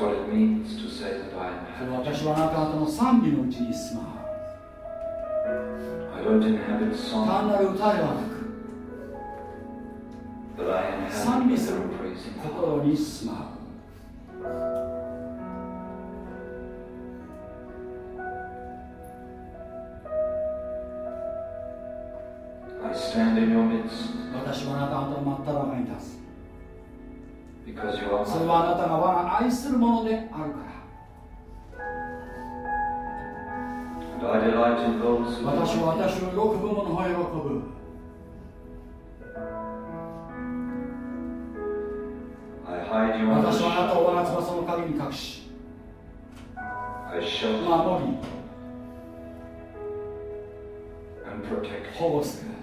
S1: それ私はあなた方の賛美のうちに住まう。単なる歌ではなく、賛美する心に住まう。私はあなた方の真った中に立つ。それはあなたが我が愛するものであるから。私は私の喜ぶのを喜ぶ。私はあなたを我が翼の陰に隠し守り保護する。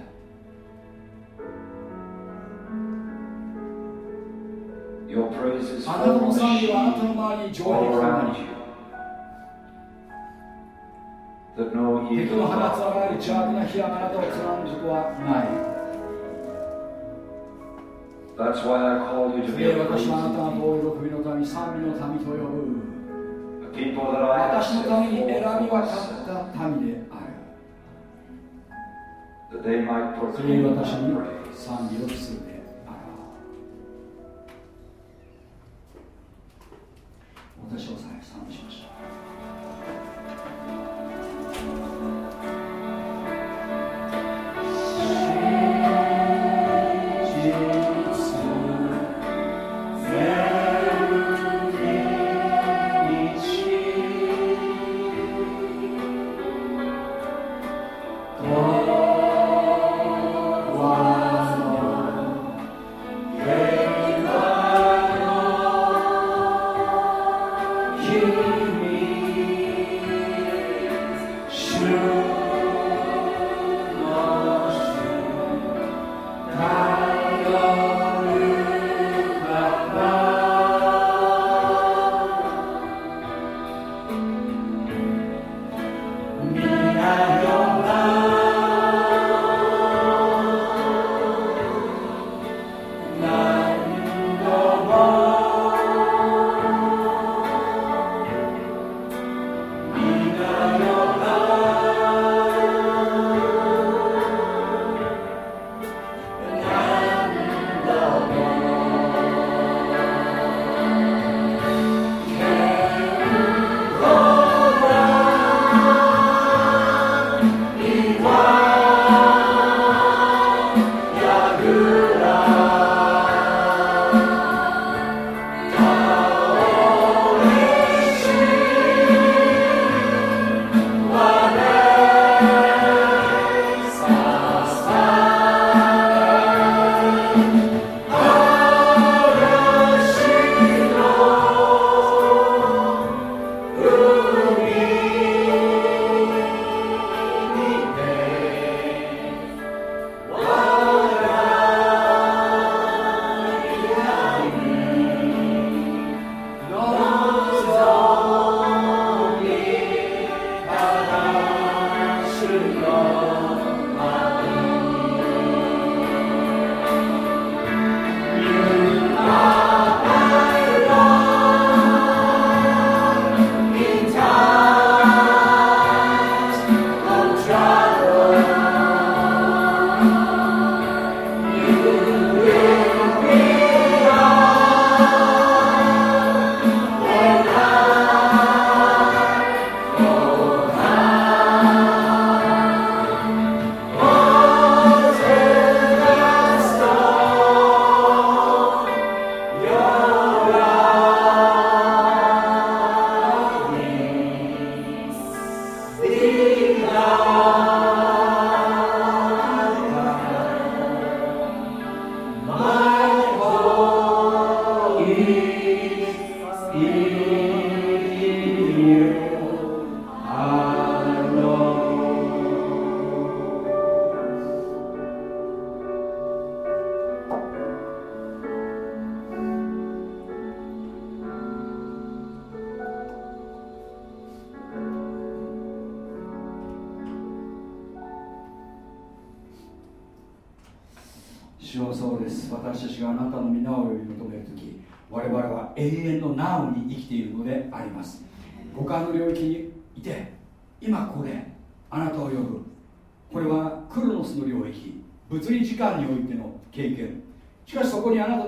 S1: あなたの賛美はあなたの周りに上陸となり敵の鼻つらがり邪悪な火があなたを貫くことはない That's why I call you to be a priest. A people that I have set for myself. That they might proclaim my praise. 私を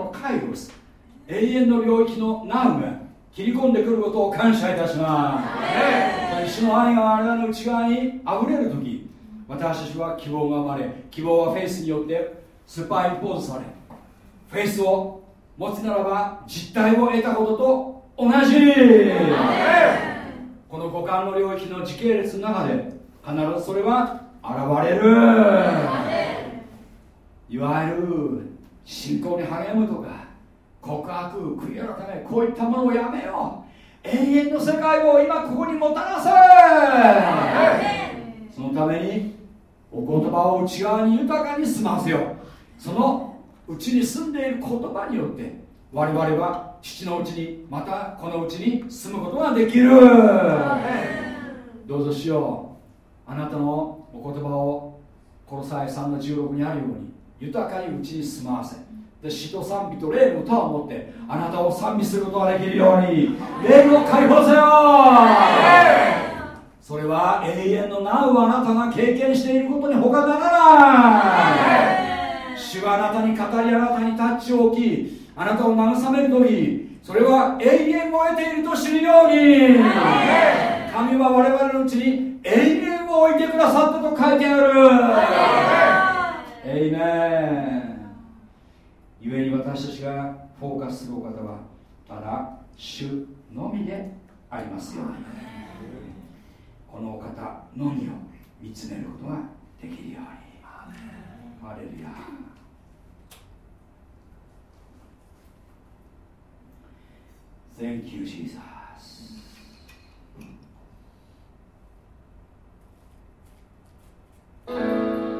S1: のカイロス永遠の領域のナウが切り込んでくることを感謝いたします。主の愛が我々の内側にあふれる時私たちは希望が生まれ希望はフェイスによってスーパーインポーズされフェイスを持つならば実体を得たことと同じ。この五感の領域の時系列の中で必ずそれは現れる。いわゆる信仰に励むとか告白悔い改めこういったものをやめよう。永遠の世界を今ここにもたらせ。そのためにお言葉を内側に豊かに済ませよう。そのうちに住んでいる言葉によって我々は父のうちにまたこのうちに住むことができる。どうぞしよう。あなたのお言葉をこの際3の16にあるように豊かにうちに住まわせ。で死と賛美と霊の歌を持ってあなたを賛美することができるように霊を解放せよ。それは永遠のなうあなたが経験していることに他ならない。主があなたに語りあなたにタッチを置きあなたを慰める時それは永遠を得ていると知るように。神は我々のうちに永遠を置いてくださったと書いてあるエイメン故に私たちがフォーカスするお方はただ主のみでありますように。このお方のみを見つめることができるように。ハレルヤ Thank you, Jesus. Oh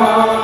S1: Senhor.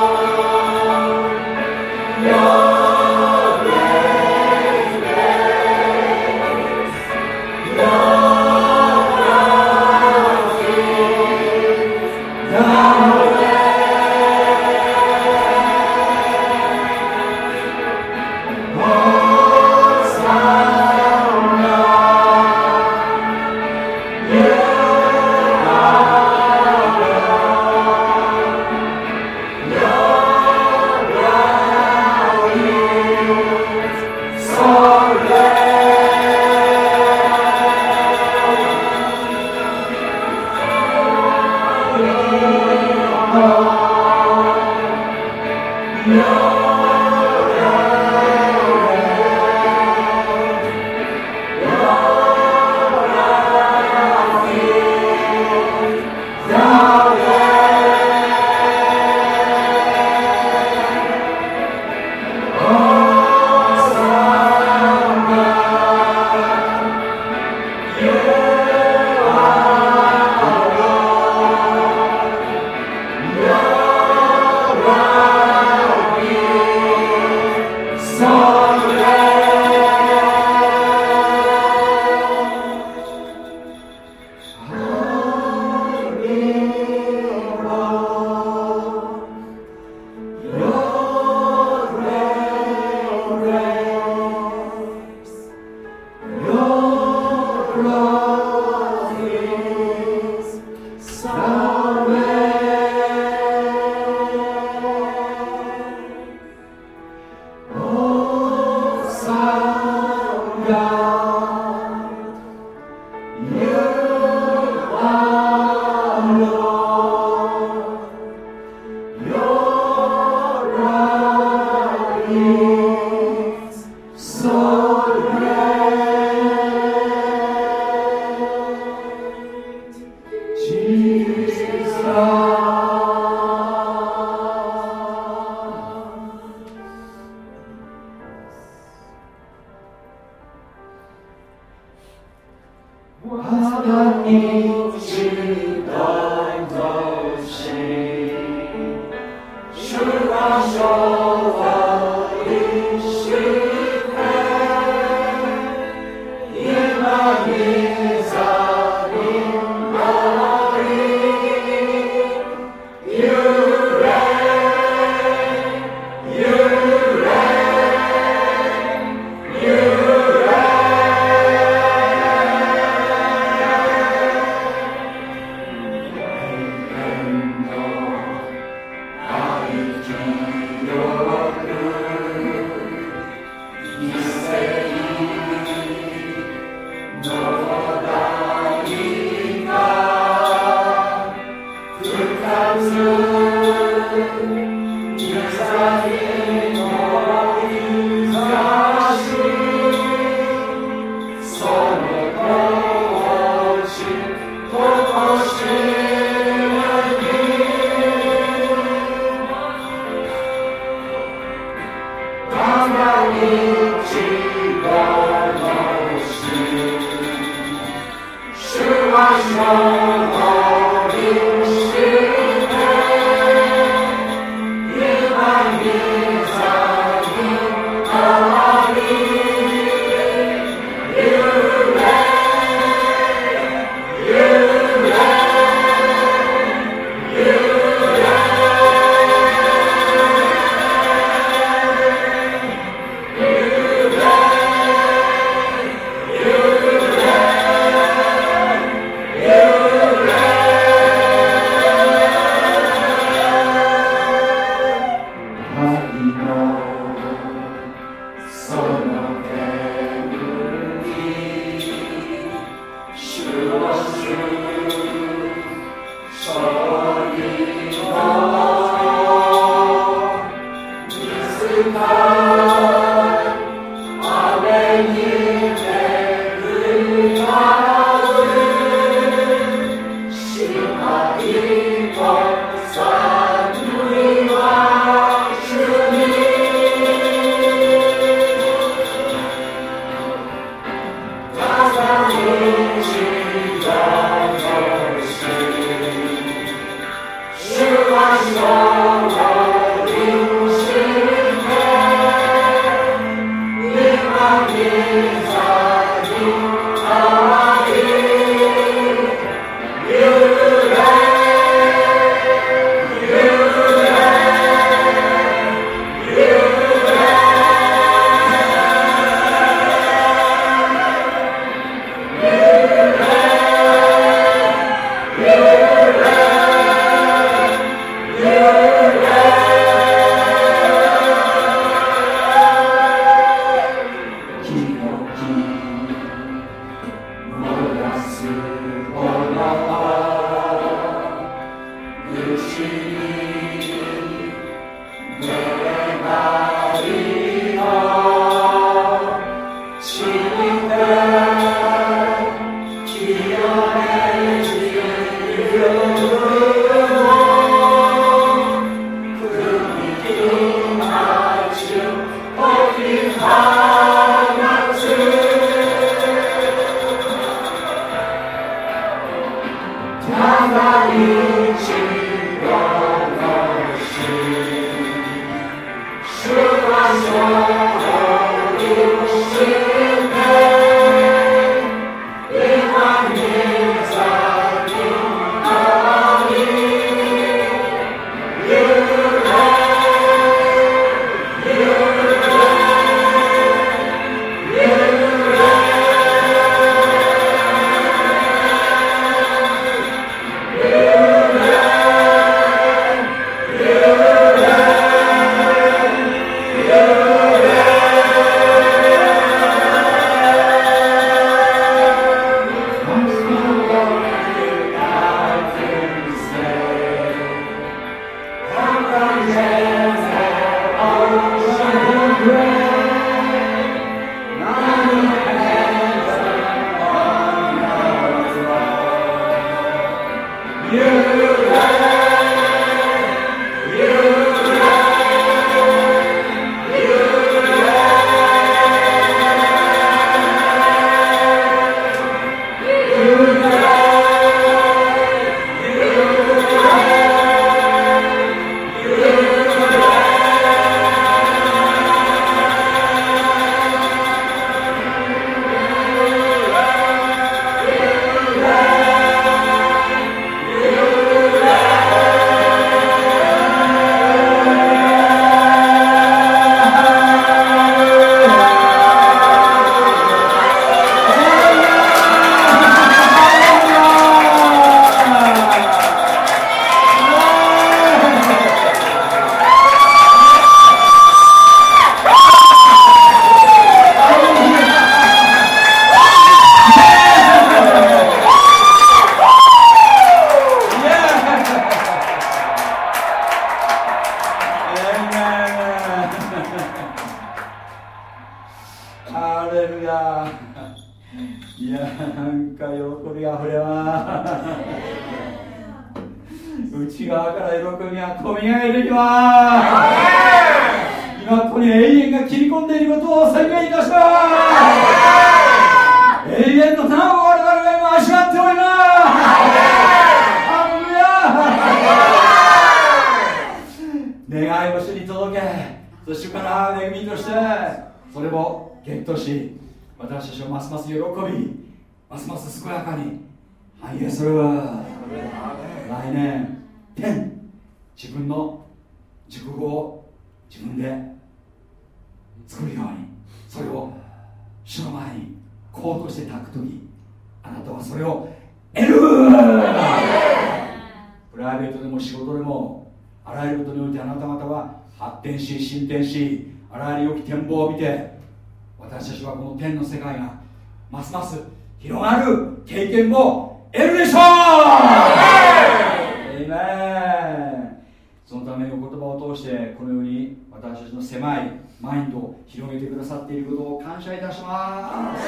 S1: 感謝いたします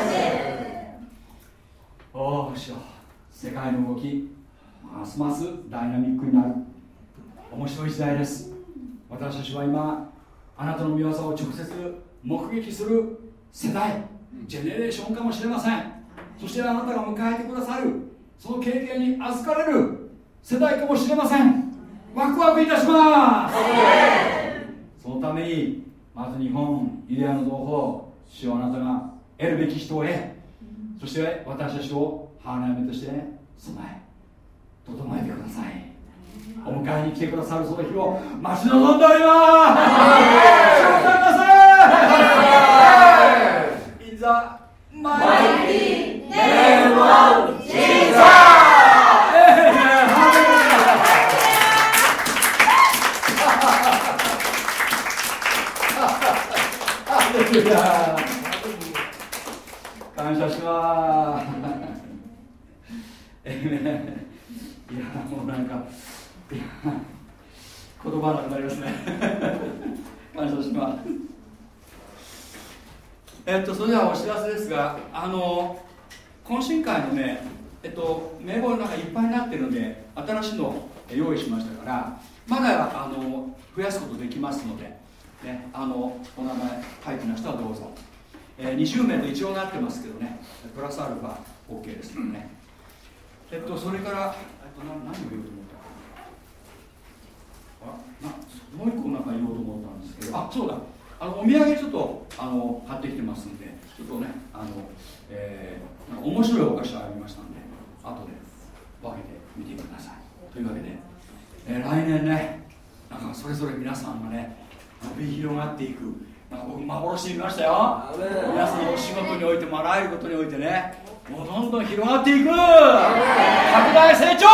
S1: おおしよ世界の動きますますダイナミックになる面白い時代です。私たちは今あなたの御業を直接目撃する世代ジェネレーションかもしれません。そしてあなたが迎えてくださるその経験に預かれる世代かもしれません。ワクワクいたします。そのためにまず日本イデアの同胞主をあなたが得るべき人を得そして私たちを花嫁として備え整えてください。お迎えに来てくださるその日を待ち望んでおります。the mighty name of Jesus! 感謝しますいやもうなんか言葉なくなりますね。感謝します。えっと、それではお知らせですが、あの懇親会のね、えっと、名簿の中いっぱいになってるので、新しいの用意しましたから、まだあの増やすことできますので、ね、あのお名前書いてましたらどうぞ。えー、20名と一応なってますけどね、プラスアルファ OK ですけどね。えっと、それから、えっと、何を言おうと思ったあなもう一個なんか言おうと思ったんですけど、あそうだ。あのお土産ちょっとあの買ってきてますんでちょっとねあの、えー、なんか面白いお菓子ありましたんで後で分けてみてくださいというわけで、えー、来年ねなんかそれぞれ皆さんがね伸び広がっていく僕幻見ましたよ。皆さんのお仕事においてもあらゆることにおいてねもうどんどん広がっていく。拡大成長。